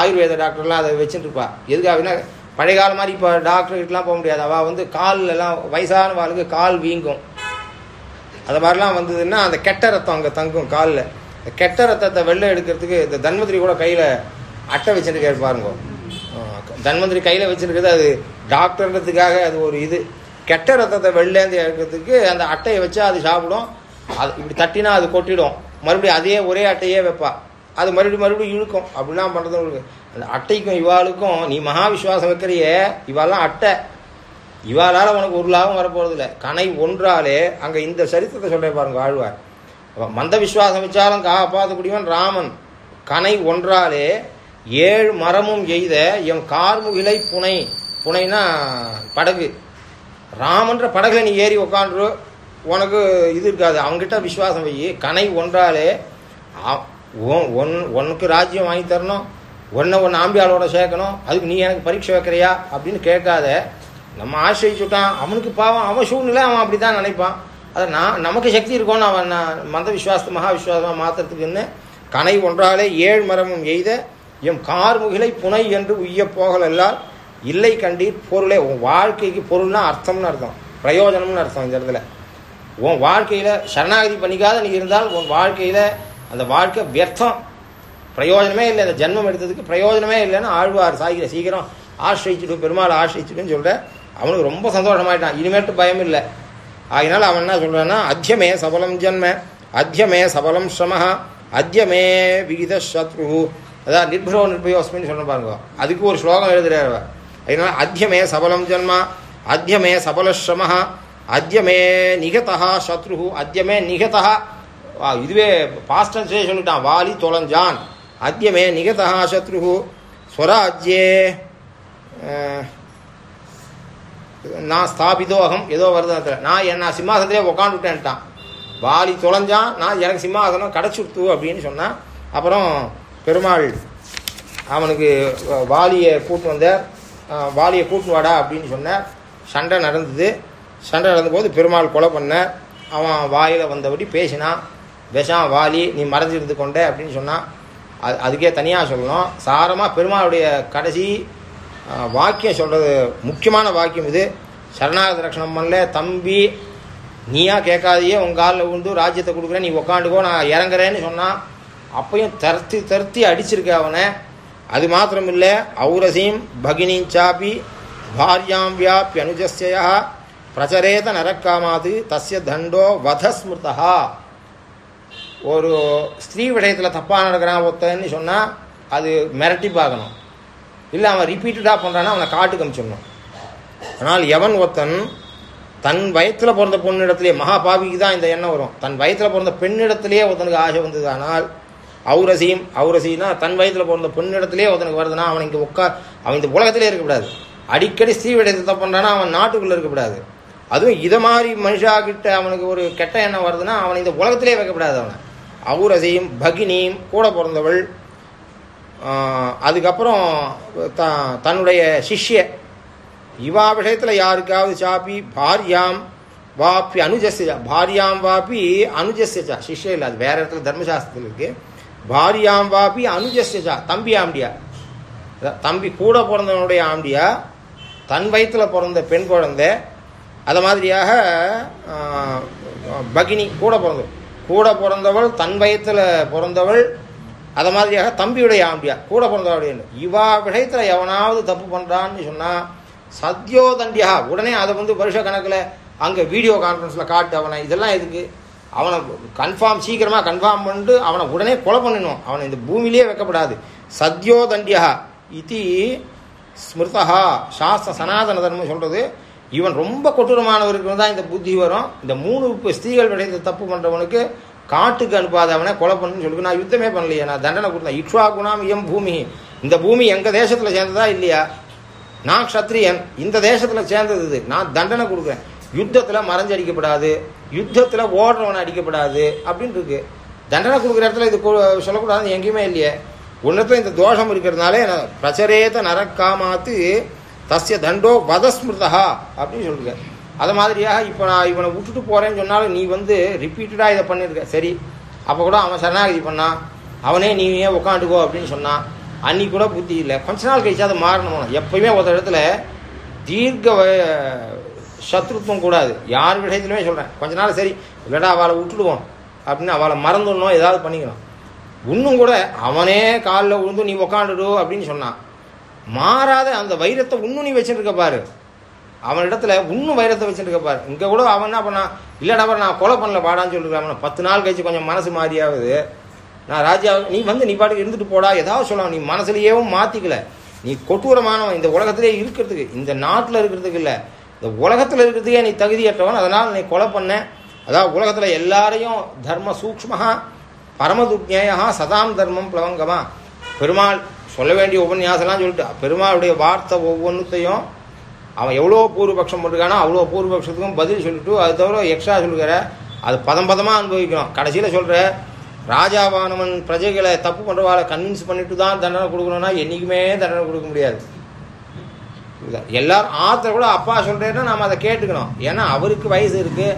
ஆயுர்வேத டாக்டர்லாம் அதை வச்சுட்டு இருப்பா எதுக்கு அப்படின்னா பழைய காலம் மாதிரி இப்போ டாக்டர்கிட்டலாம் போக முடியாது. அவள் வந்து காலெல்லாம் வயசான வாளுக்கு கால் வீங்கும். அது மாதிரிலாம் வந்ததுன்னா அந்த கெட்ட ரத்தம் அங்கே தங்கும் காலில். இந்த கெட்ட ரத்தத்தை வெளில எடுக்கிறதுக்கு இந்த தன்வந்திரி கூட கையில் அட்டை வச்சுட்டு கேட்பாருங்க தன்மந்திரி தன்வந்திரி கையில் வச்சுருக்கிறது அது டாக்டர்ன்றதுக்காக அது ஒரு இது. கெட்ட ரத்தத்தை வெளிலேருந்து எடுக்கிறதுக்கு அந்த அட்டையை வச்சா அது சாப்பிடும். அது இப்படி தட்டினா அது கொட்டிடும். மறுபடியும் அதே ஒரே அட்டையே வைப்பா. அது மறுபடியும் மறுபடியும் இழுக்கும். அப்படிலாம் பண்ணுறது உங்களுக்கு அந்த அட்டைக்கும் இவாளுக்கும் நீ மகா விசுவாசம் வைக்கிறியே இவாலாம் அட்டை. இவாளால் உனக்கு ஒரு லாபம் வரப்போகிறதில்ல இல்லை கனை ஒன்றாலே அங்கே இந்த சரித்திரத்தை சொல்கிறேன் பாருங்க ஆழ்வார். மந்த விசுவாசம் வச்சாலும் காப்பாற்றக்கூடியவன் ராமன். கனை ஒன்றாலே ஏழு மரமும் எய்த என் கார்முகிலை புனை. புனைனா படகு. ராமன்ற படகுல நீ ஏறி உக்காண்டு உனக்கு இது இருக்காது. அவங்ககிட்ட விசுவாசம் வை. கனை ஒன்றாலே ஒன் உனக்கு ராஜ்யம் வாங்கி தரணும். ஒன்றை ஒன்று ஆம்பியாளோட சேர்க்கணும். அதுக்கு நீ எனக்கு பரீட்சை வைக்கிறியா? அப்படின்னு கேட்காத. நம்ம ஆசிரிச்சுட்டான் அவனுக்கு பாவம். அவன் சூழ்நிலை அவன் அப்படி தான் நினைப்பான். அதை நான் நமக்கு சக்தி இருக்கோன்னு அவன் நான் மந்த விசுவாசத்தை மகா விசுவாசமாக மாற்றுறதுக்குன்னு கனை ஒன்றாலே ஏழு மரமும் எய்த எம் கார்முகிலை புனை என்று உய்ய போகலெல்லாம் இல்லை கண்டீர் பொருளே உன் வாழ்க்கைக்கு பொருள்னா அர்த்தம்னு அர்த்தம். பிரயோஜனம்னு அர்த்தம் இந்த இடத்துல. உன் வாழ்க்கையில் சரணாகதி பண்ணிக்காத நீ இருந்தால் உன் வாழ்க்கையில் அந்த வாழ்க்கை வியர்த்தம். பிரயோஜனமே இல்லை அந்த ஜென்மம் எடுத்ததுக்கு பிரயோஜனமே இல்லைன்னு ஆழ்வார் சாகிற சீக்கிரம் ஆசிரிச்சுட்டு பெருமாள் ஆசிரிச்சுட்டுன்னு சொல்கிற அவனுக்கு ரொம்ப சந்தோஷமாயிட்டான். இனிமேட்டு பயம் இல்லை. அதனால் அவன் என்ன சொல்கிறான்னா அத்தியமே சபலம் ஜன்ம அத்தியமே சபலம் ஸ்ரமஹ அத்தியமே விகித சத்ரு அதான் நிர்பரோ நிர்பயோஸ்மின்னு சொல்ல பாருங்க. அதுக்கு ஒரு ஸ்லோகம் எழுதுறாரு அதனால அத்தியமே சபலம் ஜன்மா அத்தியமே சபலஸ்ரமஹ அத்தியமே நிகதா சத்ரு அத்தியமே நிகதா. இதுவே இதுவே பாஸ்டன்ஸே சொல்லிட்டான் வாலி தொலைஞ்சான். அத்தியமே நிகதா சத்ரு ஸ்வராஜ்யே நான் நான் ஸ்தாபிதோகம் ஏதோ வருது அதில். நான் என் நான் சிம்மாசனத்திலே உக்காந்துட்டேன்ட்டான். வாலி தொலைஞ்சான் நான் எனக்கு சிம்மாசனம் கிடச்சுடுத்து அப்படின்னு சொன்னான் அப்புறம் பெருமாள் அவனுக்கு வாலியை கூட்டு வந்தார். வாலியை கூட்டு வாடா அப்படின்னு சொன்னார் சண்டை நடந்தது. சண்டை நடந்தபோது பெருமாள் கொலை பண்ணார் அவன் வாயில் வந்தபடி பேசினான். விஷம் வாலி நீ மறைஞ்சிருந்து கொண்ட அப்படின்னு சொன்னான். அது அதுக்கே தனியாக சொல்லணும். சாரமாக பெருமாளுடைய கடைசி வாக்கியம் சொல்கிறது முக்கியமான வாக்கியம் இது. சரணாகத ரட்சணம் பண்ணல. தம்பி நீயா கேட்காதையே உன் காலில் விழுந்து ராஜ்யத்தை கொடுக்குறேன். நீ உக்காண்டுக்கோ நான் இறங்குறேன்னு சொன்னான். அப்பையும் தருத்தி தருத்தி அடிச்சிருக்க அவனை. அது மாத்திரம் இல்லை ஔரசீம் பகினீம் சாப்பி பாரியாம் வியாப்பி அனுஜஸ்யா பிரச்சரேத நரக்காமாது தஸ்ய தண்டோ வதஸ்மிருதா ஒரு ஸ்திரீ விடயத்தில் தப்பாக நடக்கிறான் ஒருத்தன்னு சொன்னால் அது மிரட்டி பார்க்கணும் இல்லை அவன் ரிப்பீட்டடாக பண்ணுறான்னா அவனை காட்டுக்கு அமிச்சிடணும் ஆனால் எவன் ஒருத்தன் தன் வயத்தில் பிறந்த பொண்ணிடத்திலே மகா பாவிக்கு தான் இந்த எண்ணம் வரும். தன் வயத்தில் பிறந்த பெண்ணிடத்திலேயே ஒருத்தனுக்கு ஆசை வந்தது ஆனால் ஔரசியும் ஔரசின்னா தன் வயதில் பிறந்த பெண்ணிடத்திலே ஒருத்தனுக்கு வருதுன்னா அவன் இங்கே உட்கா அவன் இந்த உலகத்திலே இருக்கக்கூடாது. அடிக்கடி ஸ்ரீவிடத்தை பண்ணுறான்னா அவன் நாட்டுக்குள்ளே இருக்கக்கூடாது. அதுவும் இதை மாதிரி மனுஷா கிட்ட அவனுக்கு ஒரு கெட்ட எண்ணம் வருதுன்னா அவன் இந்த உலகத்திலே வைக்கப்படாது அவனை. ஔரசியும் பகினியும் கூட பிறந்தவள். அதுக்கப்புறம் த தன்னுடைய சிஷ்ய. இவா விஷயத்தில் யாருக்காவது சாப்பி பாரியாம் வாப்பி அனுஜஸ்ய பாரியாம் வாப்பி அனுஜஸ்யச்சா சிஷ்யம் இல்லை அது வேறு இடத்துல தர்மசாஸ்திரத்தில் இருக்குது பாரியாம் வாபி அனுஜஸ்டா தம்பி ஆம்பியா தம்பி கூட பிறந்தவனுடைய ஆம்பியா தன் வயிற்றில் பிறந்த பெண் குழந்தை அது மாதிரியாக பகினி கூட பிறந்தவள். கூட பிறந்தவள் தன் வயத்தில் பிறந்தவள் அது மாதிரியாக தம்பியுடைய ஆம்பியா கூட பிறந்தவளுடைய இவா விஷயத்தில் எவனாவது தப்பு பண்ணுறான்னு சொன்னால் சத்யோதண்டியா உடனே அதை வந்து வருஷ கணக்கில் அங்கே வீடியோ கான்ஃபரன்ஸில் காட்டு அவனை. இதெல்லாம் எதுக்கு? அவனை கன்ஃபார்ம் சீக்கிரமாக கன்ஃபார்ம் பண்ணிட்டு அவனை உடனே கொலை பண்ணணும் அவனை இந்த பூமியிலே வைக்கப்படாது. சத்யோ தண்டியா இது ஸ்மிருதா சாஸ்திர சனாதன தர்மம் சொல்கிறது இவன் ரொம்ப கொடூரமானவருக்கு தான் இந்த புத்தி வரும். இந்த மூணு ஸ்திரீகள் விடைந்த தப்பு பண்ணுறவனுக்கு காட்டுக்கு அனுப்பாத அவனை கொலை பண்ணுன்னு சொல்லி நான் யுத்தமே பண்ணலையே. நான் தண்டனை கொடுத்தேன். இக்ஷ்வா குணாம் எம் பூமி. இந்த பூமி எங்கள் தேசத்தில் சேர்ந்ததா இல்லையா? நான் க்ஷத்ரியன். இந்த தேசத்தில் சேர்ந்தது இது. நான் தண்டனை கொடுக்குறேன். யுத்தத்தில் மறைஞ்சு அடிக்கப்படாது யுத்தத்தில் ஓடுறவனை அடிக்கப்படாது அப்படின்னு இருக்கு தண்டனை கொடுக்குற இடத்துல இது சொல்லக்கூடாது சொல்லக்கூடாதுன்னு எங்கேயுமே இல்லையே. ஒன்றத்தில் இந்த தோஷம் இருக்கிறதுனாலே என்ன பிரச்சரேத நரக்காமாத்து தஸ்ய தண்டோ வதஸ்மிருதா அப்படின்னு சொல்லுங்க அது மாதிரியாக இப்போ நான் இவனை விட்டுட்டு போகிறேன்னு சொன்னாலும் நீ வந்து ரிப்பீட்டடாக இதை பண்ணியிருக்க சரி அப்போ கூட அவன் சரணாகதி பண்ணான் அவனே நீ ஏன் உட்காந்துக்கோ அப்படின்னு சொன்னான் அன்னைக்கு கூட புத்தி இல்லை. கொஞ்ச நாள் கழிச்சு அதை மாறணும்? எப்பயுமே ஒரு இடத்துல தீர்க்க வ- சத்ருத்துவம் கூடாது. யார் விஷயத்துலையுமே சொல்கிறேன் கொஞ்ச நாள் சரி இல்லைடா அவளை விட்டுடுவோம். அப்படின்னு அவளை மறந்துடணும் ஏதாவது பண்ணிக்கணும். இன்னும் கூட அவனே காலில் விழுந்து நீ உக்காண்டுடு அப்படின்னு சொன்னான் மாறாத அந்த வைரத்தை இன்னும் நீ வச்சுருக்க பாரு. அவனிடத்துல இன்னும் வைரத்தை வச்சுருக்க பாரு. இங்கே கூட அவன் என்ன பண்ணான் இல்லைடா பாரு, நான் கொலை பண்ணல பாடான்னு சொல்லிருக்கான் பத்து நாள் கழிச்சு கொஞ்சம் மனசு மாறியாவது நான் ராஜா நீ வந்து நீ பாட்டுக்கு இருந்துட்டு போடா ஏதாவது சொல்லலாம் நீ மனசுலேயேவும் மாற்றிக்கல நீ கொட்டூரமானவன் இந்த உலகத்திலே இருக்கிறதுக்கு இந்த நாட்டில் இருக்கிறதுக்கு இல்லை. இந்த உலகத்தில் இருக்கிறதுக்கே நீ தகுதியற்றவன் அதனால் நீ கொலை பண்ண. அதாவது உலகத்தில் எல்லாரையும் தர்ம சூக்ஷ்மஹா பரமதுக்ஞேயா சதாம் தர்மம் பிளவங்கமா. பெருமாள் சொல்ல வேண்டிய உபன்யாசம்லாம் சொல்லிட்டு பெருமாளுடைய வார்த்தை ஒவ்வொன்றுத்தையும் அவன் எவ்வளோ பூர்வபக்ஷம் பண்ணிருக்கானோ அவ்வளோ பூர்வபக்ஷத்துக்கும் பதில் சொல்லிட்டு அது தவிர எக்ஸ்ட்ரா சொல்லுகிற அது பதம் பதமாக அனுபவிக்கணும். கடைசியில் சொல்கிற ராஜாவானவன் பிரஜைகளை தப்பு பண்ணுறவாளை கன்வின்ஸ் பண்ணிட்டு தான் தண்டனை கொடுக்கணும்னா என்றைக்குமே தண்டனை கொடுக்க முடியாது. எல்லாரும் ஆத்திர கூட அப்பா சொல்றேன்னா நாம அதை கேட்டுக்கணும். ஏன்னா அவருக்கு வயசு இருக்கு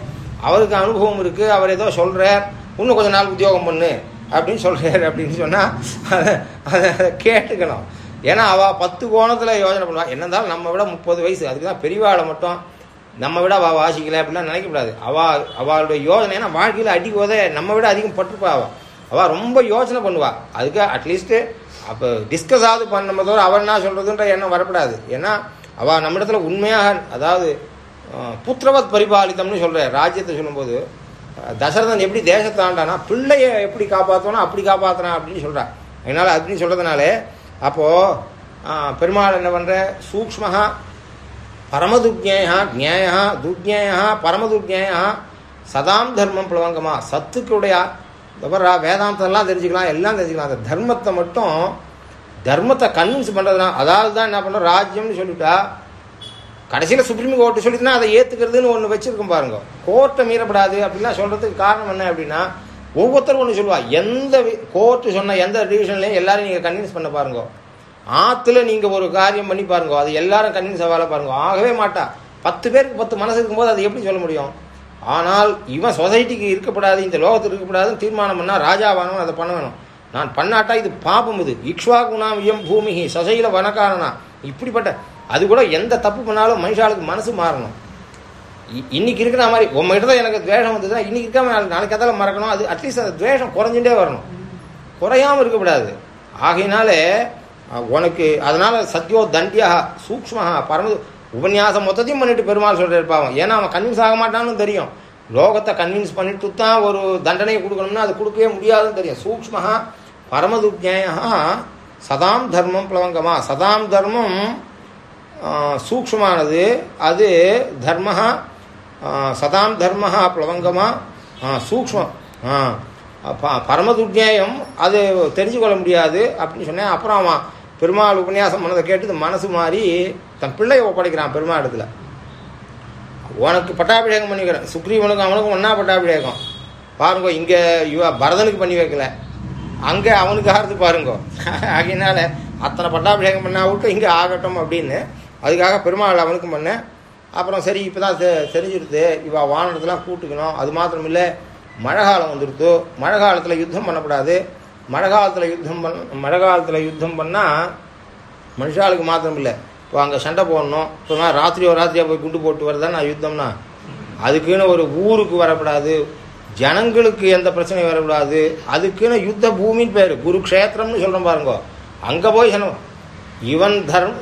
அவருக்கு அனுபவம் இருக்கு அவர் ஏதோ சொல்றார் இன்னும் கொஞ்ச நாள் உத்தியோகம் பண்ணு அப்படின்னு சொல்றாரு அப்படின்னு சொன்னால் அதை அதை கேட்டுக்கணும். ஏன்னா அவ பத்து கோணத்துல யோசனை பண்ணுவா. என்ன இருந்தாலும் நம்ம விட முப்பது வயசு அதுக்கு தான் பெரியவாளை மட்டும் நம்ம விட அவ வாசிக்கல அப்படிலாம் நினைக்கக்கூடாது அவ அவளுடைய யோசனை ஏன்னா வாழ்க்கையில் அடிக்குவதே நம்ம விட அதிகம் பட்டுப்பா அவ. அவ ரொம்ப யோசனை பண்ணுவா. அதுக்கு அட்லீஸ்ட்டு அப்போ டிஸ்கஸ் ஆகுது பண்ண தவிர அவர் என்ன சொல்கிறதுன்ற எண்ணம் வரக்கூடாது ஏன்னா அவ நம்மிடத்துல உண்மையாக அதாவது புத்திரவத் பரிபாலித்தம்னு சொல்கிற ராஜ்யத்தை சொல்லும்போது தசரதன் எப்படி தேசத்தாண்டானா பிள்ளையை பிள்ளைய எப்படி காப்பாற்றுவானோ அப்படி காப்பாற்றினா அப்படின்னு சொல்கிறான் என்னால் அப்படின்னு சொல்கிறதுனாலே அப்போது பெருமாள் என்ன பண்ணுற சூக்ஷ்மஹா பரமதுஜேயா ஜேயா துஜேயா பரமதுஜேயா சதாம் தர்மம் பிளவங்கமா சத்துக்களுடைய அப்புறம் வேதாந்தெல்லாம் தெரிஞ்சுக்கலாம் எல்லாம் தெரிஞ்சுக்கலாம். அந்த தர்மத்தை மட்டும் தர்மத்தை கன்வின்ஸ் பண்ணுறதுனா அதாவது தான் என்ன பண்ணுறோம் ராஜ்யம்னு சொல்லிட்டா கடைசியில் சுப்ரீம் கோர்ட்டு சொல்லிட்டுனா அதை ஏற்றுக்கிறதுன்னு ஒன்று வச்சுருக்கோம் பாருங்க. கோர்ட்டை மீறப்படாது அப்படிலாம் சொல்கிறதுக்கு காரணம் என்ன அப்படின்னா ஒவ்வொருத்தரும் ஒன்று சொல்லுவா. எந்த கோர்ட்டு சொன்ன எந்த டிவிஷன்லையும் எல்லாரும் நீங்கள் கன்வின்ஸ் பண்ண பாருங்க. ஆற்றுல நீங்கள் ஒரு காரியம் பண்ணி பாருங்க. அது எல்லாரும் கன்வின்ஸ் ஆகல பாருங்க. ஆகவே மாட்டா. பத்து பேருக்கு பத்து மனசு இருக்கும்போது அதை எப்படி சொல்ல முடியும்? ஆனால் இவன் சொசைட்டிக்கு இருக்கப்படாது இந்த லோகத்துக்கு இருக்கப்படாதுன்னு தீர்மானம் பண்ணால் ராஜாவானவன் அதை பண்ண வேணும் நான் பண்ணாட்டா இது பாபம் இது. இக்ஷ்வா குணாமியம் பூமி பூமிகி சசையில வனக்காரனா. இப்படிப்பட்ட அது கூட எந்த தப்பு பண்ணாலும் மனுஷாளுக்கு மனசு மாறணும். இ- இன்னைக்கு இருக்கிற மாதிரி உங்ககிட்ட தான் எனக்கு துவேஷம் வந்ததுன்னா இன்னைக்கு இருக்காம நாளைக்கு நாளைக்கு கதால மறக்கணும். அது அட்லீஸ்ட் அந்த துவேஷம் குறைஞ்சுட்டே வரணும். குறையாம இருக்கக்கூடாது. ஆகையினாலே உனக்கு அதனால சத்யோ தண்டியாக சூக்மஹா பரம உபன்யாசம் மொத்தத்தையும் பண்ணிட்டு பெருமாள் சொல்றாரு பாவம். ஏன்னா அவன் கன்வின்ஸ் ஆக மாட்டான்னு தெரியும். லோகத்தை கன்வின்ஸ் பண்ணிட்டு தான் ஒரு தண்டனையை கொடுக்கணும்னா அது கொடுக்கவே முடியாதுன்னு தெரியும். சூக்மஹா பரமதுஜேயா சதாம் தர்மம் பிளவங்கமா. சதாம் தர்மம் ஆஹ், சூக்ஷ்மமானது. அது தர்ம சதாம் தர்ம பிளவங்கமா. சூக்மம் சூக்ஷ்மம். அது தெரிஞ்சு கொள்ள முடியாது அப்படின்னு சொன்னேன். அப்புறம் அவன் பெருமாள் உபன்யாசம் பண்ணதை கேட்டு மனசு மாறி தன் பிள்ளையை ஒப்படைக்கிறான் பெருமா இடத்துல உனக்கு பட்டாபிஷேகம் பண்ணிக்கிறேன் சுக்ரீவனுக்கும் அவனுக்கும் ஒன்றா பட்டாபிஷேகம். பாருங்க இங்கே இவ பரதனுக்கு பண்ணி வைக்கல. அங்கே அவனுக்கு ஆறுது பாருங்க. [laughs] ஆகையினால அத்தனை பட்டாபிஷேகம் பண்ணா விட்டு இங்கே ஆகட்டும் அப்படின்னு அதுக்காக பெருமாள் அவனுக்கும் பண்ணேன் அப்புறம் சரி இப்போ தான் தெரிஞ்சிருது இவ வானத்துலாம் கூட்டுக்கணும். அது மாத்திரம் இல்லை மழை காலம் வந்துடுத்து மழை காலத்தில் யுத்தம் பண்ணக்கூடாது. மழை காலத்தில் யுத்தம் பண்ண மழை காலத்தில் யுத்தம் பண்ணால் மனுஷாளுக்கு மாத்திரம் இல்லை அங்கே சண்டை போடணும். இப்போ நான் ராத்திரி ராத்திரியாக போய் குண்டு போட்டு வரதா நான் யுத்தம்னா? அதுக்குன்னு ஒரு ஊருக்கு வரக்கூடாது. ஜனங்களுக்கு எந்த பிரச்சனையும் வரக்கூடாது. அதுக்குன்னு யுத்த பூமின்னு பேர். குருக்ஷேத்திரம்னு சொல்கிறோம் பாருங்க. அங்கே போய் சனம் இவன் தர்ம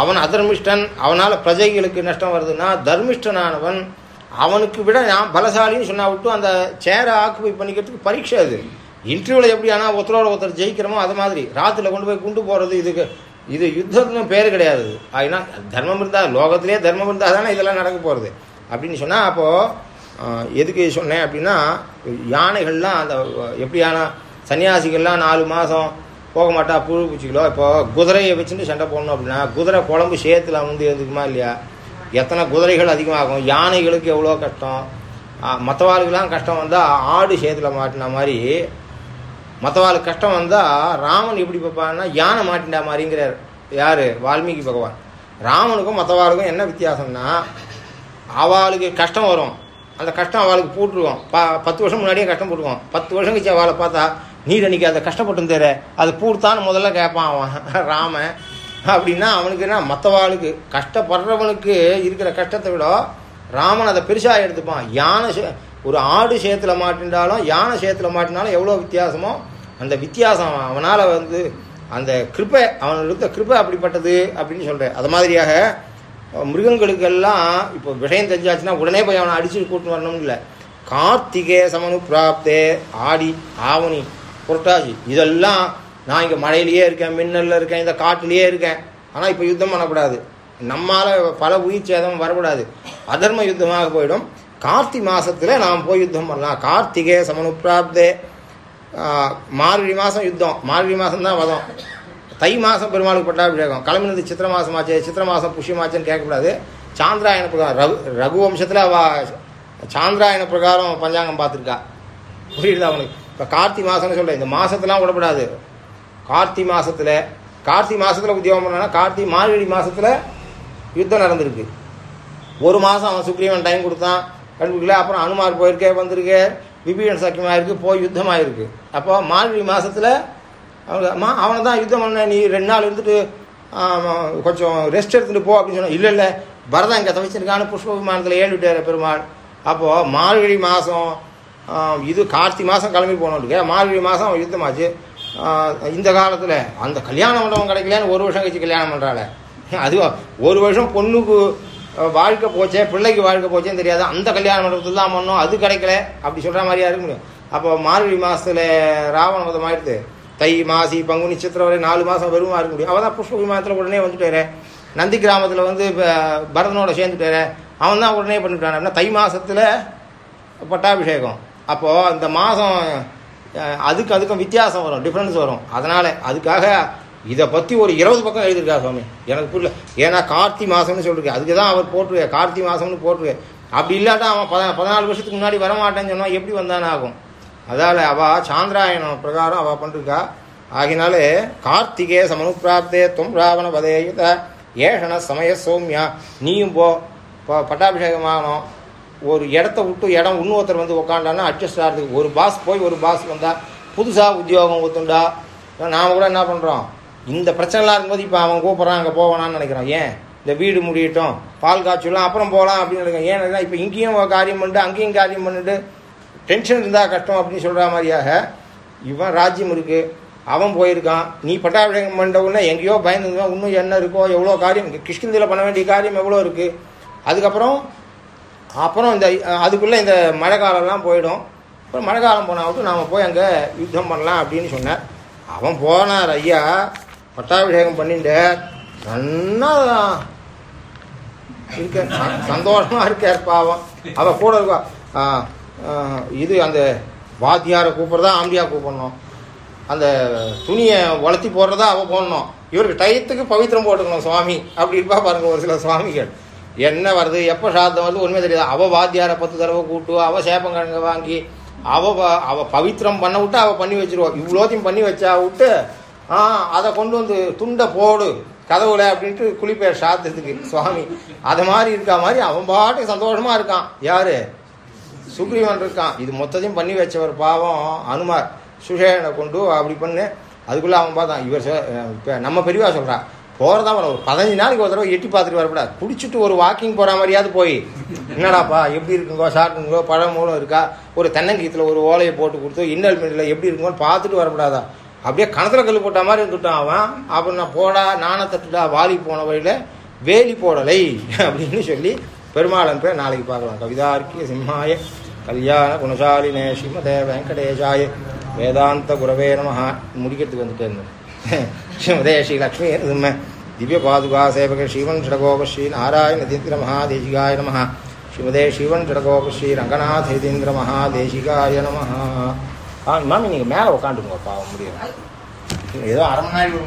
அவன் அதர்மிஷ்டன். அவனால் பிரஜைகளுக்கு நஷ்டம் வருதுன்னா தர்மிஷ்டனானவன் அவனுக்கு விட நான் பலசாலின்னு சொன்னா விட்டு அந்த சேரை ஆக்குபை பண்ணிக்கிறதுக்கு பரீட்சை அது. இன்டர்வியூவில் எப்படி ஆனால் ஒருத்தரோட ஒருத்தர் ஜெயிக்கிறோமோ அது மாதிரி. ராத்திரில கொண்டு போய் குண்டு போகிறது இதுக்கு இது யுத்தத்துன்னு பேர் கிடையாது. ஆகினா தர்மம் இருந்தால் லோகத்திலே தர்மம் இருந்தால் தானே இதெல்லாம் நடக்க போகிறது அப்படின்னு சொன்னால் அப்போது எதுக்கு சொன்னேன் அப்படின்னா யானைகள்லாம் அந்த எப்படியான சன்னியாசிகள்லாம் நாலு மாதம் போக மாட்டா புழு பூச்சிகளோ இப்போ குதிரையை வச்சுட்டு சண்டை போடணும் அப்படின்னா குதிரை குழம்பு சேத்துல வந்து எதுக்குமா இல்லையா? எத்தனை குதிரைகள் அதிகமாகும்? யானைகளுக்கு எவ்வளோ கஷ்டம்? மற்றவாளுக்கெல்லாம் கஷ்டம் வந்தால் ஆடு சேத்துல மாட்டின மாதிரி மற்றவாளுக்கு கஷ்டம் வந்தால் ராமன் எப்படி பார்ப்பான்னா யானை மாட்டிண்டா மாதிரிங்கிறார். யார்? வால்மீகி பகவான். ராமனுக்கும் மற்றவாளுக்கும் என்ன வித்தியாசம்னா அவளுக்கு கஷ்டம் வரும். அந்த கஷ்டம் அவளுக்கு போட்டுருவோம். ப பத்து வருஷம் முன்னாடியே கஷ்டம் போட்டுருவோம். பத்து வருஷம் கழிச்சு அவளை பார்த்தா நீர் அன்றைக்கி அதை கஷ்டப்பட்டு தேர அது பூர்த்தான்னு முதல்ல கேட்பான் அவன். [laughs] ராமன். அப்படின்னா அவனுக்கு என்ன? மற்றவாளுக்கு கஷ்டப்படுறவனுக்கு இருக்கிற கஷ்டத்தை விட ராமன் அதை பெருசாக எடுத்துப்பான். யானை ஒரு ஆடு சேத்துல மாட்டினாலும் யானை சேத்துல மாட்டினாலும் எவ்வளோ வித்தியாசமோ அந்த வித்தியாசம் அவனால் வந்து அந்த கிருப்பை அவன் இருந்த கிருப்பை அப்படிப்பட்டது அப்படின்னு சொல்கிறேன் அது மாதிரியாக மிருகங்களுக்கெல்லாம் இப்போ விஷயம் தெரிஞ்சாச்சுன்னா உடனே போய் அவனை அடிச்சு கூட்டு வரணும்னு இல்லை. கார்த்திகே சமனு பிராப்தே ஆடி ஆவணி புரட்டாசி. இதெல்லாம் நான் இங்கே மழையிலேயே இருக்கேன் மின்னலில் இருக்கேன் இந்த காட்டிலேயே இருக்கேன். ஆனால் இப்போ யுத்தம் பண்ணக்கூடாது. நம்மால் பல உயிர் சேதம் வரக்கூடாது. அதர்ம யுத்தமாக போயிடும். கார்த்தி மாதத்தில் நாம் போய் யுத்தம் பண்ணலாம். கார்த்திகே சமனுப்பிராப்தே. மார்கழி மாதம் யுத்தம். மார்கழி மாதம் தான் வதம். தை மாதம் பெருமாளுக்கு பட்டாபிஷேகம் கிளம்பினது சித்திர மாசமாச்சே சித்திர மாதம் புஷ்யமாச்சுன்னு கேட்கக்கூடாது. சாந்திராயண பிரகாரம் ரகு ரகுவம்சத்தில் அவ சாந்திராயண பிரகாரம் பஞ்சாங்கம் பார்த்துருக்கா. புரியுது அவனுக்கு இப்போ கார்த்தி மாதம்னு சொல்கிறேன் இந்த மாதத்தெல்லாம் விடப்படாது. கார்த்தி மாதத்தில் கார்த்தி மாதத்தில் உத்தியோகம் பண்ணா கார்த்தி மார்கழி மாதத்தில் யுத்தம் நடந்திருக்கு. ஒரு மாதம் அவன் சுக்ரீவன் டைம் கொடுத்தான். கண்டுபிடிக்கல அப்புறம் அனுமார் போயிருக்கே வந்திருக்கு விபீன சக்கியமாயிருக்கு போய் யுத்தமாயிருக்கு. அப்போ மார்கழி மாதத்தில் அவங்க அம்மா அவனை தான் யுத்தம் பண்ண நீ ரெண்டு நாள் இருந்துட்டு கொஞ்சம் ரெஸ்ட் எடுத்துட்டு போ அப்படின்னு சொன்னா இல்லை இல்லை பரதம் இங்கே தவிச்சிருக்கான்னு புஷ்ப விமானத்தில் ஏழு விட்டார் பெருமாள். அப்போது மார்கழி மாதம் இது கார்த்தி மாதம் கிளம்பி போனோம் மார்கழி மாதம் யுத்தமாச்சு. இந்த காலத்தில் அந்த கல்யாண மண்டபம் கிடைக்கலன்னு ஒரு வருஷம் கழிச்சு கல்யாணம் பண்ணுறாள் அது ஒரு வருஷம் பொண்ணுக்கு வாழ்க்கை போச்சே பிள்ளைக்கு வாழ்க்கை போச்சேன்னு தெரியாது. அந்த கல்யாண மண்டபத்தில் தான் பண்ணோம் அது கிடைக்கல. அப்படி சொல்கிற மாதிரியா இருக்க முடியும். அப்போ மார்கழி மாதத்தில் ராவண மதம் ஆயிடுது. தை மாசி பங்குனி சித்திரை வரை நாலு மாதம் வெறுமா இருக்க முடியும். அவள் தான் புஷ்ப விமானத்தில் உடனே வந்துட்டாரு. நந்தி கிராமத்தில் வந்து இப்போ பரதனோட சேர்ந்துட்டாரு. அவன் தான் உடனே பண்ணிவிட்டான் அப்படின்னா தை மாதத்தில் பட்டாபிஷேகம். அப்போது இந்த மாதம் அதுக்கு அதுக்கும் வித்தியாசம் வரும் டிஃப்ரென்ஸ் வரும். அதனால் அதுக்காக இதை பற்றி ஒரு இருபது பக்கம் எழுதியிருக்கார் சுவாமி? எனக்கு புரியல. ஏன்னா கார்த்தி மாதம்னு சொல்லிருக்கு. அதுக்கு தான் அவர் போட்டுருக்க. கார்த்தி மாதம்னு போட்டுருக்கு. அப்படி இல்லாட்டா அவன் பத பதினாலு வருஷத்துக்கு முன்னாடி வரமாட்டேன்னு சொன்னால் எப்படி வந்தானே ஆகும். அதால் அவள் சாந்திராயணம் பிரகாரம் அவள் பண்ணிருக்கா. ஆகினாலே கார்த்திகே சமனுப்பிராப்தே தொம் ராவண பதேயுத ஏஷன சமய சௌமியா. நீயும் போ. இப்போ பட்டாபிஷேகம் ஆகணும் ஒரு இடத்த விட்டு இடம் இன்னொருத்தர் வந்து உக்காண்டான்னா அட்ஜஸ்ட் ஆகிறதுக்கு ஒரு பாஸ் போய் ஒரு பாஸ் வந்தால் புதுசாக உத்தியோகம் ஒத்துண்டா நாம் கூட என்ன பண்ணுறோம் இந்த பிரச்சனைலாம் இருக்கும்போது இப்போ அவன் கூப்பிட்றான் அங்கே போவானான்னு நினைக்கிறான். ஏன்? இந்த வீடு முடியட்டும் பால் காய்ச்சலாம் அப்புறம் போகலாம் அப்படின்னு நினைக்கிறேன். ஏன்னா இப்போ இங்கேயும் காரியம் பண்ணிட்டு அங்கேயும் காரியம் பண்ணிட்டு டென்ஷன் இருந்தால் கஷ்டம் அப்படின்னு சொல்கிற மாதிரியாக இவன் ராஜ்யம் இருக்குது அவன் போயிருக்கான். நீ பட்டாபிஷேகம் பண்ண உடனே எங்கேயோ பயந்துருக்கான் இன்னும் என்ன இருக்கோ எவ்வளோ காரியம் கிருஷ்ணந்தியில் பண்ண வேண்டிய காரியம் எவ்வளோ இருக்குது அதுக்கப்புறம் அப்புறம் இந்த அதுக்குள்ளே இந்த மழை காலம்லாம் போயிடும். அப்புறம் மழை காலம் போனாவிட்டு நாம் போய் அங்கே யுத்தம் பண்ணலாம் அப்படின்னு சொன்னேன் அவன் போனார் ஐயா. பட்டாபிஷேகம் பண்ணிட்டு நன்னா இருக்க சந்தோஷமா இருக்கார் பாவம். அவ கூட இருக்கா இது அந்த வாத்தியாரை கூப்பிட்றதா ஆம்பியா கூப்பிடணும். அந்த துணியை வளர்த்தி போடுறதா அவ போடணும். இவருக்கு டயத்துக்கு பவித்திரம் போட்டுக்கணும் சுவாமி. அப்படி இருப்பா பாருங்க ஒரு சில சுவாமிகள். என்ன வருது எப்போ சாதம் வருது ஒன்றுமே தெரியாது. அவ வாத்தியாரை பத்து தடவை கூட்டு அவ சேப்பங்கிழங்க வாங்கி அவ அவள் அவ பவித்திரம் பண்ண விட்டு அவ பண்ணி வச்சிருவா. இவ்வளோத்தையும் பண்ணி வச்சா விட்டு ஆ அதை கொண்டு வந்து துண்டை போடு கதவுல அப்படின்ட்டு குளிப்பேர் சாத்தத்துக்கு சுவாமி. அது மாதிரி இருக்கா மாதிரி அவன் பாட்டுக்கு சந்தோஷமா இருக்கான். யாரு? சுக்ரீவன் இருக்கான். இது மொத்தத்தையும் பண்ணி வச்சவர் பாவம் அனுமார். சுஷேனை கொண்டு அப்படி பண்ணு. அதுக்குள்ள அவன் பார்த்தான் இவர் இப்போ நம்ம பெரியவா சொல்றா போறதா வர ஒரு பதினஞ்சு நாளைக்கு ஒரு தடவை எட்டி பார்த்துட்டு வரக்கூடாது குடிச்சிட்டு ஒரு வாக்கிங் போற மாதிரியாவது போய். என்னடாப்பா எப்படி இருக்குங்கோ சாப்பிட்டுங்கோ பழம் மூலம் இருக்கா? ஒரு தென்னங்கீத்துல ஒரு ஓலையை போட்டு கொடுத்து இன்னல் மீனில் எப்படி இருக்குங்கோன்னு பார்த்துட்டு வரக்கூடாதா அப்படியே கணத்துல கல் போட்ட மாதிரி இருந்துட்டான் அவன். அப்புறம் நான் போடா நாண தட்டுடா வாலி போன வழியில வேலி போடலை அப்படின்னு சொல்லி பெருமாளன் பேர் நாளைக்கு பார்க்கலாம். கவிதார்க்கிய சிம்மாய கல்யாண குணசாலினே ஸ்ரீமதே வெங்கடேஷாய. வேதாந்த குரவே நமஹா. முடிக்கிறதுக்கு வந்துட்டே இருந்தேன். ஸ்ரீமதே ஸ்ரீ லக்ஷ்மி சிம்ம திவ்ய பாதுகா சேவக ஸ்ரீவன் ஷடகோப ஸ்ரீ நாராயண தீந்திர மகாதேசிகாய நமஹா. ஸ்ரீமதே ஸ்ரீவன் ஷடகோப ஸ்ரீ ரங்கநாத யதீந்திர மகாதேசிகாய நமஹா. ஆ மேம் நீங்கள் மேலே உட்காந்துருங்க பாவம் முடியும் ஏதோ அரை மணி நேரம்